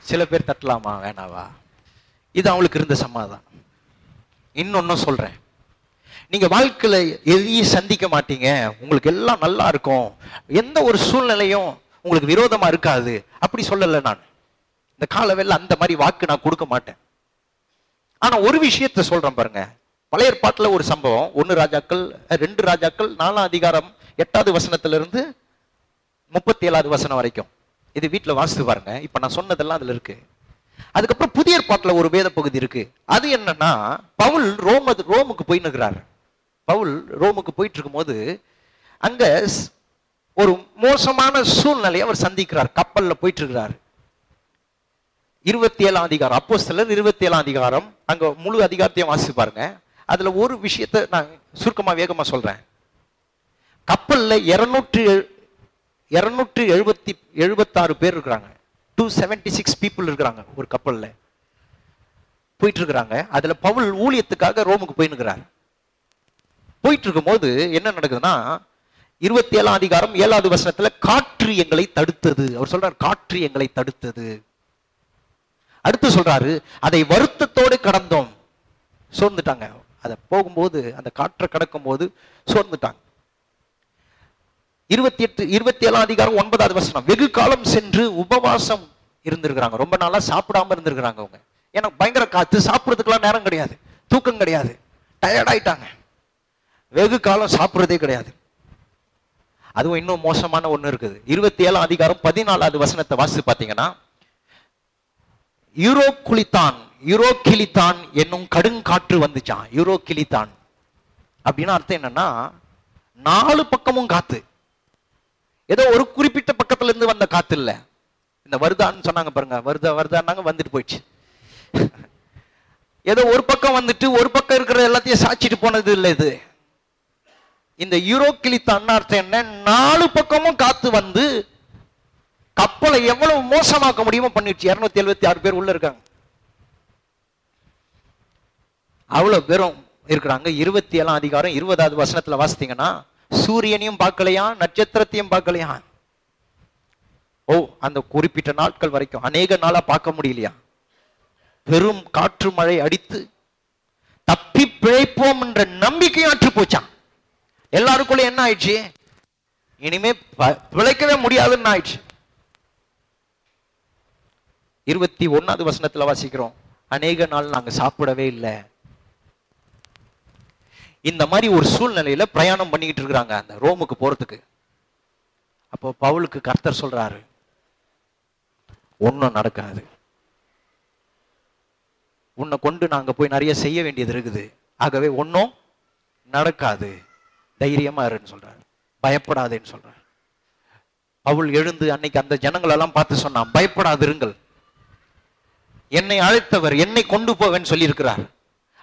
சில பேர் தட்டலாமா? வேணாவா? இது அவங்களுக்கு இருந்த சமாதானம். இன்னொன்னும் சொல்றேன். நீங்கள் வாழ்க்கையில் எதையும் சந்திக்க மாட்டீங்க. உங்களுக்கு எல்லாம் நல்லா இருக்கும். எந்த ஒரு சூழ்நிலையும் உங்களுக்கு விரோதமாக இருக்காது. அப்படி சொல்லலை நான். இந்த காலவெல்ல அந்த மாதிரி வாக்கு நான் கொடுக்க மாட்டேன். ஆனால் ஒரு விஷயத்த சொல்கிறேன் பாருங்க. பழைய ஒரு சம்பவம். ஒன்று ராஜாக்கள் ரெண்டு ராஜாக்கள் நாலாம் அதிகாரம் எட்டாவது வசனத்திலிருந்து முப்பத்தி ஏழாவது வசனம் வரைக்கும். இது வீட்டில் வாசித்து பாருங்க. இப்போ நான் சொன்னதெல்லாம் அதில் இருக்கு. அதுக்கப்புறம் புதிய ஏற்பாட்டில் ஒரு வேத பகுதி இருக்கு. அது என்னன்னா பவுல் ரோம ரோமுக்கு போய் நிற்கிறார். பவுல் ரோமுக்கு போயிட்டு இருக்கும்போது அங்க ஒரு மோசமான சூழ்நிலையை அவர் சந்திக்கிறார். கப்பல்ல போயிட்டு இருக்கிறார் இருபத்தி ஏழாம் அதிகாரம் அப்போ சிலர் இருபத்தி ஏழாம் அதிகாரம் அங்க முழு அதிகாரத்தையும் வாசிச்சு பாருங்க. அதுல ஒரு விஷயத்தை நான் சுருக்கமா வேகமா சொல்றேன். கப்பல்ல இருநூற்றி இருநூற்றி எழுபத்தி எழுபத்தாறு பேர் இருக்கிறாங்க. டூ செவன்டி சிக்ஸ் பீப்புள் இருக்கிறாங்க ஒரு கப்பல்ல. போயிட்டு இருக்கிறாங்க அதுல பவுல் ஊழியத்துக்காக ரோமுக்கு போயின்னுக்கிறார் போயிட்டு இருக்கும்போது என்ன நடக்குதுன்னா இருபத்தி ஏழாம் அதிகாரம் ஏழாவது வசனத்துல காற்று எங்களை தடுத்தது. அவர் சொல்றார் காற்று எங்களை தடுத்தது. அடுத்து சொல்றாரு அதை வருத்தத்தோடு கடந்தோம். சோர்ந்துட்டாங்க. அதை போகும்போது அந்த காற்றை கடக்கும் போது சோர்ந்துட்டாங்க. இருபத்தி எட்டு இருபத்தி ஏழாம் அதிகாரம் ஒன்பதாவது வசனம் வெகு காலம் சென்று உபவாசம் இருந்திருக்கிறாங்க. ரொம்ப நாளா சாப்பிடாம இருந்திருக்கிறாங்க அவங்க. ஏன்னா பயங்கர காத்து சாப்பிடுறதுக்கெல்லாம் நேரம் கிடையாது. தூக்கம் கிடையாது. டயர்டாயிட்டாங்க வெகு காலம் சாப்பிடுறதே கிடையாது. அதுவும் இன்னும் மோசமான ஒண்ணு இருக்குது. இருபத்தி ஏழாம் அதிகாரம் பதினாலாவது வசனத்தை வாசித்து பார்த்தீங்கன்னா யூரோ குளித்தான் யூரோ கிளித்தான் என்னும் கடுங்காற்று வந்துச்சான் யூரோ கிளித்தான் அப்படின்னு அர்த்தம் என்னன்னா நாலு பக்கமும் காத்து. ஏதோ ஒரு குறிப்பிட்ட பக்கத்துல இருந்து வந்த காத்து இல்ல. இந்த வருதான்னு சொன்னாங்க பாருங்க. வருதா வருதான்னாங்க வந்துட்டு போயிடுச்சு. ஏதோ ஒரு பக்கம் வந்துட்டு ஒரு பக்கம் இருக்கிற எல்லாத்தையும் சாச்சிட்டு போனது இல்லை இது. இந்த யூரோ கிழித்த அர்த்தம் என்ன? நாலு பக்கமும் காத்து வந்து கப்பலை எவ்வளவு மோசமாக்க முடியுமோ பண்ணிடுச்சு. இருநூத்தி எழுபத்தி ஆறு பேர் உள்ள இருக்காங்க. அவ்வளவு பேரும் இருக்கிறாங்க. இருபத்தி ஏழாம் அதிகாரம் இருபதாவது வசனத்துல வாசித்தீங்கன்னா சூரியனையும் பார்க்கலையா? நட்சத்திரத்தையும் பார்க்கலையா? ஓ அந்த குறிப்பிட்ட நாட்கள் வரைக்கும் அநேக நாளா பார்க்க முடியலையா? பெரும் காற்று மழை அடித்து தப்பி பிழைப்போம் என்ற நம்பிக்கையும் அற்று போச்சான் எல்லாருக்குள்ள என்ன ஆயிடுச்சு? இனிமே ப- பிழைக்கவே முடியாதுன்னு ஆயிடுச்சு. இருபத்தி ஒன்னாவது வசனத்துல வாசிக்கிறோம். அநேக நாள் நாங்க சாப்பிடவே இல்லை. இந்த மாதிரி ஒரு சூழ்நிலையில பிரயாணம் பண்ணிக்கிட்டு இருக்கிறாங்க அந்த ரோமுக்கு போறதுக்கு. அப்போ பவுலுக்கு கர்த்தர் சொல்றாரு ஒன்றும் நடக்காது. உன்னை கொண்டு நாங்க போய் நிறைய செய்ய வேண்டியது இருக்குது. ஆகவே ஒன்றும் நடக்காது. தைரியமா இருன்னு சொல்றாரு. பயப்படாதேன்னு சொல்றாரு. அவள் எழுந்து அன்னைக்கு அந்த ஜனங்களெல்லாம் பார்த்து சொன்னான் பயப்படாதிருங்கள். என்னை அழைத்தவர் என்னை கொண்டு போவேன்னு சொல்லியிருக்கிறார்.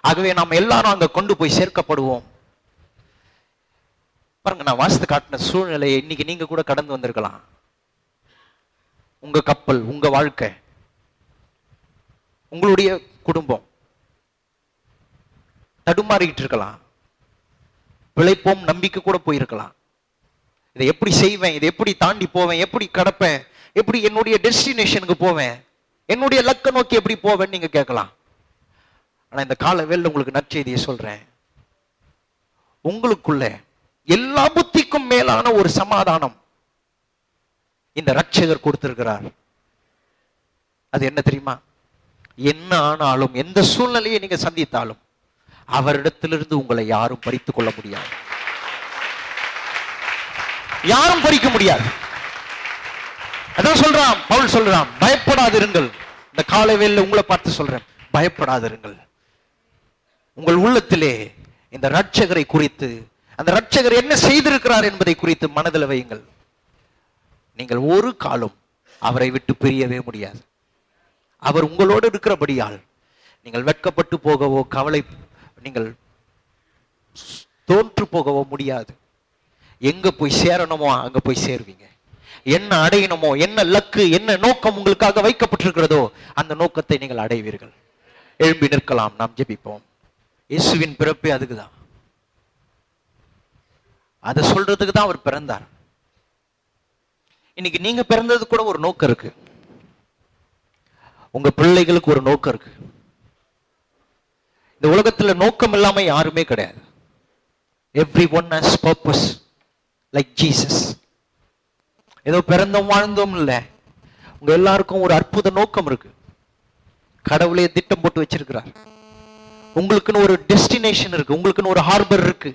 ஆகவே நாம் எல்லாரும் அங்க கொண்டு போய் சேர்க்கப்படுவோம். பாருங்க நான் வாசித்து காட்டின சூழ்நிலையை இன்னைக்கு நீங்க கூட கடந்து வந்திருக்கலாம். உங்க கப்பல் உங்க வாழ்க்கை உங்களுடைய குடும்பம் தடுமாறிக்கிட்டு இருக்கலாம். பிழைப்போம் நம்பிக்கை கூட போயிருக்கலாம். இதை எப்படி செய்வேன் இதை எப்படி தாண்டி போவேன் எப்படி கடப்பேன் எப்படி என்னுடைய டெஸ்டினேஷனுக்கு போவேன் என்னுடைய லக்க நோக்கி எப்படி போவேன்னு நீங்க கேட்கலாம். ஆனா இந்த கால வேலை உங்களுக்கு நற்செய்தியை சொல்றேன். உங்களுக்குள்ள எல்லா புத்திக்கும் மேலான ஒரு சமாதானம் இந்த ரட்சகர் கொடுத்திருக்கிறார். அது என்ன தெரியுமா? என்ன ஆனாலும் எந்த சூழ்நிலையை நீங்க சந்தித்தாலும் அவரிடத்திலிருந்து உங்களை யாரும் பறித்துக் கொள்ள முடியாது. யாரும் பறிக்க முடியாது. அதான் சொல்றான் பவுல் சொல்றான் பயப்படாதிருங்கள். இந்த காலை வேளையில உங்களை பார்த்து சொல்றேன் பயப்படாதிருங்கள். உங்கள் உள்ளத்திலே இந்த ரட்சகரை குறித்து அந்த ரட்சகர் என்ன செய்திருக்கிறார் என்பதை குறித்து மனதில் வையுங்கள். நீங்கள் ஒரு காலம் அவரை விட்டு பிரியவே முடியாது. அவர் உங்களோடு இருக்கிறபடியால் நீங்கள் வெட்கப்பட்டு போகவோ கவலை நீங்கள் தோற்று போகவோ முடியாது. எங்க போய் சேரணுமோ அங்க போய் சேருவீங்க. என்ன அடையணுமோ என்ன லக்கு என்ன நோக்கம் உங்களுக்காக வைக்கப்பட்டிருக்கிறதோ அந்த நோக்கத்தை நீங்கள் அடைவீர்கள். எழும்பி நிற்கலாம் நாம் ஜெபிப்போம். இயேசுவின் பிறப்பே அதுக்குதான். அதை சொல்றதுக்கு தான் அவர் பிறந்தார். இன்னைக்கு நீங்க பிறந்தது கூட ஒரு நோக்கம் இருக்கு. உங்க பிள்ளைகளுக்கு ஒரு நோக்கம் இருக்கு. இந்த உலகத்துல நோக்கம் இல்லாம யாருமே கிடையாது. Every one has purpose like Jesus ஏதோ பிறந்தோம் வாழ்ந்தோம் இல்லை. உங்க எல்லாருக்கும் ஒரு அற்புத நோக்கம் இருக்கு. கடவுளே திட்டம் போட்டு வச்சிருக்கிறார். உங்களுக்குன்னு ஒரு டெஸ்டினேஷன் இருக்கு. உங்களுக்குன்னு ஒரு ஹார்பர் இருக்கு.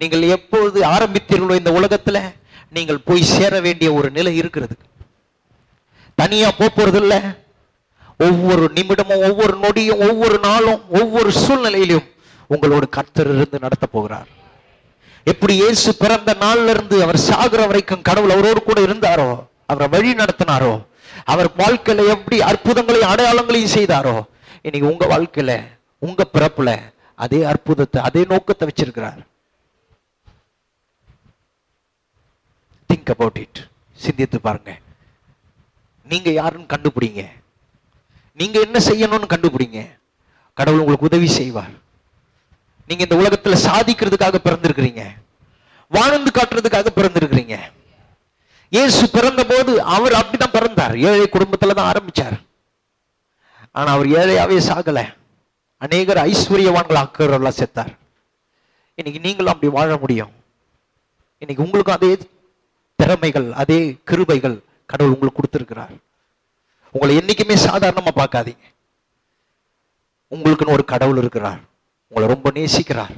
நீங்கள் எப்பொழுது ஆரம்பித்தீர்களோ இந்த உலகத்துல நீங்கள் போய் சேர வேண்டிய ஒரு நிலை இருக்கிறது. தனியா போறது இல்லை ஒவ்வொரு நிமிடமும் ஒவ்வொரு நொடியும் ஒவ்வொரு நாளும் ஒவ்வொரு சூழ்நிலையிலும் உங்களோட கர்த்தர் இருந்து நடத்த போகிறார். எப்படி இயேசு பிறந்த நாள்ல இருந்து அவர் சாகுற வரைக்கும் கடவுள் அவரோடு கூட இருந்தாரோ அவரை வழி நடத்தினாரோ அவர் வாழ்க்கையில எப்படி அற்புதங்களையும் அடையாளங்களையும் செய்தாரோ இன்னைக்கு உங்க வாழ்க்கையில உங்க பிறப்புல அதே அற்புதத்தை அதே நோக்கத்தை வச்சிருக்கிறார். திங்க் திங்க் அபவுட் இட் சிந்தித்து பாருங்க. நீங்க யாருன்னு கண்டுபிடிங்க. நீங்க என்ன செய்யணும்னு கண்டுபிடிங்க. கடவுள் உங்களுக்கு உதவி செய்வார். நீங்க இந்த உலகத்துல சாதிக்கிறதுக்காக பிறந்திருக்கிறீங்க. வாழ்ந்து காட்டுறதுக்காக பிறந்திருக்கிறீங்க. இயேசு பிறந்த போது அவர் அப்படிதான் பிறந்தார். ஏழை குடும்பத்துல தான் ஆரம்பிச்சார். ஆனா அவர் ஏழையாவே சாகல. அநேகர் ஐஸ்வர்யவான்கள் ஆக்குறவர்களா செத்தார். இன்னைக்கு நீங்களும் அப்படி வாழ முடியும். இன்னைக்கு உங்களுக்கும் அதே திறமைகள் அதே கிருபைகள் கடவுள் உங்களுக்கு கொடுத்திருக்கிறார். உங்களை என்னைக்குமே சாதாரணமா பார்க்காதீங்க. உங்களுக்குன்னு ஒரு கடவுள் இருக்கிறார். உங்களை ரொம்ப நேசிக்கிறார்.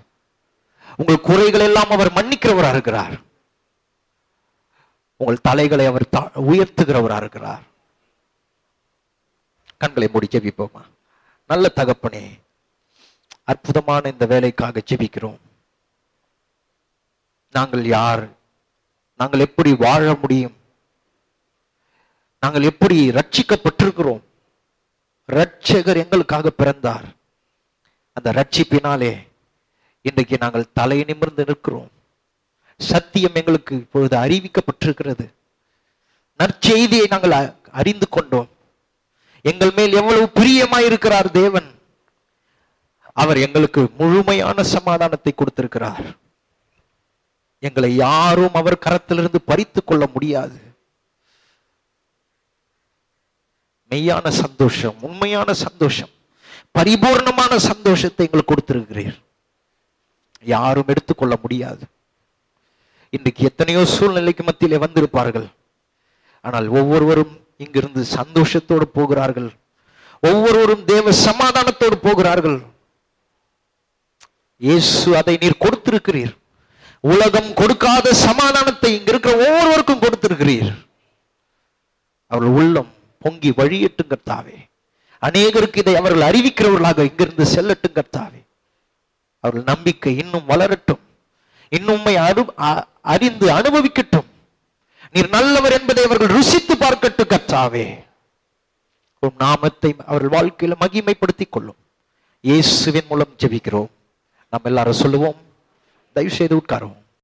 உங்கள் குறைகள் எல்லாம் அவர் மன்னிக்கிறவரா இருக்கிறார். உங்கள் தலைகளை அவர் உயர்த்துகிறவராக உயர்த்துகிறவரா இருக்கிறார். கண்களை மூடி ஜெபிப்போமா? நல்ல தகப்பனே அற்புதமான இந்த வேலைக்காக ஜெபிக்கிறோம். நாங்கள் யார்? நாங்கள் எப்படி வாழ முடியும்? நாங்கள் எப்படி ரட்சிக்கப்பட்டிருக்கிறோம்? ரட்சகர் எங்களுக்காக பிறந்தார். அந்த ரட்சிப்பினாலே இன்றைக்கு நாங்கள் தலை நிமிர்ந்து நிற்கிறோம். சத்தியம் எங்களுக்கு இப்பொழுது அறிவிக்கப்பட்டிருக்கிறது. நற்செய்தியை நாங்கள் அ- அறிந்து கொண்டோம். எங்கள் மேல் எவ்வளவு பிரியமாயிருக்கிறார் தேவன். அவர் எங்களுக்கு முழுமையான சமாதானத்தை கொடுத்திருக்கிறார். எங்களை யாரும் அவர் கரத்திலிருந்து பறித்து கொள்ள முடியாது. மெய்யான சந்தோஷம் உண்மையான சந்தோஷம் பரிபூர்ணமான சந்தோஷத்தை எங்களுக்கு கொடுத்திருக்கிறீர். யாரும் எடுத்துக்கொள்ள முடியாது. இன்றைக்கு எத்தனையோ சூழ்நிலைக்கு மத்தியிலே வந்திருப்பார்கள். ஆனால் ஒவ்வொருவரும் இங்கிருந்து சந்தோஷத்தோடு போகிறார்கள். ஒவ்வொருவரும் தேவ சமாதானத்தோடு போகிறார்கள். இயேசு அதை நீர் கொடுத்திருக்கிறீர். உலகம் கொடுக்காத சமாதானத்தை இங்க இருக்கிற ஒவ்வொருவருக்கும் கொடுத்திருக்கிறீர். அவர்கள் உள்ளம் பொங்கி வழியட்டும் கர்த்தாவே. அநேகருக்கு இதை அவர்கள் அறிவிக்கிறவர்களாக இங்கிருந்து செல்லட்டும் கர்த்தாவே. அவர்கள் நம்பிக்கை இன்னும் வளரட்டும். இன்னும் அனு அ- அறிந்து அனுபவிக்கட்டும். நீர் நல்லவர் என்பதை அவர்கள் ருசித்து பார்க்கட்டும் கர்த்தாவே. உன் நாமத்தை அவர்கள் வாழ்க்கையில மகிமைப்படுத்திக் கொள்ளும். இயேசுவின் மூலம் ஜெபிக்கிறோம். நம்ம எல்லாரும் சொல்லுவோம். தயவு செய்து உட்காருவோம்.